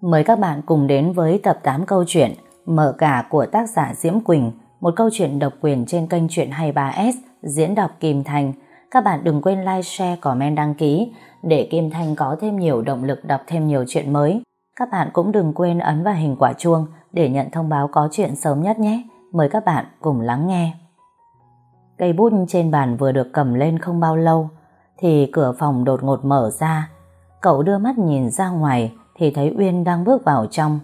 Mời các bạn cùng đến với tập 8 câu chuyện Mở cả của tác giả Diễm Quỳnh Một câu chuyện độc quyền trên kênh Chuyện 23S Diễn đọc Kim Thành Các bạn đừng quên like, share, comment, đăng ký Để Kim Thành có thêm nhiều động lực đọc thêm nhiều chuyện mới. Các bạn cũng đừng quên ấn vào hình quả chuông Để nhận thông báo có chuyện sớm nhất nhé. Mời các bạn cùng lắng nghe. Cây bút trên bàn vừa được cầm lên không bao lâu Thì cửa phòng đột ngột mở ra. Cậu đưa mắt nhìn ra ngoài thì thấy Uyên đang bước vào trong.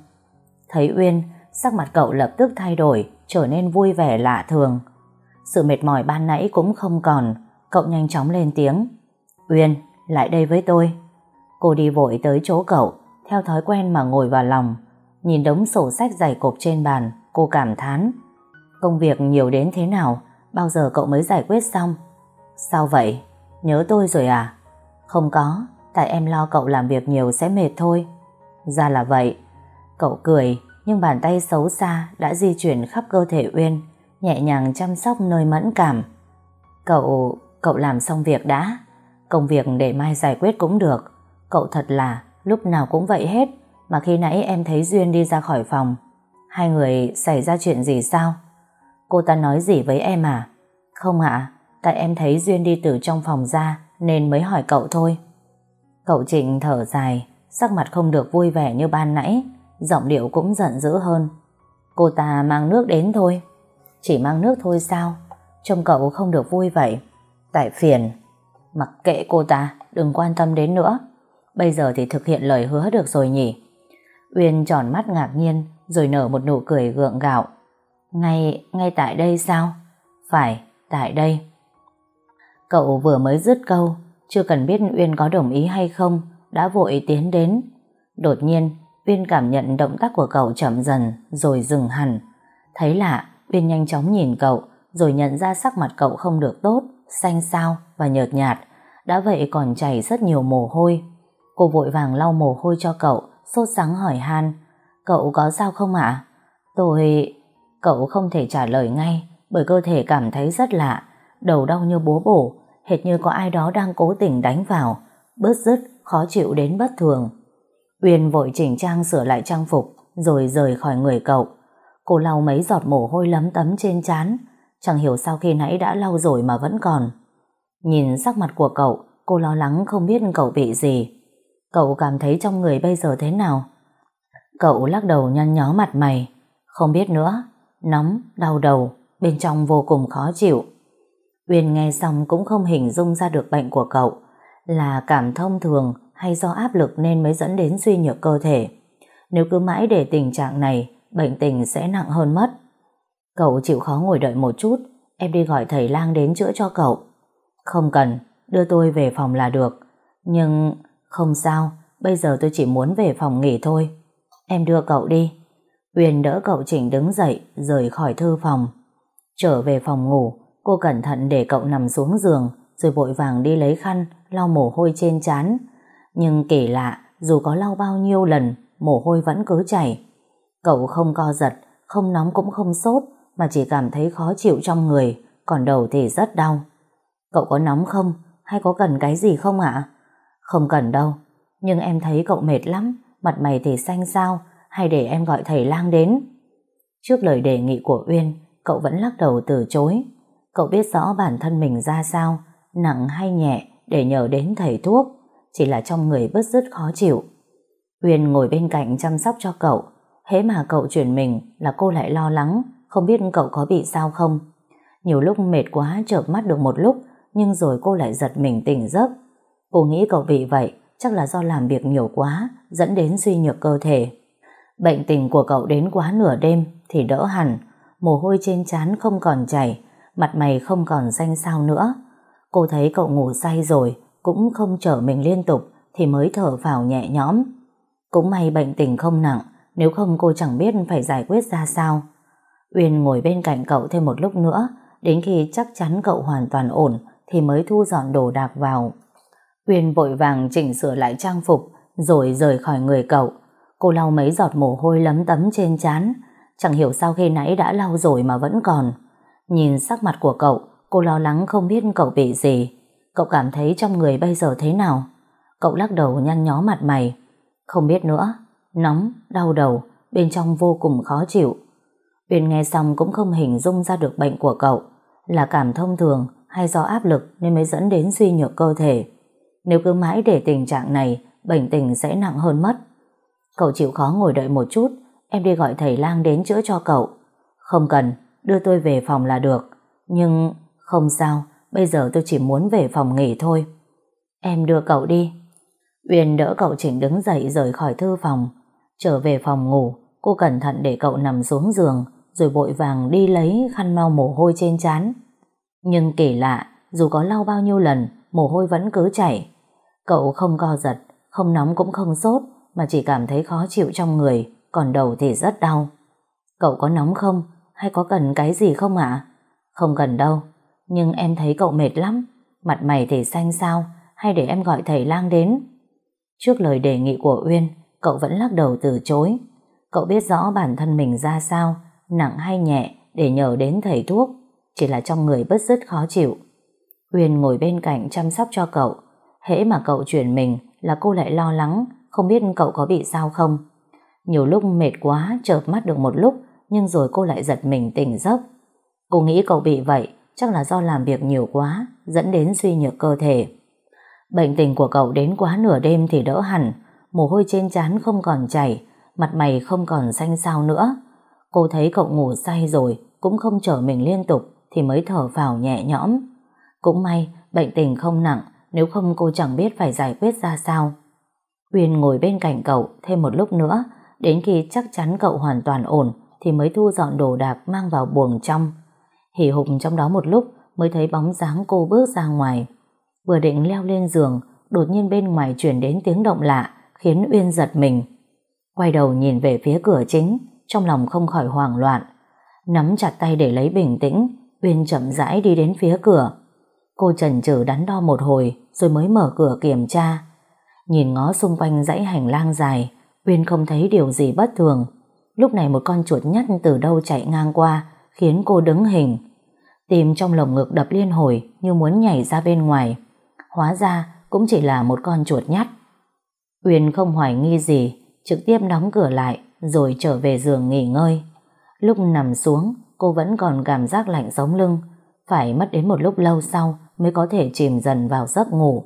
Thấy Uyên, sắc mặt cậu lập tức thay đổi, trở nên vui vẻ lạ thường. Sự mệt mỏi ban nãy cũng không còn, cậu nhanh chóng lên tiếng. Uyên, lại đây với tôi. Cô đi vội tới chỗ cậu, theo thói quen mà ngồi vào lòng. Nhìn đống sổ sách dày cộp trên bàn, cô cảm thán. Công việc nhiều đến thế nào, bao giờ cậu mới giải quyết xong? Sao vậy? Nhớ tôi rồi à? Không có, tại em lo cậu làm việc nhiều sẽ mệt thôi. Ra là vậy. Cậu cười, nhưng bàn tay xấu xa đã di chuyển khắp cơ thể Uyên, nhẹ nhàng chăm sóc nơi mẫn cảm. Cậu, cậu làm xong việc đã. Công việc để mai giải quyết cũng được. Cậu thật là lúc nào cũng vậy hết, mà khi nãy em thấy Duyên đi ra khỏi phòng. Hai người xảy ra chuyện gì sao? Cô ta nói gì với em à? Không ạ, tại em thấy Duyên đi từ trong phòng ra nên mới hỏi cậu thôi. Cậu Trịnh thở dài, sắc mặt không được vui vẻ như ban nãy, giọng điệu cũng giận dữ hơn. Cô ta mang nước đến thôi. Chỉ mang nước thôi sao? Trông cậu không được vui vậy. Tại phiền. Mặc kệ cô ta, đừng quan tâm đến nữa. Bây giờ thì thực hiện lời hứa được rồi nhỉ? Uyên tròn mắt ngạc nhiên, rồi nở một nụ cười gượng gạo. Ngay, ngay tại đây sao? Phải, tại đây. Cậu vừa mới dứt câu, chưa cần biết Uyên có đồng ý hay không, đã vội tiến đến. Đột nhiên, Uyên cảm nhận động tác của cậu chậm dần rồi dừng hẳn. Thấy lạ, Uyên nhanh chóng nhìn cậu rồi nhận ra sắc mặt cậu không được tốt, xanh xao và nhợt nhạt. Đã vậy còn chảy rất nhiều mồ hôi. Cô vội vàng lau mồ hôi cho cậu, sốt sáng hỏi han. Cậu có sao không ạ? Tôi... Cậu không thể trả lời ngay bởi cơ thể cảm thấy rất lạ. Đầu đau như bố bổ, hệt như có ai đó đang cố tình đánh vào. Bớt dứt khó chịu đến bất thường. Uyên vội chỉnh trang sửa lại trang phục rồi rời khỏi người cậu. Cô lau mấy giọt mồ hôi lấm tấm trên trán, chẳng hiểu sao khi nãy đã lau rồi mà vẫn còn. Nhìn sắc mặt của cậu, cô lo lắng không biết cậu bị gì. Cậu cảm thấy trong người bây giờ thế nào? Cậu lắc đầu nhăn nhó mặt mày. Không biết nữa, nóng, đau đầu, bên trong vô cùng khó chịu. Uyên nghe xong cũng không hình dung ra được bệnh của cậu là cảm thông thường hay do áp lực nên mới dẫn đến suy nhược cơ thể. Nếu cứ mãi để tình trạng này, bệnh tình sẽ nặng hơn mất. Cậu chịu khó ngồi đợi một chút, em đi gọi thầy lang đến chữa cho cậu. Không cần, đưa tôi về phòng là được. Nhưng không sao, bây giờ tôi chỉ muốn về phòng nghỉ thôi. Em đưa cậu đi. Uyên đỡ cậu chỉnh đứng dậy, rời khỏi thư phòng. Trở về phòng ngủ, cô cẩn thận để cậu nằm xuống giường, rồi vội vàng đi lấy khăn, lau mồ hôi trên trán. Nhưng kỳ lạ, dù có lau bao nhiêu lần, mồ hôi vẫn cứ chảy. Cậu không co giật, không nóng cũng không sốt, mà chỉ cảm thấy khó chịu trong người, còn đầu thì rất đau. Cậu có nóng không? Hay có cần cái gì không ạ? Không cần đâu, nhưng em thấy cậu mệt lắm, mặt mày thì xanh xao, hay để em gọi thầy lang đến? Trước lời đề nghị của Uyên, cậu vẫn lắc đầu từ chối. Cậu biết rõ bản thân mình ra sao, nặng hay nhẹ để nhờ đến thầy thuốc, chỉ là trong người bứt rứt khó chịu. Uyên ngồi bên cạnh chăm sóc cho cậu, hễ mà cậu chuyển mình là cô lại lo lắng, không biết cậu có bị sao không. Nhiều lúc mệt quá chợp mắt được một lúc, nhưng rồi cô lại giật mình tỉnh giấc. Cô nghĩ cậu bị vậy, chắc là do làm việc nhiều quá, dẫn đến suy nhược cơ thể. Bệnh tình của cậu đến quá nửa đêm thì đỡ hẳn, mồ hôi trên trán không còn chảy, mặt mày không còn xanh xao nữa. Cô thấy cậu ngủ say rồi, cũng không chở mình liên tục, thì mới thở vào nhẹ nhõm. Cũng may bệnh tình không nặng, nếu không cô chẳng biết phải giải quyết ra sao. Uyên ngồi bên cạnh cậu thêm một lúc nữa, đến khi chắc chắn cậu hoàn toàn ổn, thì mới thu dọn đồ đạc vào. Uyên vội vàng chỉnh sửa lại trang phục, rồi rời khỏi người cậu. Cô lau mấy giọt mồ hôi lấm tấm trên trán, chẳng hiểu sao khi nãy đã lau rồi mà vẫn còn. Nhìn sắc mặt của cậu, Cô lo lắng không biết cậu bị gì Cậu cảm thấy trong người bây giờ thế nào Cậu lắc đầu nhăn nhó mặt mày Không biết nữa nóng, đau đầu, bên trong vô cùng khó chịu. Uyên nghe xong cũng không hình dung ra được bệnh của cậu, là cảm thông thường hay do áp lực nên mới dẫn đến suy nhược cơ thể. Nếu cứ mãi để tình trạng này, bệnh tình sẽ nặng hơn mất. Cậu chịu khó ngồi đợi một chút, em đi gọi thầy lang đến chữa cho cậu. Không cần, đưa tôi về phòng là được. Nhưng không sao, bây giờ tôi chỉ muốn về phòng nghỉ thôi. Em đưa cậu đi. Uyên đỡ cậu chỉnh đứng dậy rời khỏi thư phòng. Trở về phòng ngủ, cô cẩn thận để cậu nằm xuống giường, rồi vội vàng đi lấy khăn lau mồ hôi trên trán. Nhưng kỳ lạ, dù có lau bao nhiêu lần, mồ hôi vẫn cứ chảy. Cậu không co giật, không nóng cũng không sốt, mà chỉ cảm thấy khó chịu trong người, còn đầu thì rất đau. Cậu có nóng không? Hay có cần cái gì không ạ? Không cần đâu, nhưng em thấy cậu mệt lắm. Mặt mày thì xanh sao, hay để em gọi thầy lang đến? Trước lời đề nghị của Uyên, cậu vẫn lắc đầu từ chối. Cậu biết rõ bản thân mình ra sao, nặng hay nhẹ để nhờ đến thầy thuốc, chỉ là trong người bứt rứt khó chịu. Uyên ngồi bên cạnh chăm sóc cho cậu, hễ mà cậu chuyển mình là cô lại lo lắng, không biết cậu có bị sao không. Nhiều lúc mệt quá, chợp mắt được một lúc, nhưng rồi cô lại giật mình tỉnh giấc. Cô nghĩ cậu bị vậy, chắc là do làm việc nhiều quá, dẫn đến suy nhược cơ thể. Bệnh tình của cậu đến quá nửa đêm thì đỡ hẳn, mồ hôi trên trán không còn chảy, mặt mày không còn xanh xao nữa. Cô thấy cậu ngủ say rồi, cũng không trở mình liên tục, thì mới thở phào nhẹ nhõm. Cũng may, bệnh tình không nặng, nếu không cô chẳng biết phải giải quyết ra sao. Uyên ngồi bên cạnh cậu thêm một lúc nữa, đến khi chắc chắn cậu hoàn toàn ổn, thì mới thu dọn đồ đạc mang vào buồng trong. Hỉ hục trong đó một lúc mới thấy bóng dáng cô bước ra ngoài. Vừa định leo lên giường, đột nhiên bên ngoài chuyển đến tiếng động lạ, khiến Uyên giật mình. Quay đầu nhìn về phía cửa chính, trong lòng không khỏi hoảng loạn. Nắm chặt tay để lấy bình tĩnh, Uyên chậm rãi đi đến phía cửa. Cô chần chừ đắn đo một hồi, rồi mới mở cửa kiểm tra. Nhìn ngó xung quanh dãy hành lang dài, Uyên không thấy điều gì bất thường. Lúc này một con chuột nhắt từ đâu chạy ngang qua, khiến cô đứng hình. Tim trong lồng ngực đập liên hồi như muốn nhảy ra bên ngoài. Hóa ra cũng chỉ là một con chuột nhắt. Uyên không hoài nghi gì, trực tiếp đóng cửa lại rồi trở về giường nghỉ ngơi. Lúc nằm xuống, cô vẫn còn cảm giác lạnh sống lưng, phải mất đến một lúc lâu sau mới có thể chìm dần vào giấc ngủ.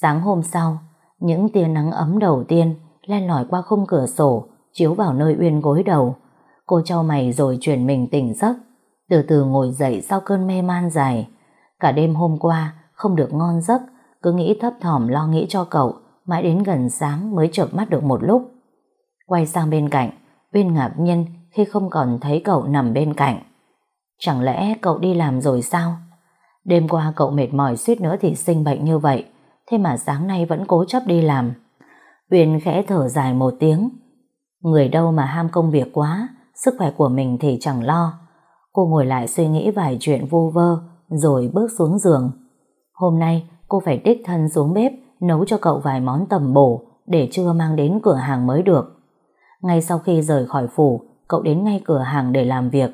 Sáng hôm sau, những tia nắng ấm đầu tiên len lỏi qua khung cửa sổ, chiếu vào nơi Uyên gối đầu. Cô trao mày rồi chuyển mình tỉnh giấc, từ từ ngồi dậy sau cơn mê man dài. Cả đêm hôm qua không được ngon giấc, cứ nghĩ thấp thỏm lo nghĩ cho cậu, mãi đến gần sáng mới chợp mắt được một lúc. Quay sang bên cạnh, Uyên ngạc nhiên khi không còn thấy cậu nằm bên cạnh. Chẳng lẽ cậu đi làm rồi sao? Đêm qua cậu mệt mỏi suýt nữa thì sinh bệnh như vậy, thế mà sáng nay vẫn cố chấp đi làm. Uyên khẽ thở dài một tiếng. Người đâu mà ham công việc quá, sức khỏe của mình thì chẳng lo. Cô ngồi lại suy nghĩ vài chuyện vô vơ, rồi bước xuống giường. Hôm nay cô phải đích thân xuống bếp nấu cho cậu vài món tầm bổ để chưa mang đến cửa hàng mới được. Ngay sau khi rời khỏi phủ, cậu đến ngay cửa hàng để làm việc.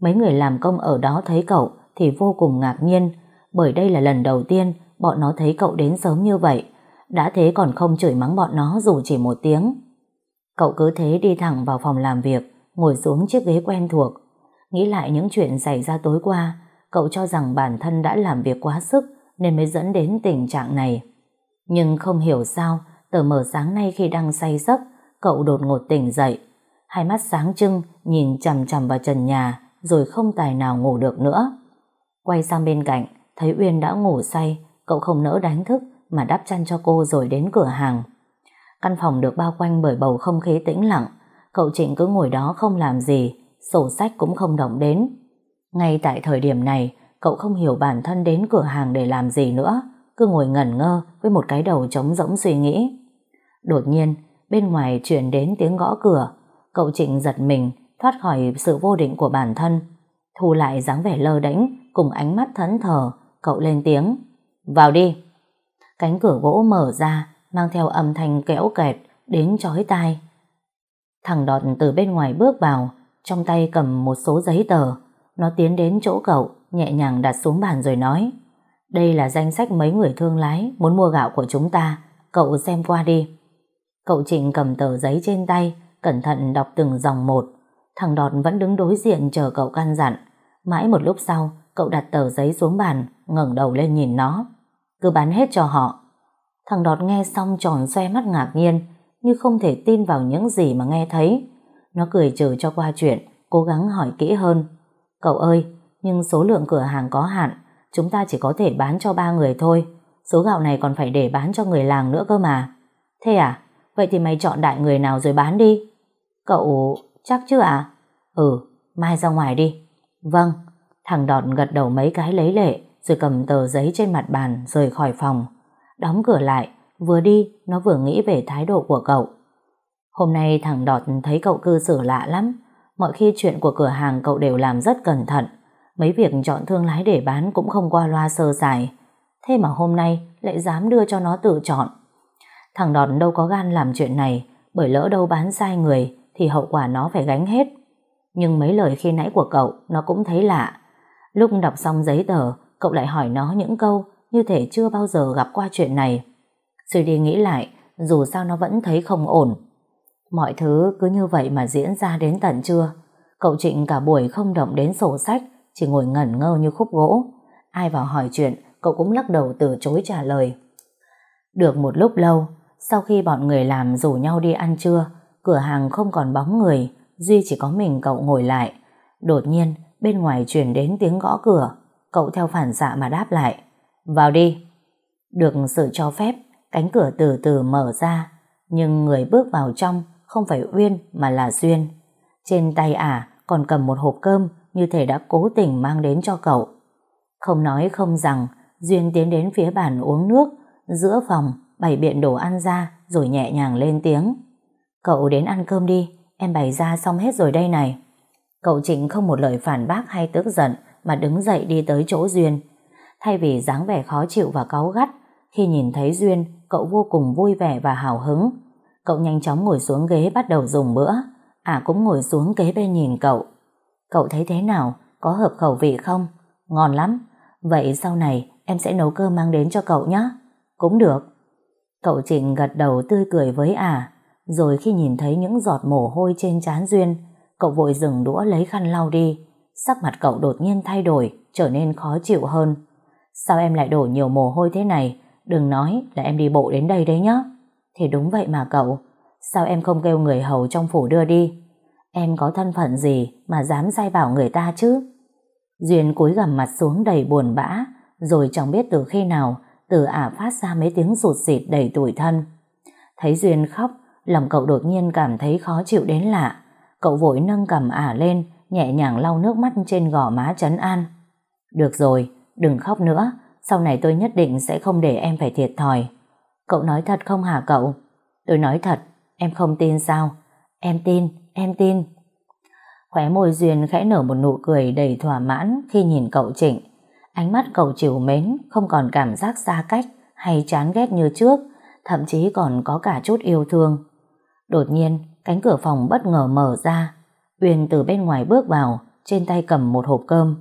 Mấy người làm công ở đó thấy cậu thì vô cùng ngạc nhiên, bởi đây là lần đầu tiên bọn nó thấy cậu đến sớm như vậy. Đã thế còn không chửi mắng bọn nó dù chỉ một tiếng. Cậu cứ thế đi thẳng vào phòng làm việc, ngồi xuống chiếc ghế quen thuộc. Nghĩ lại những chuyện xảy ra tối qua, cậu cho rằng bản thân đã làm việc quá sức nên mới dẫn đến tình trạng này. Nhưng không hiểu sao, tờ mở sáng nay khi đang say giấc, cậu đột ngột tỉnh dậy. Hai mắt sáng trưng, nhìn chằm chằm vào trần nhà, rồi không tài nào ngủ được nữa. Quay sang bên cạnh, thấy Uyên đã ngủ say, cậu không nỡ đánh thức mà đắp chăn cho cô rồi đến cửa hàng. Căn phòng được bao quanh bởi bầu không khí tĩnh lặng, cậu Trịnh cứ ngồi đó không làm gì, sổ sách cũng không động đến. Ngay tại thời điểm này, cậu không hiểu bản thân đến cửa hàng để làm gì nữa, cứ ngồi ngẩn ngơ với một cái đầu trống rỗng suy nghĩ. Đột nhiên, bên ngoài chuyển đến tiếng gõ cửa, cậu Trịnh giật mình, thoát khỏi sự vô định của bản thân. Thu lại dáng vẻ lơ đễnh cùng ánh mắt thẫn thờ, cậu lên tiếng. Vào đi! Cánh cửa gỗ mở ra, mang theo âm thanh kẽo kẹt, đến chói tai. Thằng đọt từ bên ngoài bước vào, trong tay cầm một số giấy tờ. Nó tiến đến chỗ cậu, nhẹ nhàng đặt xuống bàn rồi nói. Đây là danh sách mấy người thương lái muốn mua gạo của chúng ta, cậu xem qua đi. Cậu Trịnh cầm tờ giấy trên tay, cẩn thận đọc từng dòng một. Thằng Đọt vẫn đứng đối diện chờ cậu căn dặn. Mãi một lúc sau, cậu đặt tờ giấy xuống bàn, ngẩng đầu lên nhìn nó. Cứ bán hết cho họ. Thằng Đọt nghe xong tròn xoe mắt ngạc nhiên, như không thể tin vào những gì mà nghe thấy. Nó cười trừ cho qua chuyện, cố gắng hỏi kỹ hơn. Cậu ơi, nhưng số lượng cửa hàng có hạn, chúng ta chỉ có thể bán cho ba người thôi. Số gạo này còn phải để bán cho người làng nữa cơ mà. Thế à? Vậy thì mày chọn đại người nào rồi bán đi. Cậu chắc chứ à? Ừ, mai ra ngoài đi. Vâng. Thằng Đọt gật đầu mấy cái lấy lệ rồi cầm tờ giấy trên mặt bàn rời khỏi phòng. Đóng cửa lại, vừa đi nó vừa nghĩ về thái độ của cậu. Hôm nay thằng Đọt thấy cậu cư xử lạ lắm. Mọi khi chuyện của cửa hàng cậu đều làm rất cẩn thận. Mấy việc chọn thương lái để bán cũng không qua loa sơ sài. Thế mà hôm nay lại dám đưa cho nó tự chọn. Thằng Đọt đâu có gan làm chuyện này, bởi lỡ đâu bán sai người thì hậu quả nó phải gánh hết. Nhưng mấy lời khi nãy của cậu nó cũng thấy lạ. Lúc đọc xong giấy tờ, cậu lại hỏi nó những câu như thể chưa bao giờ gặp qua chuyện này. Suy đi nghĩ lại, dù sao nó vẫn thấy không ổn. Mọi thứ cứ như vậy mà diễn ra đến tận trưa. Cậu Trịnh cả buổi không động đến sổ sách, chỉ ngồi ngẩn ngơ như khúc gỗ. Ai vào hỏi chuyện, cậu cũng lắc đầu từ chối trả lời. Được một lúc lâu, sau khi bọn người làm rủ nhau đi ăn trưa, cửa hàng không còn bóng người, Duy chỉ có mình cậu ngồi lại. Đột nhiên, bên ngoài truyền đến tiếng gõ cửa. Cậu theo phản xạ mà đáp lại. Vào đi. Được sự cho phép, cánh cửa từ từ mở ra, nhưng người bước vào trong không phải Uyên mà là Duyên. Trên tay ả còn cầm một hộp cơm như thể đã cố tình mang đến cho cậu. Không nói không rằng, Duyên tiến đến phía bàn uống nước, giữa phòng bày biện đồ ăn ra rồi nhẹ nhàng lên tiếng. Cậu đến ăn cơm đi, em bày ra xong hết rồi đây này. Cậu Trịnh không một lời phản bác hay tức giận mà đứng dậy đi tới chỗ Duyên. Thay vì dáng vẻ khó chịu và cáu gắt, khi nhìn thấy Duyên, cậu vô cùng vui vẻ và hào hứng. Cậu nhanh chóng ngồi xuống ghế bắt đầu dùng bữa. À cũng ngồi xuống kế bên nhìn cậu. Cậu thấy thế nào? Có hợp khẩu vị không? Ngon lắm. Vậy sau này em sẽ nấu cơm mang đến cho cậu nhé. Cũng được. Cậu Trịnh gật đầu tươi cười với à rồi khi nhìn thấy những giọt mồ hôi trên trán Duyên, cậu vội dừng đũa lấy khăn lau đi. Sắc mặt cậu đột nhiên thay đổi, trở nên khó chịu hơn. Sao em lại đổ nhiều mồ hôi thế này? Đừng nói là em đi bộ đến đây đấy nhá. Thì đúng vậy mà cậu. Sao em không kêu người hầu trong phủ đưa đi? Em có thân phận gì mà dám sai bảo người ta chứ? Duyên cúi gằm mặt xuống đầy buồn bã, rồi chẳng biết từ khi nào từ ả phát ra mấy tiếng rụt xịt đầy tủi thân. Thấy Duyên khóc, lòng cậu đột nhiên cảm thấy khó chịu đến lạ. Cậu vội nâng cầm ả lên, nhẹ nhàng lau nước mắt trên gò má trấn an. Được rồi, đừng khóc nữa, sau này tôi nhất định sẽ không để em phải thiệt thòi. Cậu nói thật không hả cậu? Tôi nói thật, em không tin sao? Em tin, em tin. Khóe môi Duyên khẽ nở một nụ cười đầy thỏa mãn khi nhìn cậu Trịnh. Ánh mắt cậu chiều mến, không còn cảm giác xa cách hay chán ghét như trước, thậm chí còn có cả chút yêu thương. Đột nhiên, cánh cửa phòng bất ngờ mở ra. Uyên từ bên ngoài bước vào, trên tay cầm một hộp cơm.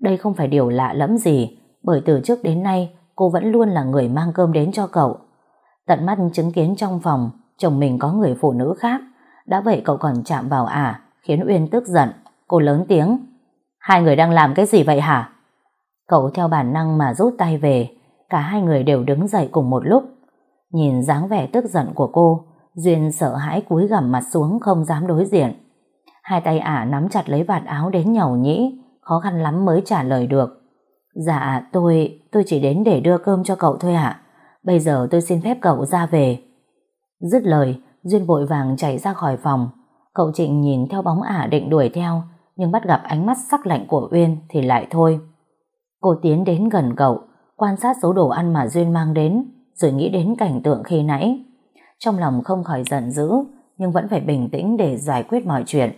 Đây không phải điều lạ lẫm gì, bởi từ trước đến nay cô vẫn luôn là người mang cơm đến cho cậu. Tận mắt chứng kiến trong phòng, chồng mình có người phụ nữ khác. Đã vậy cậu còn chạm vào ả, à, khiến Uyên tức giận. Cô lớn tiếng. Hai người đang làm cái gì vậy hả? Cậu theo bản năng mà rút tay về, cả hai người đều đứng dậy cùng một lúc. Nhìn dáng vẻ tức giận của cô, Duyên sợ hãi cúi gằm mặt xuống không dám đối diện. Hai tay ả nắm chặt lấy vạt áo đến nhầu nhĩ, khó khăn lắm mới trả lời được. Dạ, tôi, tôi chỉ đến để đưa cơm cho cậu thôi ạ. Bây giờ tôi xin phép cậu ra về. Dứt lời, Duyên vội vàng chạy ra khỏi phòng. Cậu Trịnh nhìn theo bóng ả định đuổi theo, nhưng bắt gặp ánh mắt sắc lạnh của Uyên thì lại thôi. Cô tiến đến gần cậu, quan sát số đồ ăn mà Duyên mang đến, rồi nghĩ đến cảnh tượng khi nãy. Trong lòng không khỏi giận dữ, nhưng vẫn phải bình tĩnh để giải quyết mọi chuyện.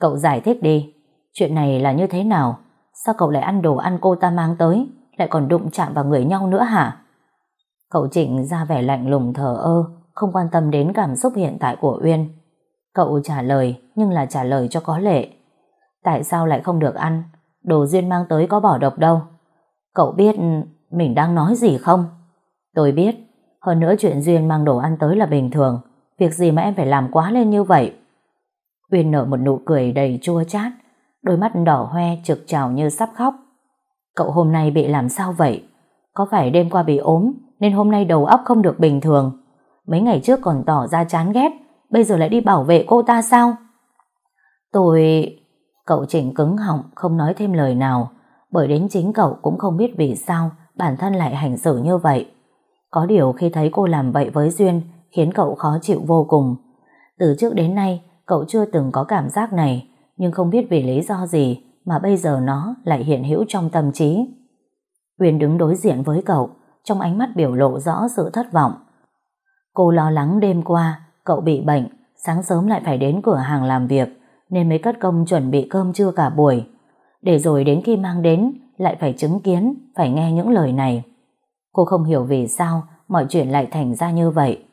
Cậu giải thích đi, chuyện này là như thế nào? Sao cậu lại ăn đồ ăn cô ta mang tới, lại còn đụng chạm vào người nhau nữa hả? Cậu Trịnh ra vẻ lạnh lùng thờ ơ, không quan tâm đến cảm xúc hiện tại của Uyên. Cậu trả lời, nhưng là trả lời cho có lệ. Tại sao lại không được ăn? Đồ Duyên mang tới có bỏ độc đâu. Cậu biết mình đang nói gì không? Tôi biết. Hơn nữa chuyện Duyên mang đồ ăn tới là bình thường. việc gì mà em phải làm quá lên như vậy? Uyên nở một nụ cười đầy chua chát, đôi mắt đỏ hoe trực trào như sắp khóc. Cậu hôm nay bị làm sao vậy? Có phải đêm qua bị ốm nên hôm nay đầu óc không được bình thường? Mấy ngày trước còn tỏ ra chán ghét, bây giờ lại đi bảo vệ cô ta sao? Tôi... Cậu chỉnh cứng họng không nói thêm lời nào, bởi đến chính cậu cũng không biết vì sao bản thân lại hành xử như vậy. Có điều khi thấy cô làm vậy với Duyên khiến cậu khó chịu vô cùng. Từ trước đến nay, cậu chưa từng có cảm giác này, nhưng không biết vì lý do gì mà bây giờ nó lại hiện hữu trong tâm trí. Uyên đứng đối diện với cậu, trong ánh mắt biểu lộ rõ sự thất vọng. Cô lo lắng đêm qua, cậu bị bệnh, sáng sớm lại phải đến cửa hàng làm việc, nên mới cất công chuẩn bị cơm trưa cả buổi. Để rồi đến khi mang đến, lại phải chứng kiến, phải nghe những lời này. Cô không hiểu vì sao mọi chuyện lại thành ra như vậy.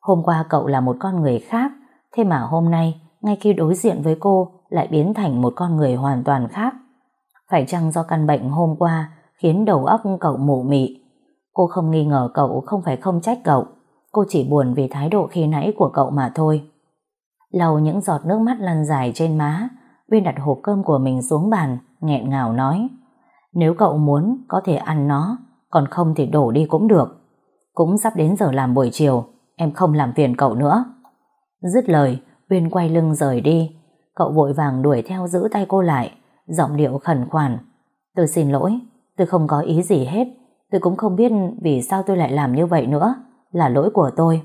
Hôm qua cậu là một con người khác, thế mà hôm nay, ngay khi đối diện với cô, lại biến thành một con người hoàn toàn khác. Phải chăng do căn bệnh hôm qua khiến đầu óc cậu mù mị? Cô không nghi ngờ cậu không phải không trách cậu, cô chỉ buồn vì thái độ khi nãy của cậu mà thôi. Lau những giọt nước mắt lăn dài trên má, Uyên đặt hộp cơm của mình xuống bàn, nghẹn ngào nói. Nếu cậu muốn, có thể ăn nó, còn không thì đổ đi cũng được. Cũng sắp đến giờ làm buổi chiều, em không làm phiền cậu nữa. Dứt lời, Uyên quay lưng rời đi. Cậu vội vàng đuổi theo giữ tay cô lại, giọng điệu khẩn khoản. Tôi xin lỗi, tôi không có ý gì hết. Tôi cũng không biết vì sao tôi lại làm như vậy nữa. Là lỗi của tôi.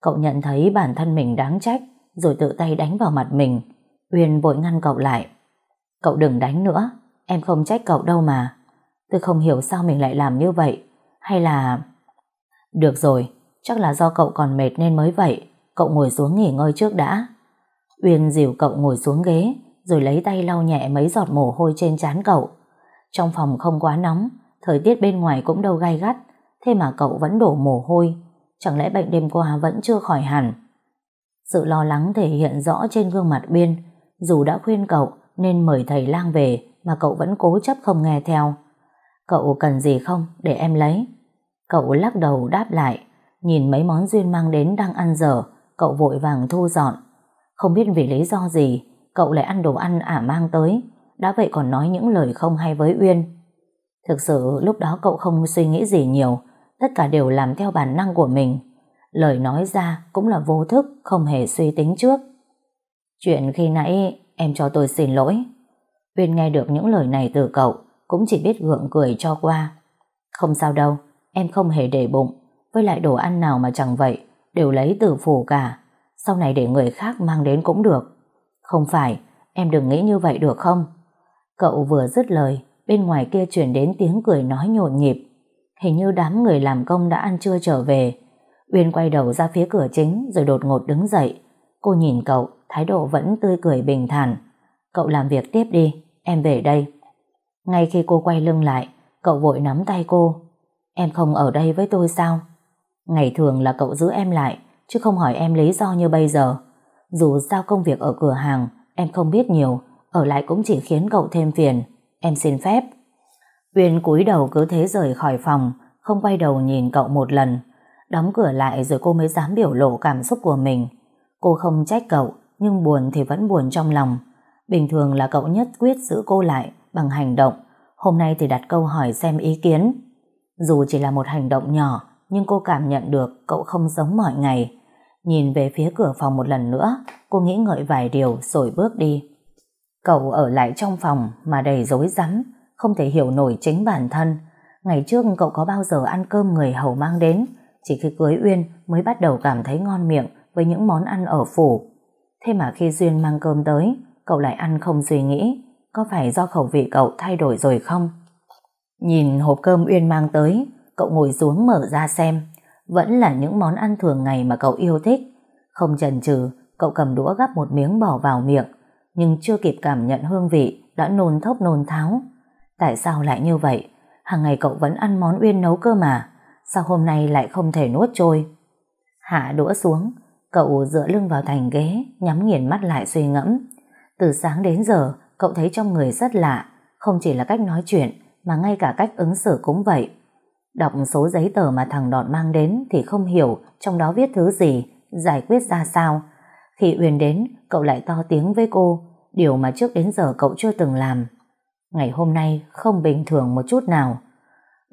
Cậu nhận thấy bản thân mình đáng trách, rồi tự tay đánh vào mặt mình. Uyên vội ngăn cậu lại. Cậu đừng đánh nữa, em không trách cậu đâu mà. Tôi không hiểu sao mình lại làm như vậy. Hay là... Được rồi, chắc là do cậu còn mệt nên mới vậy. Cậu ngồi xuống nghỉ ngơi trước đã. Uyên dìu cậu ngồi xuống ghế, rồi lấy tay lau nhẹ mấy giọt mồ hôi trên trán cậu. Trong phòng không quá nóng, thời tiết bên ngoài cũng đâu gai gắt, thế mà cậu vẫn đổ mồ hôi. Chẳng lẽ bệnh đêm qua vẫn chưa khỏi hẳn? Sự lo lắng thể hiện rõ trên gương mặt biên. dù đã khuyên cậu nên mời thầy lang về mà cậu vẫn cố chấp không nghe theo. Cậu cần gì không để em lấy? Cậu lắc đầu đáp lại, nhìn mấy món Duyên mang đến đang ăn dở, cậu vội vàng thu dọn. Không biết vì lý do gì, cậu lại ăn đồ ăn ả mang tới, đã vậy còn nói những lời không hay với Uyên. Thực sự lúc đó cậu không suy nghĩ gì nhiều, tất cả đều làm theo bản năng của mình. Lời nói ra cũng là vô thức, không hề suy tính trước. Chuyện khi nãy em cho tôi xin lỗi. Uyên nghe được những lời này từ cậu, cũng chỉ biết gượng cười cho qua. Không sao đâu, em không hề để bụng, với lại đồ ăn nào mà chẳng vậy, đều lấy từ phủ cả. Sau này để người khác mang đến cũng được. Không phải, em đừng nghĩ như vậy được không? Cậu vừa dứt lời, bên ngoài kia chuyển đến tiếng cười nói nhộn nhịp. Hình như đám người làm công đã ăn trưa trở về. Uyên quay đầu ra phía cửa chính rồi đột ngột đứng dậy. Cô nhìn cậu, thái độ vẫn tươi cười bình thản. Cậu làm việc tiếp đi, em về đây. Ngay khi cô quay lưng lại, cậu vội nắm tay cô. Em không ở đây với tôi sao? Ngày thường là cậu giữ em lại, chứ không hỏi em lý do như bây giờ. Dù sao công việc ở cửa hàng, em không biết nhiều, ở lại cũng chỉ khiến cậu thêm phiền. Em xin phép. Uyên cúi đầu cứ thế rời khỏi phòng, không quay đầu nhìn cậu một lần. Đóng cửa lại rồi cô mới dám biểu lộ cảm xúc của mình. Cô không trách cậu, nhưng buồn thì vẫn buồn trong lòng. Bình thường là cậu nhất quyết giữ cô lại bằng hành động. Hôm nay thì đặt câu hỏi xem ý kiến. Dù chỉ là một hành động nhỏ, nhưng cô cảm nhận được cậu không giống mọi ngày. Nhìn về phía cửa phòng một lần nữa, cô nghĩ ngợi vài điều rồi bước đi. Cậu ở lại trong phòng mà đầy rối rắm, không thể hiểu nổi chính bản thân. Ngày trước cậu có bao giờ ăn cơm người hầu mang đến, chỉ khi cưới Uyên mới bắt đầu cảm thấy ngon miệng với những món ăn ở phủ. Thế mà khi Duyên mang cơm tới, cậu lại ăn không suy nghĩ, có phải do khẩu vị cậu thay đổi rồi không? Nhìn hộp cơm Uyên mang tới, cậu ngồi xuống mở ra xem, vẫn là những món ăn thường ngày mà cậu yêu thích. Không chần chừ, cậu cầm đũa gắp một miếng bỏ vào miệng, nhưng chưa kịp cảm nhận hương vị, đã nôn thốc nôn tháo. Tại sao lại như vậy? Hàng ngày cậu vẫn ăn món Uyên nấu cơ mà, sao hôm nay lại không thể nuốt trôi? Hạ đũa xuống, cậu dựa lưng vào thành ghế, nhắm nghiền mắt lại suy ngẫm. Từ sáng đến giờ, cậu thấy trong người rất lạ, không chỉ là cách nói chuyện, mà ngay cả cách ứng xử cũng vậy. Đọc số giấy tờ mà thằng Đọt mang đến thì không hiểu trong đó viết thứ gì giải quyết ra sao. Khi Uyên đến, cậu lại to tiếng với cô, điều mà trước đến giờ cậu chưa từng làm. Ngày hôm nay không bình thường một chút nào.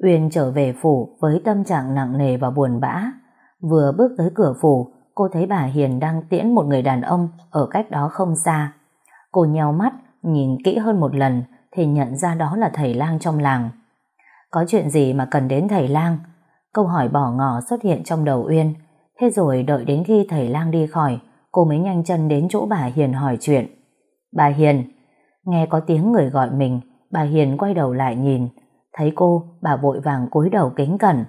Uyên trở về phủ với tâm trạng nặng nề và buồn bã. Vừa bước tới cửa phủ, cô thấy bà Hiền đang tiễn một người đàn ông ở cách đó không xa. Cô nheo mắt, nhìn kỹ hơn một lần thì nhận ra đó là thầy lang trong làng. Có chuyện gì mà cần đến thầy lang? Câu hỏi bỏ ngỏ xuất hiện trong đầu Uyên. Thế rồi đợi đến khi thầy lang đi khỏi, cô mới nhanh chân đến chỗ bà Hiền hỏi chuyện. Bà Hiền, nghe có tiếng người gọi mình, bà Hiền quay đầu lại nhìn. Thấy cô, bà vội vàng cúi đầu kính cẩn.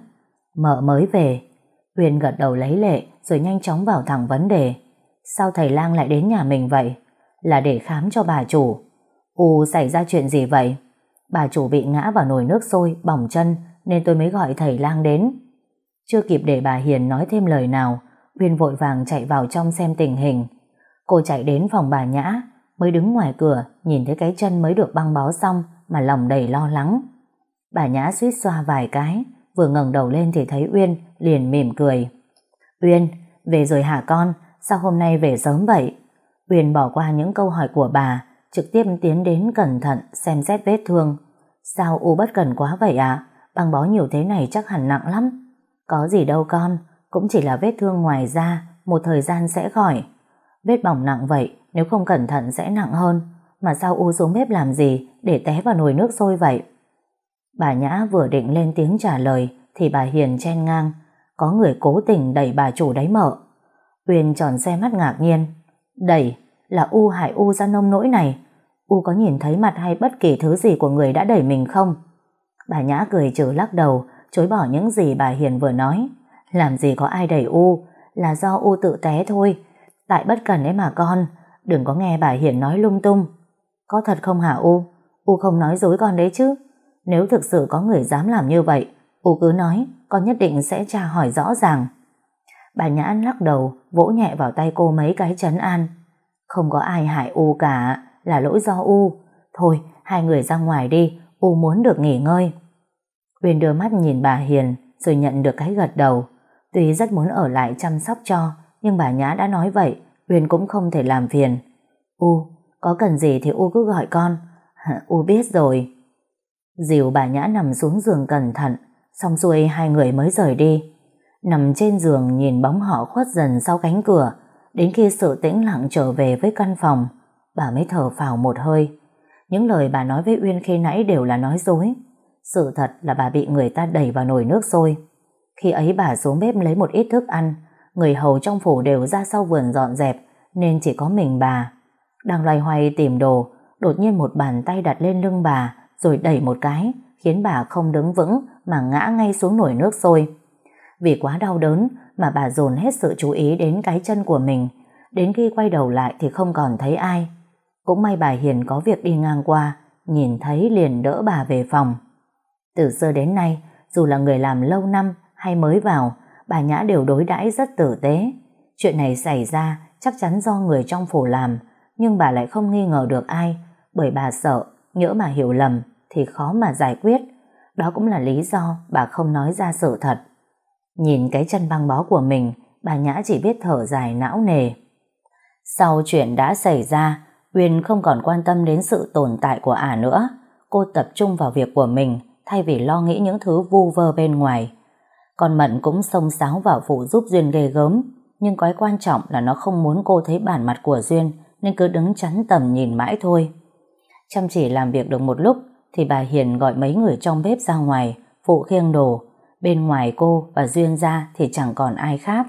Mợ mới về. Huyền gật đầu lấy lệ rồi nhanh chóng vào thẳng vấn đề. Sao thầy lang lại đến nhà mình vậy? Là để khám cho bà chủ. U xảy ra chuyện gì vậy? Bà chủ bị ngã vào nồi nước sôi, bỏng chân nên tôi mới gọi thầy lang đến. Chưa kịp để bà Hiền nói thêm lời nào, Huyền vội vàng chạy vào trong xem tình hình. Cô chạy đến phòng bà Nhã, mới đứng ngoài cửa nhìn thấy cái chân mới được băng bó xong mà lòng đầy lo lắng. Bà Nhã suýt xoa vài cái, vừa ngẩng đầu lên thì thấy Uyên liền mỉm cười. Uyên, về rồi hả con? Sao hôm nay về sớm vậy? Uyên bỏ qua những câu hỏi của bà, trực tiếp tiến đến cẩn thận xem xét vết thương. Sao U bất cần quá vậy ạ? À? Băng bó nhiều thế này chắc hẳn nặng lắm. Có gì đâu con, cũng chỉ là vết thương ngoài da, một thời gian sẽ khỏi. Vết bỏng nặng vậy, nếu không cẩn thận sẽ nặng hơn. Mà sao U xuống bếp làm gì để té vào nồi nước sôi vậy? Bà Nhã vừa định lên tiếng trả lời thì bà Hiền chen ngang. Có người cố tình đẩy bà chủ đấy mở. Uyên tròn xe mắt ngạc nhiên. Đẩy là U hại U ra nông nỗi này. U có nhìn thấy mặt hay bất kỳ thứ gì của người đã đẩy mình không? Bà Nhã cười trừ lắc đầu, chối bỏ những gì bà Hiền vừa nói. Làm gì có ai đẩy U, là do U tự té thôi. Tại bất cần ấy mà con, đừng có nghe bà Hiền nói lung tung. Có thật không hả U? U không nói dối con đấy chứ? Nếu thực sự có người dám làm như vậy, U cứ nói, con nhất định sẽ tra hỏi rõ ràng. Bà Nhã lắc đầu, vỗ nhẹ vào tay cô mấy cái chấn an. Không có ai hại U cả, là lỗi do U. Thôi, hai người ra ngoài đi, U muốn được nghỉ ngơi. Uyên đưa mắt nhìn bà Hiền, rồi nhận được cái gật đầu. Tuy rất muốn ở lại chăm sóc cho, nhưng bà Nhã đã nói vậy, Uyên cũng không thể làm phiền. U, có cần gì thì U cứ gọi con. U biết rồi. Dìu bà Nhã nằm xuống giường cẩn thận, xong xuôi hai người mới rời đi. Nằm trên giường nhìn bóng họ khuất dần sau cánh cửa, đến khi sự tĩnh lặng trở về với căn phòng, bà mới thở phào một hơi. Những lời bà nói với Uyên khi nãy đều là nói dối. Sự thật là bà bị người ta đẩy vào nồi nước sôi. Khi ấy bà xuống bếp lấy một ít thức ăn, người hầu trong phủ đều ra sau vườn dọn dẹp, nên chỉ có mình bà. Đang loay hoay tìm đồ, đột nhiên một bàn tay đặt lên lưng bà, rồi đẩy một cái, khiến bà không đứng vững mà ngã ngay xuống nổi nước sôi. Vì quá đau đớn mà bà dồn hết sự chú ý đến cái chân của mình, đến khi quay đầu lại thì không còn thấy ai. Cũng may bà Hiền có việc đi ngang qua, nhìn thấy liền đỡ bà về phòng. Từ xưa đến nay, dù là người làm lâu năm hay mới vào, bà Nhã đều đối đãi rất tử tế. Chuyện này xảy ra chắc chắn do người trong phủ làm, nhưng bà lại không nghi ngờ được ai, bởi bà sợ, nhỡ mà hiểu lầm thì khó mà giải quyết. Đó cũng là lý do bà không nói ra sự thật. Nhìn cái chân băng bó của mình, bà Nhã chỉ biết thở dài não nề. Sau chuyện đã xảy ra, Uyên không còn quan tâm đến sự tồn tại của ả nữa. Cô tập trung vào việc của mình, thay vì lo nghĩ những thứ vu vơ bên ngoài. Còn Mận cũng xông xáo vào phụ giúp Duyên ghê gớm, nhưng cái quan trọng là nó không muốn cô thấy bản mặt của Duyên, nên cứ đứng chắn tầm nhìn mãi thôi. Chăm chỉ làm việc được một lúc, thì bà Hiền gọi mấy người trong bếp ra ngoài, phụ khiêng đồ. Bên ngoài cô và Duyên ra thì chẳng còn ai khác.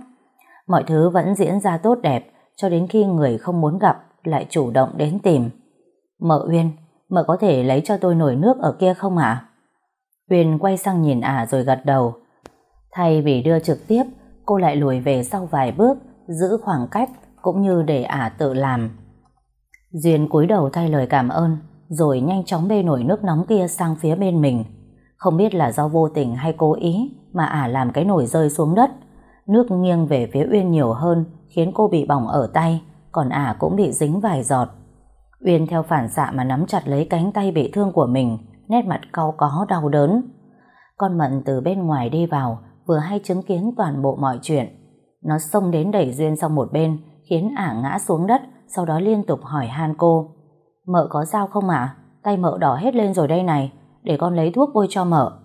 Mọi thứ vẫn diễn ra tốt đẹp, cho đến khi người không muốn gặp lại chủ động đến tìm. Mợ Uyên, mợ có thể lấy cho tôi nổi nước ở kia không ạ? Uyên quay sang nhìn ả rồi gật đầu. Thay vì đưa trực tiếp, cô lại lùi về sau vài bước, giữ khoảng cách cũng như để ả tự làm. Duyên cúi đầu thay lời cảm ơn, rồi nhanh chóng bê nổi nước nóng kia sang phía bên mình. Không biết là do vô tình hay cố ý mà ả làm cái nổi rơi xuống đất. Nước nghiêng về phía Uyên nhiều hơn khiến cô bị bỏng ở tay, còn ả cũng bị dính vài giọt. Uyên theo phản xạ mà nắm chặt lấy cánh tay bị thương của mình, nét mặt cau có đau đớn. Con Mận từ bên ngoài đi vào, vừa hay chứng kiến toàn bộ mọi chuyện. Nó xông đến đẩy Duyên sang một bên, khiến ả ngã xuống đất, sau đó liên tục hỏi han cô. Mợ có sao không ạ? Tay mợ đỏ hết lên rồi đây này, để con lấy thuốc bôi cho mợ.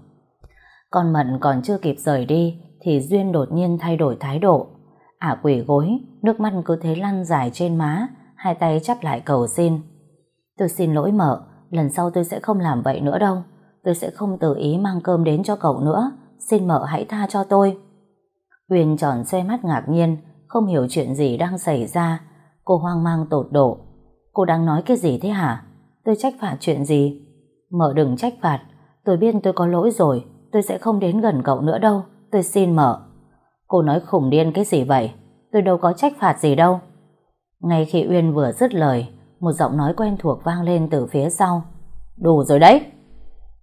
Con Mận còn chưa kịp rời đi, thì Duyên đột nhiên thay đổi thái độ. Ả quỷ gối, nước mắt cứ thế lăn dài trên má, hai tay chắp lại cầu xin. Tôi xin lỗi mợ, lần sau tôi sẽ không làm vậy nữa đâu. Tôi sẽ không tự ý mang cơm đến cho cậu nữa. Xin mợ hãy tha cho tôi. Huyền tròn xoay mắt ngạc nhiên, không hiểu chuyện gì đang xảy ra. Cô hoang mang tột độ. Cô đang nói cái gì thế hả? Tôi trách phạt chuyện gì? Mợ đừng trách phạt. Tôi biết tôi có lỗi rồi. Tôi sẽ không đến gần cậu nữa đâu. Tôi xin mợ. Cô nói khủng điên cái gì vậy? Tôi đâu có trách phạt gì đâu. Ngay khi Uyên vừa dứt lời, một giọng nói quen thuộc vang lên từ phía sau. Đủ rồi đấy!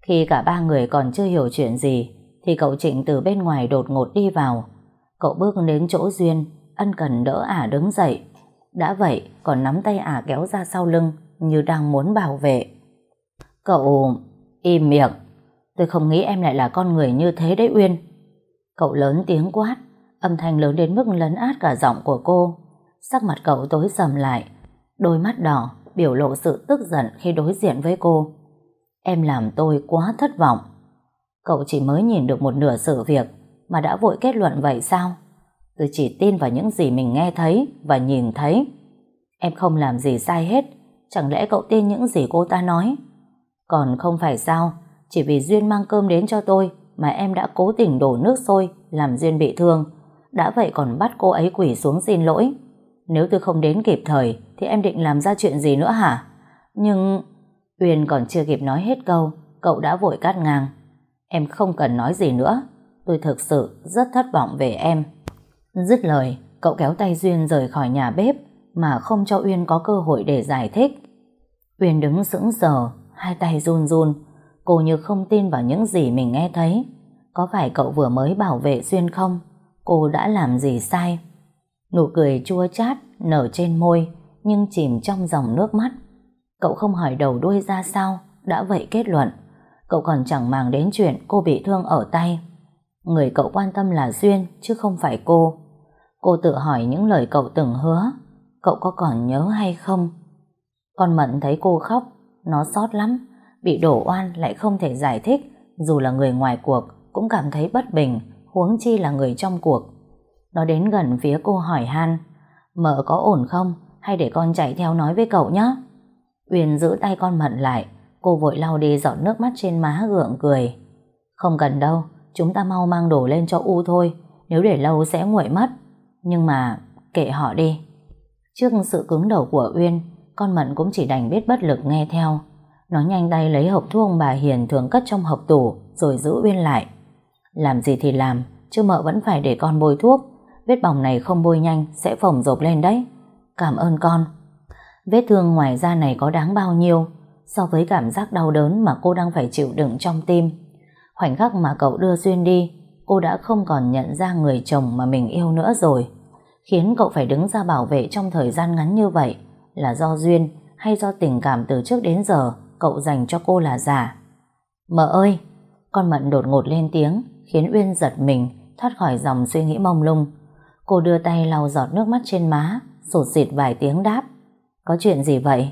Khi cả ba người còn chưa hiểu chuyện gì, thì cậu Trịnh từ bên ngoài đột ngột đi vào. Cậu bước đến chỗ Duyên, ân cần đỡ ả đứng dậy. Đã vậy, còn nắm tay ả kéo ra sau lưng, như đang muốn bảo vệ. Cậu... im miệng. Tôi không nghĩ em lại là con người như thế đấy Uyên. Cậu lớn tiếng quát, âm thanh lớn đến mức lấn át cả giọng của cô. Sắc mặt cậu tối sầm lại, đôi mắt đỏ, biểu lộ sự tức giận khi đối diện với cô. Em làm tôi quá thất vọng. Cậu chỉ mới nhìn được một nửa sự việc mà đã vội kết luận vậy sao? Tôi chỉ tin vào những gì mình nghe thấy và nhìn thấy. Em không làm gì sai hết, chẳng lẽ cậu tin những gì cô ta nói? Còn không phải sao, chỉ vì Duyên mang cơm đến cho tôi mà em đã cố tình đổ nước sôi làm Duyên bị thương. Đã vậy còn bắt cô ấy quỷ xuống xin lỗi. Nếu tôi không đến kịp thời thì em định làm ra chuyện gì nữa hả? Nhưng... Uyên còn chưa kịp nói hết câu, cậu đã vội cắt ngang. Em không cần nói gì nữa, tôi thực sự rất thất vọng về em. Dứt lời, cậu kéo tay Duyên rời khỏi nhà bếp mà không cho Uyên có cơ hội để giải thích. Uyên đứng sững sờ, hai tay run run, cô như không tin vào những gì mình nghe thấy. Có phải cậu vừa mới bảo vệ Duyên không? Cô đã làm gì sai? Nụ cười chua chát nở trên môi nhưng chìm trong dòng nước mắt. Cậu không hỏi đầu đuôi ra sao, đã vậy kết luận. Cậu còn chẳng màng đến chuyện cô bị thương ở tay. Người cậu quan tâm là Duyên chứ không phải cô. Cô tự hỏi những lời cậu từng hứa. Cậu có còn nhớ hay không? Con Mận thấy cô khóc, nó xót lắm. Bị đổ oan lại không thể giải thích, dù là người ngoài cuộc cũng cảm thấy bất bình, huống chi là người trong cuộc. Nó đến gần phía cô hỏi han, mợ có ổn không? Hay để con chạy theo nói với cậu nhé? Uyên giữ tay con Mận lại, cô vội lau đi giọt nước mắt trên má gượng cười. Không cần đâu, chúng ta mau mang đồ lên cho U thôi, nếu để lâu sẽ nguội mất. Nhưng mà, kệ họ đi. Trước sự cứng đầu của Uyên, con Mận cũng chỉ đành biết bất lực nghe theo. Nó nhanh tay lấy hộp thuốc ông bà Hiền thường cất trong hộp tủ, rồi giữ Uyên lại. Làm gì thì làm, chứ mợ vẫn phải để con bôi thuốc. Vết bỏng này không bôi nhanh, sẽ phồng rộp lên đấy. Cảm ơn con. Vết thương ngoài da này có đáng bao nhiêu so với cảm giác đau đớn mà cô đang phải chịu đựng trong tim. Khoảnh khắc mà cậu đưa Duyên đi, cô đã không còn nhận ra người chồng mà mình yêu nữa rồi. Khiến cậu phải đứng ra bảo vệ trong thời gian ngắn như vậy là do Duyên hay do tình cảm từ trước đến giờ cậu dành cho cô là giả. Mợ ơi! Con Mận đột ngột lên tiếng khiến Uyên giật mình thoát khỏi dòng suy nghĩ mông lung. Cô đưa tay lau giọt nước mắt trên má sụt xịt vài tiếng đáp. Có chuyện gì vậy?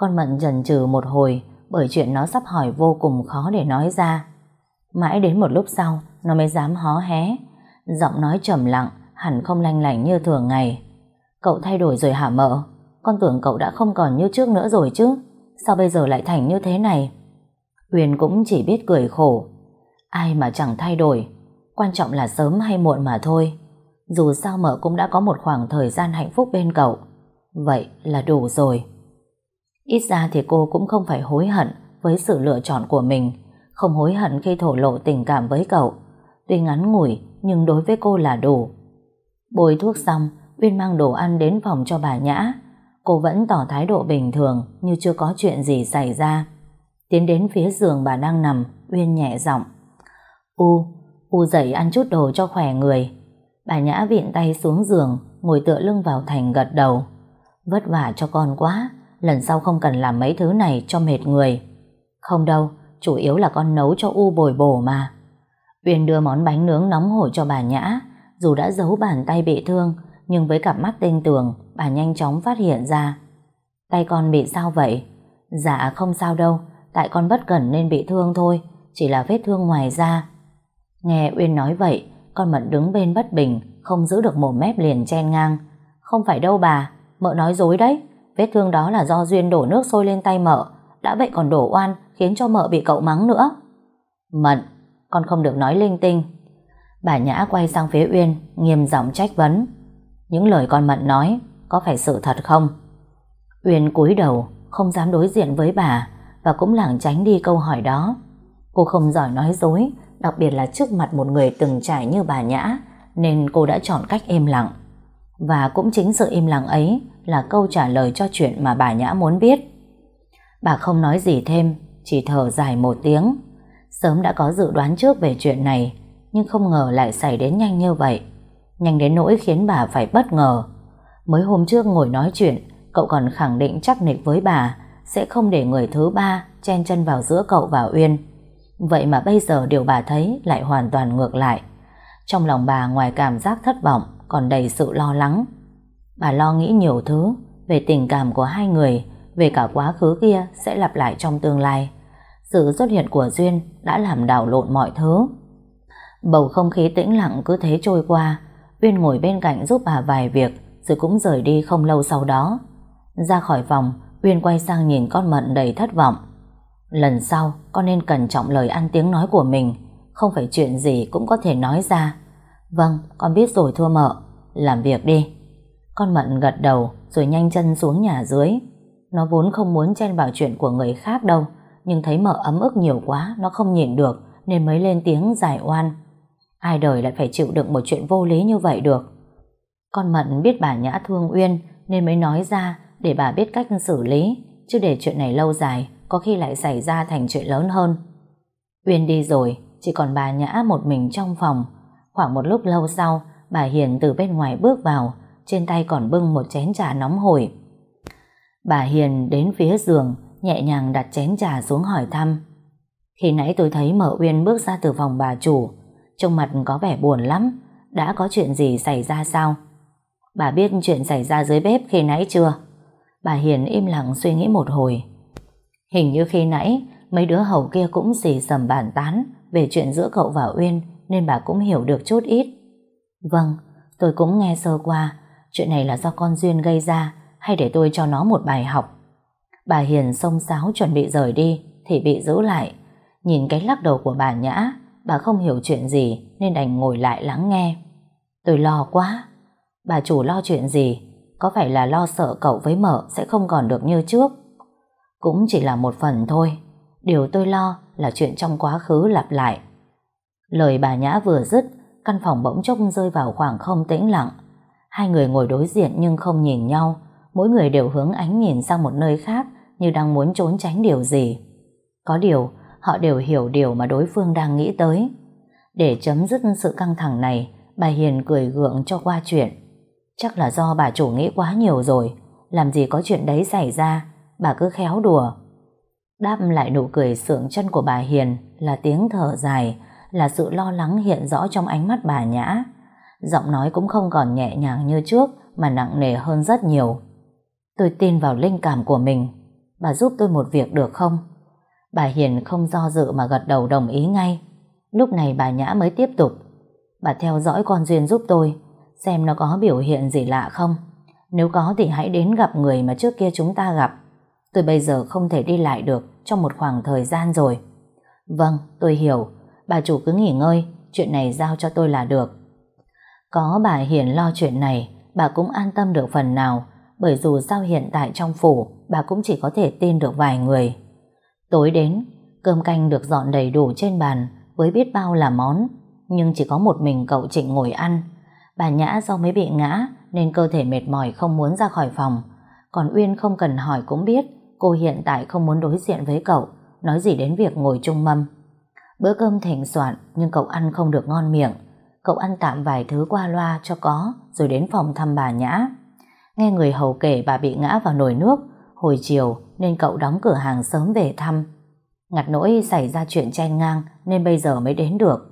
Con Mận dần chừ một hồi, bởi chuyện nó sắp hỏi vô cùng khó để nói ra. Mãi đến một lúc sau, nó mới dám hó hé. Giọng nói trầm lặng, hẳn không lanh lảnh như thường ngày. Cậu thay đổi rồi hả mợ? Con tưởng cậu đã không còn như trước nữa rồi chứ. Sao bây giờ lại thành như thế này? Huyền cũng chỉ biết cười khổ. Ai mà chẳng thay đổi. Quan trọng là sớm hay muộn mà thôi. Dù sao mợ cũng đã có một khoảng thời gian hạnh phúc bên cậu. Vậy là đủ rồi. Ít ra thì cô cũng không phải hối hận với sự lựa chọn của mình. Không hối hận khi thổ lộ tình cảm với cậu. Tuy ngắn ngủi nhưng đối với cô là đủ. Bôi thuốc xong, Uyên mang đồ ăn đến phòng cho bà Nhã. Cô vẫn tỏ thái độ bình thường như chưa có chuyện gì xảy ra. Tiến đến phía giường bà đang nằm, Uyên nhẹ giọng. U, U dậy ăn chút đồ cho khỏe người. Bà Nhã viện tay xuống giường, ngồi tựa lưng vào thành gật đầu. Vất vả cho con quá, lần sau không cần làm mấy thứ này cho mệt người. Không đâu, chủ yếu là con nấu cho U bồi bổ mà. Uyên đưa món bánh nướng nóng hổi cho bà Nhã, Dù đã giấu bàn tay bị thương, nhưng với cặp mắt tinh tường, bà nhanh chóng phát hiện ra. Tay con bị sao vậy? Dạ không sao đâu, tại con bất cẩn nên bị thương thôi, chỉ là vết thương ngoài da. Nghe Uyên nói vậy, con Mận đứng bên bất bình, không giữ được mồm mép liền chen ngang. Không phải đâu bà, mợ nói dối đấy, vết thương đó là do Duyên đổ nước sôi lên tay mợ, đã vậy còn đổ oan, khiến cho mợ bị cậu mắng nữa. Mận, con không được nói linh tinh. Bà Nhã quay sang phía Uyên, nghiêm giọng trách vấn. Những lời con Mận nói, có phải sự thật không? Uyên cúi đầu, không dám đối diện với bà, và cũng lảng tránh đi câu hỏi đó. Cô không giỏi nói dối, đặc biệt là trước mặt một người từng trải như bà Nhã, nên cô đã chọn cách im lặng. Và cũng chính sự im lặng ấy là câu trả lời cho chuyện mà bà Nhã muốn biết. Bà không nói gì thêm, chỉ thở dài một tiếng. Sớm đã có dự đoán trước về chuyện này, nhưng không ngờ lại xảy đến nhanh như vậy. Nhanh đến nỗi khiến bà phải bất ngờ. Mới hôm trước ngồi nói chuyện, cậu còn khẳng định chắc nịch với bà sẽ không để người thứ ba chen chân vào giữa cậu và Uyên. Vậy mà bây giờ điều bà thấy lại hoàn toàn ngược lại. Trong lòng bà ngoài cảm giác thất vọng còn đầy sự lo lắng. Bà lo nghĩ nhiều thứ về tình cảm của hai người, về cả quá khứ kia sẽ lặp lại trong tương lai. Sự xuất hiện của Duyên đã làm đảo lộn mọi thứ. Bầu không khí tĩnh lặng cứ thế trôi qua, Uyên ngồi bên cạnh giúp bà vài việc rồi cũng rời đi không lâu sau đó. Ra khỏi phòng, Uyên quay sang nhìn con Mận đầy thất vọng. Lần sau, con nên cẩn trọng lời ăn tiếng nói của mình, không phải chuyện gì cũng có thể nói ra. Vâng, con biết rồi thưa mợ, làm việc đi. Con Mận gật đầu rồi nhanh chân xuống nhà dưới. Nó vốn không muốn chen vào chuyện của người khác đâu, nhưng thấy mợ ấm ức nhiều quá, nó không nhịn được nên mới lên tiếng giải oan. Ai đời lại phải chịu đựng một chuyện vô lý như vậy được. Con Mận biết bà Nhã thương Uyên nên mới nói ra để bà biết cách xử lý, chứ để chuyện này lâu dài có khi lại xảy ra thành chuyện lớn hơn. Uyên đi rồi, chỉ còn bà Nhã một mình trong phòng. Khoảng một lúc lâu sau, bà Hiền từ bên ngoài bước vào, trên tay còn bưng một chén trà nóng hổi. Bà Hiền đến phía giường, nhẹ nhàng đặt chén trà xuống hỏi thăm. Khi nãy tôi thấy mở Uyên bước ra từ phòng bà chủ, trông mặt có vẻ buồn lắm, đã có chuyện gì xảy ra sao? Bà biết chuyện xảy ra dưới bếp khi nãy chưa? Bà Hiền im lặng suy nghĩ một hồi. Hình như khi nãy mấy đứa hầu kia cũng xì sầm bàn tán về chuyện giữa cậu và Uyên nên bà cũng hiểu được chút ít. Vâng, tôi cũng nghe sơ qua chuyện này là do con Duyên gây ra hay để tôi cho nó một bài học. Bà Hiền xông xáo chuẩn bị rời đi thì bị giữ lại. Nhìn cái lắc đầu của bà Nhã bà không hiểu chuyện gì nên đành ngồi lại lắng nghe. Tôi lo quá. Bà chủ lo chuyện gì? Có phải là lo sợ cậu với mợ sẽ không còn được như trước? Cũng chỉ là một phần thôi. Điều tôi lo là chuyện trong quá khứ lặp lại. Lời bà Nhã vừa dứt, căn phòng bỗng chốc rơi vào khoảng không tĩnh lặng. Hai người ngồi đối diện nhưng không nhìn nhau, mỗi người đều hướng ánh nhìn sang một nơi khác như đang muốn trốn tránh điều gì. Có điều, họ đều hiểu điều mà đối phương đang nghĩ tới. Để chấm dứt sự căng thẳng này, bà Hiền cười gượng cho qua chuyện. Chắc là do bà chủ nghĩ quá nhiều rồi, làm gì có chuyện đấy xảy ra, bà cứ khéo đùa. Đáp lại nụ cười sượng chân của bà Hiền là tiếng thở dài, là sự lo lắng hiện rõ trong ánh mắt bà Nhã. Giọng nói cũng không còn nhẹ nhàng như trước mà nặng nề hơn rất nhiều. Tôi tin vào linh cảm của mình. Bà giúp tôi một việc được không? Bà Hiền không do dự mà gật đầu đồng ý ngay. Lúc này bà Nhã mới tiếp tục. Bà theo dõi con Duyên giúp tôi, xem nó có biểu hiện gì lạ không. Nếu có thì hãy đến gặp người mà trước kia chúng ta gặp. Tôi bây giờ không thể đi lại được trong một khoảng thời gian rồi. Vâng, tôi hiểu. Bà chủ cứ nghỉ ngơi, chuyện này giao cho tôi là được. Có bà Hiền lo chuyện này, bà cũng an tâm được phần nào, bởi dù sao hiện tại trong phủ, bà cũng chỉ có thể tin được vài người. Tối đến, cơm canh được dọn đầy đủ trên bàn với biết bao là món, nhưng chỉ có một mình cậu Trịnh ngồi ăn. Bà Nhã do mới bị ngã nên cơ thể mệt mỏi không muốn ra khỏi phòng. Còn Uyên không cần hỏi cũng biết cô hiện tại không muốn đối diện với cậu, nói gì đến việc ngồi chung mâm. Bữa cơm thịnh soạn nhưng cậu ăn không được ngon miệng. Cậu ăn tạm vài thứ qua loa cho có rồi đến phòng thăm bà Nhã. Nghe người hầu kể bà bị ngã vào nồi nước hồi chiều nên cậu đóng cửa hàng sớm về thăm. Ngặt nỗi xảy ra chuyện chen ngang nên bây giờ mới đến được.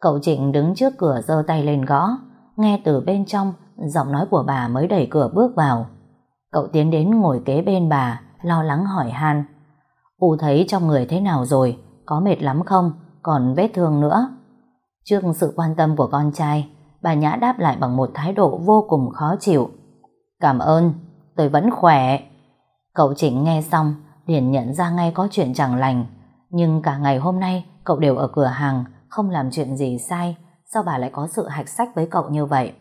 Cậu Trịnh đứng trước cửa giơ tay lên gõ, nghe từ bên trong, giọng nói của bà mới đẩy cửa bước vào. Cậu tiến đến ngồi kế bên bà, lo lắng hỏi han. U thấy trong người thế nào rồi, có mệt lắm không, còn vết thương nữa. Trước sự quan tâm của con trai, bà Nhã đáp lại bằng một thái độ vô cùng khó chịu. Cảm ơn, tôi vẫn khỏe. Cậu Trịnh nghe xong, liền nhận ra ngay có chuyện chẳng lành. Nhưng cả ngày hôm nay, cậu đều ở cửa hàng, không làm chuyện gì sai. Sao bà lại có sự hạch sách với cậu như vậy?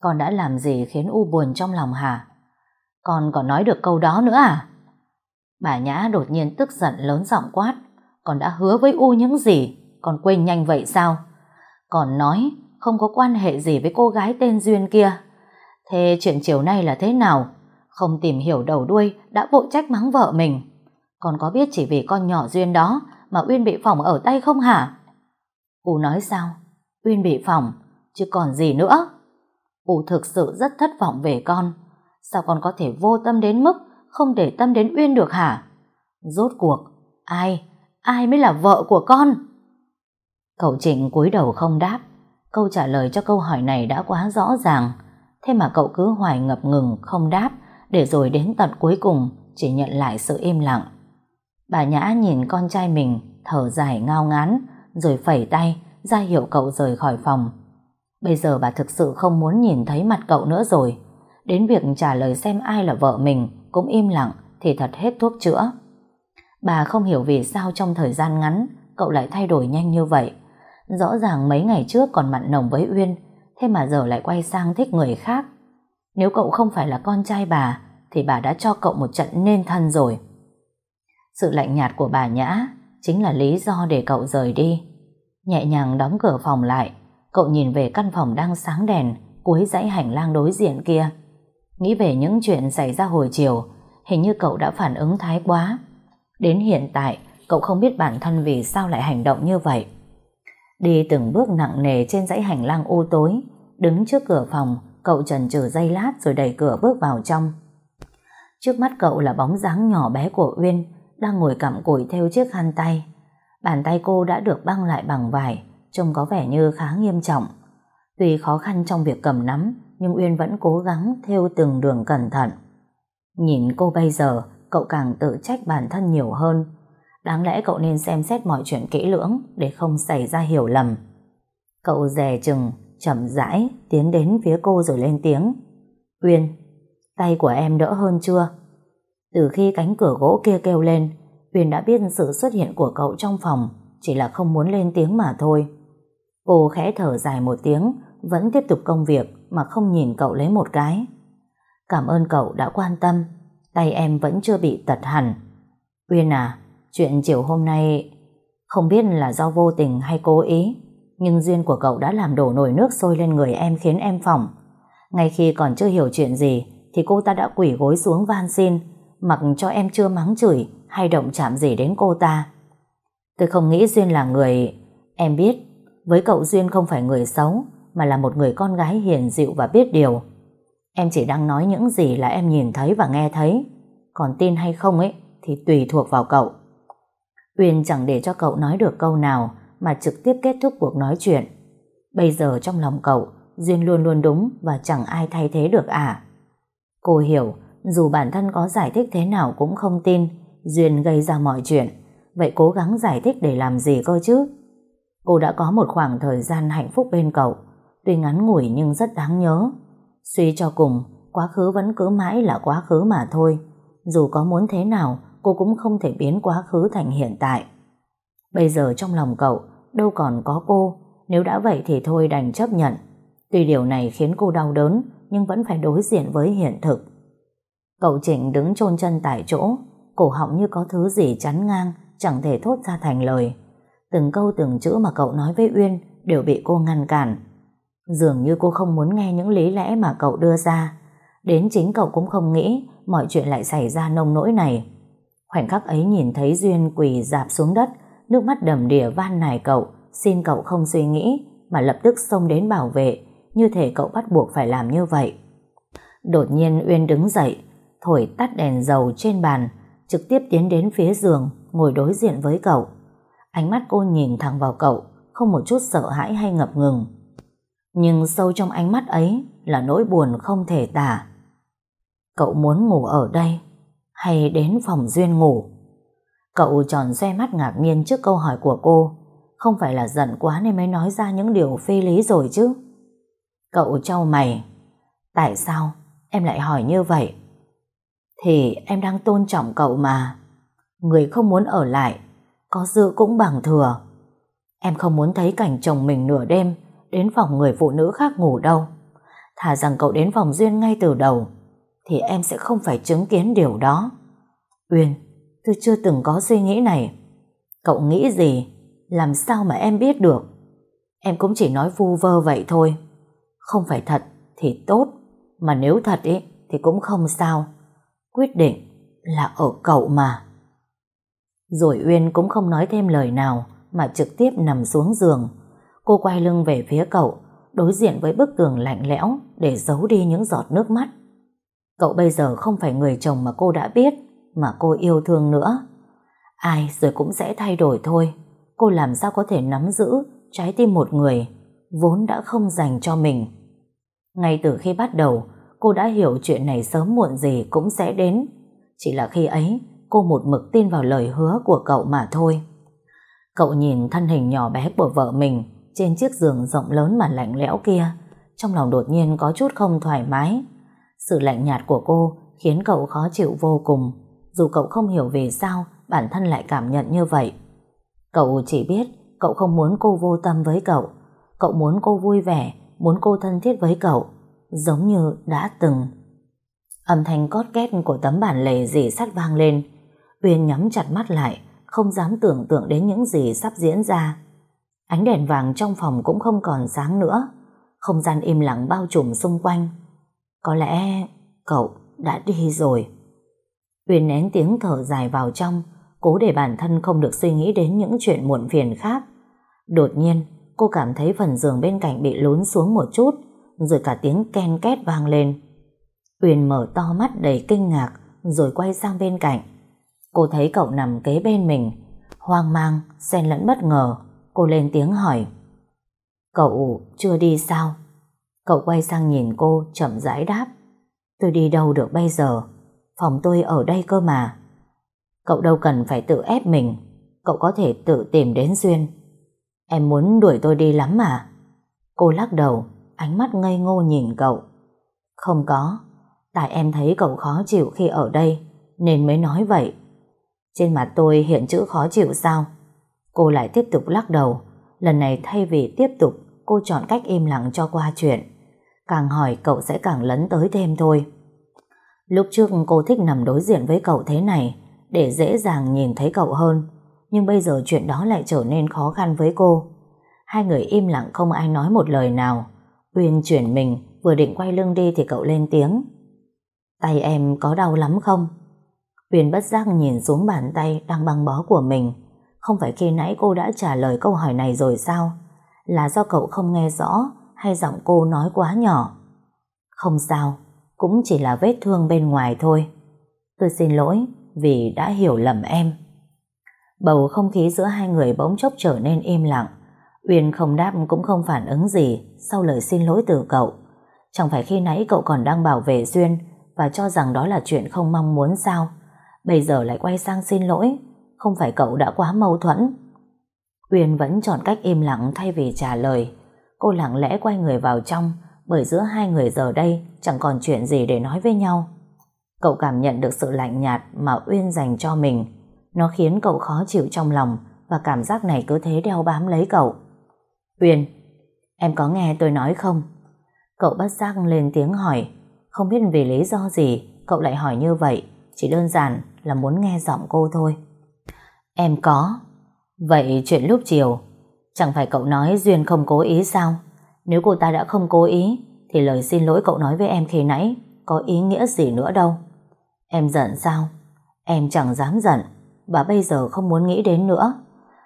Con đã làm gì khiến U buồn trong lòng hả? Con còn nói được câu đó nữa à? Bà Nhã đột nhiên tức giận lớn giọng quát. Con đã hứa với U những gì? Con quên nhanh vậy sao? Còn nói không có quan hệ gì với cô gái tên Duyên kia. Thế chuyện chiều nay là thế nào? Không tìm hiểu đầu đuôi đã vội trách mắng vợ mình. còn có biết chỉ vì con nhỏ Duyên đó mà Uyên bị phỏng ở tay không hả? U nói sao? Uyên bị phỏng, chứ còn gì nữa? U thực sự rất thất vọng về con. Sao con có thể vô tâm đến mức không để tâm đến Uyên được hả? Rốt cuộc, ai, ai mới là vợ của con? Cậu Trịnh cúi đầu không đáp. Câu trả lời cho câu hỏi này đã quá rõ ràng. Thế mà cậu cứ hoài ngập ngừng, không đáp, để rồi đến tận cuối cùng, chỉ nhận lại sự im lặng. Bà Nhã nhìn con trai mình, thở dài ngao ngán, rồi phẩy tay, ra hiệu cậu rời khỏi phòng. Bây giờ bà thực sự không muốn nhìn thấy mặt cậu nữa rồi. Đến việc trả lời xem ai là vợ mình, cũng im lặng, thì thật hết thuốc chữa. Bà không hiểu vì sao trong thời gian ngắn, cậu lại thay đổi nhanh như vậy. Rõ ràng mấy ngày trước còn mặn nồng với Uyên thế mà giờ lại quay sang thích người khác. Nếu cậu không phải là con trai bà thì bà đã cho cậu một trận nên thân rồi. Sự lạnh nhạt của bà Nhã chính là lý do để cậu rời đi. Nhẹ nhàng đóng cửa phòng lại, cậu nhìn về căn phòng đang sáng đèn cuối dãy hành lang đối diện kia. Nghĩ về những chuyện xảy ra hồi chiều, hình như cậu đã phản ứng thái quá. Đến hiện tại, cậu không biết bản thân vì sao lại hành động như vậy. Đi từng bước nặng nề trên dãy hành lang u tối, đứng trước cửa phòng, cậu trần chờ dây lát rồi đẩy cửa bước vào trong. Trước mắt cậu là bóng dáng nhỏ bé của Uyên, đang ngồi cặm cụi theo chiếc khăn tay. Bàn tay cô đã được băng lại bằng vải, trông có vẻ như khá nghiêm trọng. Tuy khó khăn trong việc cầm nắm, nhưng Uyên vẫn cố gắng theo từng đường cẩn thận. Nhìn cô bây giờ, cậu càng tự trách bản thân nhiều hơn. Đáng lẽ cậu nên xem xét mọi chuyện kỹ lưỡng để không xảy ra hiểu lầm. Cậu dè chừng, chậm rãi, tiến đến phía cô rồi lên tiếng. Uyên, tay của em đỡ hơn chưa? Từ khi cánh cửa gỗ kia kêu lên, Uyên đã biết sự xuất hiện của cậu trong phòng, chỉ là không muốn lên tiếng mà thôi. Cô khẽ thở dài một tiếng, vẫn tiếp tục công việc mà không nhìn cậu lấy một cái. Cảm ơn cậu đã quan tâm, tay em vẫn chưa bị tật hẳn. Uyên à, chuyện chiều hôm nay không biết là do vô tình hay cố ý, nhưng duyên của cậu đã làm đổ nồi nước sôi lên người em khiến em phỏng. Ngay khi còn chưa hiểu chuyện gì, thì cô ta đã quỷ gối xuống van xin, mặc cho em chưa mắng chửi hay động chạm gì đến cô ta. Tôi không nghĩ Duyên là người... Em biết, với cậu Duyên không phải người xấu, mà là một người con gái hiền dịu và biết điều. Em chỉ đang nói những gì là em nhìn thấy và nghe thấy. Còn tin hay không ấy, thì tùy thuộc vào cậu. Uyên chẳng để cho cậu nói được câu nào, mà trực tiếp kết thúc cuộc nói chuyện. Bây giờ trong lòng cậu, Duyên luôn luôn đúng và chẳng ai thay thế được à. Cô hiểu, dù bản thân có giải thích thế nào cũng không tin, Duyên gây ra mọi chuyện. Vậy cố gắng giải thích để làm gì cơ chứ? Cô đã có một khoảng thời gian hạnh phúc bên cậu, tuy ngắn ngủi nhưng rất đáng nhớ. Suy cho cùng, quá khứ vẫn cứ mãi là quá khứ mà thôi. Dù có muốn thế nào, cô cũng không thể biến quá khứ thành hiện tại. Bây giờ trong lòng cậu, đâu còn có cô, nếu đã vậy thì thôi đành chấp nhận. Tuy điều này khiến cô đau đớn, nhưng vẫn phải đối diện với hiện thực. Cậu Trịnh đứng chôn chân tại chỗ, cổ họng như có thứ gì chắn ngang, chẳng thể thốt ra thành lời. Từng câu từng chữ mà cậu nói với Uyên đều bị cô ngăn cản. Dường như cô không muốn nghe những lý lẽ mà cậu đưa ra. Đến chính cậu cũng không nghĩ mọi chuyện lại xảy ra nông nỗi này. Khoảnh khắc ấy nhìn thấy Duyên quỳ dạp xuống đất, nước mắt đầm đìa van nài cậu, xin cậu không suy nghĩ, mà lập tức xông đến bảo vệ, như thể cậu bắt buộc phải làm như vậy. Đột nhiên Uyên đứng dậy, thổi tắt đèn dầu trên bàn, trực tiếp tiến đến phía giường, ngồi đối diện với cậu. Ánh mắt cô nhìn thẳng vào cậu, không một chút sợ hãi hay ngập ngừng. Nhưng sâu trong ánh mắt ấy là nỗi buồn không thể tả. Cậu muốn ngủ ở đây hay đến phòng Duyên ngủ? Cậu tròn xoe mắt ngạc nhiên trước câu hỏi của cô. Không phải là giận quá nên mới nói ra những điều phi lý rồi chứ. Cậu trao mày. Tại sao em lại hỏi như vậy? Thì em đang tôn trọng cậu mà. Người không muốn ở lại, có giữ cũng bằng thừa. Em không muốn thấy cảnh chồng mình nửa đêm đến phòng người phụ nữ khác ngủ đâu. Thà rằng cậu đến phòng Duyên ngay từ đầu, thì em sẽ không phải chứng kiến điều đó. Uyên, tôi chưa từng có suy nghĩ này. Cậu nghĩ gì? Làm sao mà em biết được? Em cũng chỉ nói vu vơ vậy thôi. Không phải thật thì tốt, mà nếu thật ý thì cũng không sao. Quyết định là ở cậu mà. Rồi Uyên cũng không nói thêm lời nào mà trực tiếp nằm xuống giường. Cô quay lưng về phía cậu, đối diện với bức tường lạnh lẽo để giấu đi những giọt nước mắt. Cậu bây giờ không phải người chồng mà cô đã biết, mà cô yêu thương nữa. Ai rồi cũng sẽ thay đổi thôi. Cô làm sao có thể nắm giữ trái tim một người vốn đã không dành cho mình. Ngay từ khi bắt đầu, cô đã hiểu chuyện này sớm muộn gì cũng sẽ đến. Chỉ là khi ấy, cô một mực tin vào lời hứa của cậu mà thôi. Cậu nhìn thân hình nhỏ bé của vợ mình trên chiếc giường rộng lớn mà lạnh lẽo kia, trong lòng đột nhiên có chút không thoải mái. Sự lạnh nhạt của cô khiến cậu khó chịu vô cùng, dù cậu không hiểu vì sao bản thân lại cảm nhận như vậy. Cậu chỉ biết cậu không muốn cô vô tâm với cậu, cậu muốn cô vui vẻ, muốn cô thân thiết với cậu, giống như đã từng. Âm thanh cót két của tấm bản lề dì sắt vang lên, Uyên nhắm chặt mắt lại, không dám tưởng tượng đến những gì sắp diễn ra. Ánh đèn vàng trong phòng cũng không còn sáng nữa, không gian im lặng bao trùm xung quanh. Có lẽ cậu đã đi rồi. Uyên nén tiếng thở dài vào trong, cố để bản thân không được suy nghĩ đến những chuyện muộn phiền khác. Đột nhiên, cô cảm thấy phần giường bên cạnh bị lún xuống một chút, rồi cả tiếng ken két vang lên. Uyên mở to mắt đầy kinh ngạc, rồi quay sang bên cạnh. Cô thấy cậu nằm kế bên mình, hoang mang, xen lẫn bất ngờ. Cô lên tiếng hỏi. Cậu chưa đi sao? Cậu quay sang nhìn cô, chậm rãi đáp. Tôi đi đâu được bây giờ? Phòng tôi ở đây cơ mà. Cậu đâu cần phải tự ép mình, cậu có thể tự tìm đến Duyên. Em muốn đuổi tôi đi lắm mà. Cô lắc đầu, ánh mắt ngây ngô nhìn cậu. Không có, tại em thấy cậu khó chịu khi ở đây, nên mới nói vậy. Trên mặt tôi hiện chữ khó chịu sao? Cô lại tiếp tục lắc đầu. Lần này thay vì tiếp tục, cô chọn cách im lặng cho qua chuyện. Càng hỏi cậu sẽ càng lấn tới thêm thôi. Lúc trước cô thích nằm đối diện với cậu thế này, để dễ dàng nhìn thấy cậu hơn. Nhưng bây giờ chuyện đó lại trở nên khó khăn với cô. Hai người im lặng không ai nói một lời nào. Uyên chuyển mình, vừa định quay lưng đi thì cậu lên tiếng. Tay em có đau lắm không? Uyên bất giác nhìn xuống bàn tay đang băng bó của mình. Không phải khi nãy cô đã trả lời câu hỏi này rồi sao? Là do cậu không nghe rõ hay giọng cô nói quá nhỏ? Không sao, cũng chỉ là vết thương bên ngoài thôi. Tôi xin lỗi vì đã hiểu lầm em. Bầu không khí giữa hai người bỗng chốc trở nên im lặng. Uyên không đáp cũng không phản ứng gì sau lời xin lỗi từ cậu. Chẳng phải khi nãy cậu còn đang bảo vệ Duyên và cho rằng đó là chuyện không mong muốn sao? Bây giờ lại quay sang xin lỗi Không phải cậu đã quá mâu thuẫn Uyên vẫn chọn cách im lặng Thay vì trả lời Cô lặng lẽ quay người vào trong Bởi giữa hai người giờ đây Chẳng còn chuyện gì để nói với nhau. Cậu cảm nhận được sự lạnh nhạt Mà Uyên dành cho mình. Nó khiến cậu khó chịu trong lòng Và cảm giác này cứ thế đeo bám lấy cậu. Uyên Em có nghe tôi nói không? Cậu bất giác lên tiếng hỏi. Không biết vì lý do gì Cậu lại hỏi như vậy Chỉ đơn giản là muốn nghe giọng cô thôi. Em có. Vậy chuyện lúc chiều, chẳng phải cậu nói Duyên không cố ý sao? Nếu cô ta đã không cố ý, thì lời xin lỗi cậu nói với em khi nãy có ý nghĩa gì nữa đâu. Em giận sao? Em chẳng dám giận, và bây giờ không muốn nghĩ đến nữa.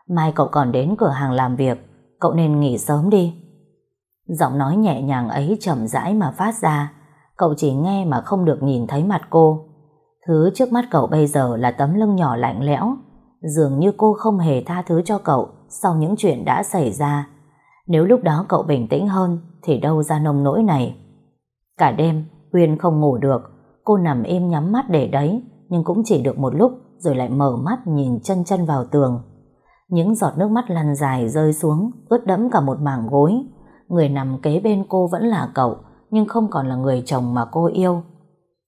Mai cậu còn đến cửa hàng làm việc, cậu nên nghỉ sớm đi. Giọng nói nhẹ nhàng ấy chậm rãi mà phát ra, cậu chỉ nghe mà không được nhìn thấy mặt cô. Thứ trước mắt cậu bây giờ là tấm lưng nhỏ lạnh lẽo, dường như cô không hề tha thứ cho cậu sau những chuyện đã xảy ra. Nếu lúc đó cậu bình tĩnh hơn thì đâu ra nông nỗi này. Cả đêm, Uyên không ngủ được. Cô nằm im nhắm mắt để đấy, nhưng cũng chỉ được một lúc rồi lại mở mắt nhìn chân chân vào tường. Những giọt nước mắt lăn dài rơi xuống, ướt đẫm cả một mảng gối. Người nằm kế bên cô vẫn là cậu, nhưng không còn là người chồng mà cô yêu.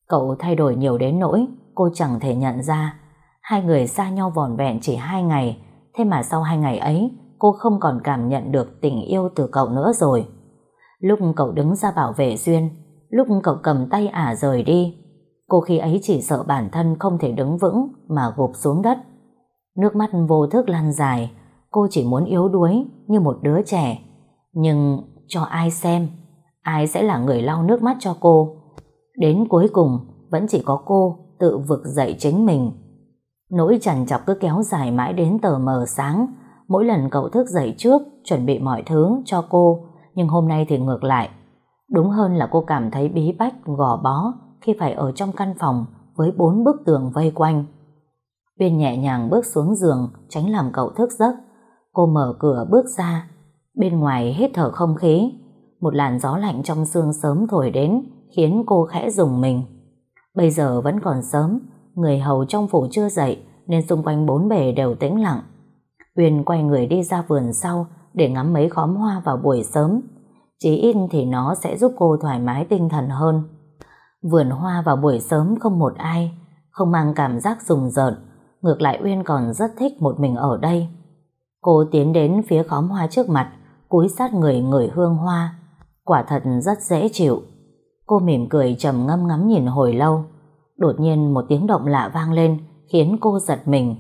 Cậu thay đổi nhiều đến nỗi, cô chẳng thể nhận ra. Hai người xa nhau vòn vẹn chỉ hai ngày, thế mà sau hai ngày ấy, cô không còn cảm nhận được tình yêu từ cậu nữa rồi. Lúc cậu đứng ra bảo vệ Duyên, lúc cậu cầm tay ả rời đi, cô khi ấy chỉ sợ bản thân không thể đứng vững mà gục xuống đất. Nước mắt vô thức lan dài, cô chỉ muốn yếu đuối như một đứa trẻ. Nhưng cho ai xem, ai sẽ là người lau nước mắt cho cô. Đến cuối cùng, vẫn chỉ có cô tự vực dậy chính mình. Nỗi chằn chọc cứ kéo dài mãi đến tờ mờ sáng. Mỗi lần cậu thức dậy trước, chuẩn bị mọi thứ cho cô, nhưng hôm nay thì ngược lại. Đúng hơn là cô cảm thấy bí bách, gò bó khi phải ở trong căn phòng với bốn bức tường vây quanh. Uyên nhẹ nhàng bước xuống giường, tránh làm cậu thức giấc. Cô mở cửa bước ra. Bên ngoài hít thở không khí. Một làn gió lạnh trong sương sớm thổi đến, khiến cô khẽ rùng mình. Bây giờ vẫn còn sớm, người hầu trong phủ chưa dậy, nên xung quanh bốn bề đều tĩnh lặng. Uyên quay người đi ra vườn sau để ngắm mấy khóm hoa vào buổi sớm. Chỉ ít thì nó sẽ giúp cô thoải mái tinh thần hơn. Vườn hoa vào buổi sớm không một ai, không mang cảm giác rùng rợn, ngược lại Uyên còn rất thích một mình ở đây. Cô tiến đến phía khóm hoa trước mặt, cúi sát người người hương hoa. Quả thật rất dễ chịu. Cô mỉm cười trầm ngâm ngắm nhìn hồi lâu. Đột nhiên một tiếng động lạ vang lên, khiến cô giật mình.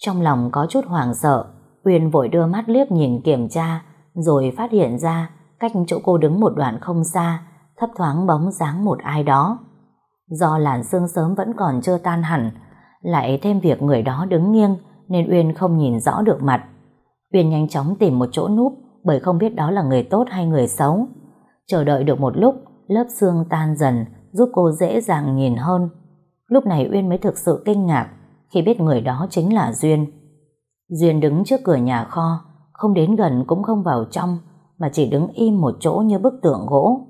Trong lòng có chút hoảng sợ, Uyên vội đưa mắt liếc nhìn kiểm tra, rồi phát hiện ra cách chỗ cô đứng một đoạn không xa, thấp thoáng bóng dáng một ai đó. Do làn sương sớm vẫn còn chưa tan hẳn, lại thêm việc người đó đứng nghiêng nên Uyên không nhìn rõ được mặt. Uyên nhanh chóng tìm một chỗ núp bởi không biết đó là người tốt hay người xấu. Chờ đợi được một lúc, lớp xương tan dần giúp cô dễ dàng nhìn hơn. Lúc này Uyên mới thực sự kinh ngạc khi biết người đó chính là Duyên. Duyên đứng trước cửa nhà kho, không đến gần cũng không vào trong, mà chỉ đứng im một chỗ như bức tượng gỗ.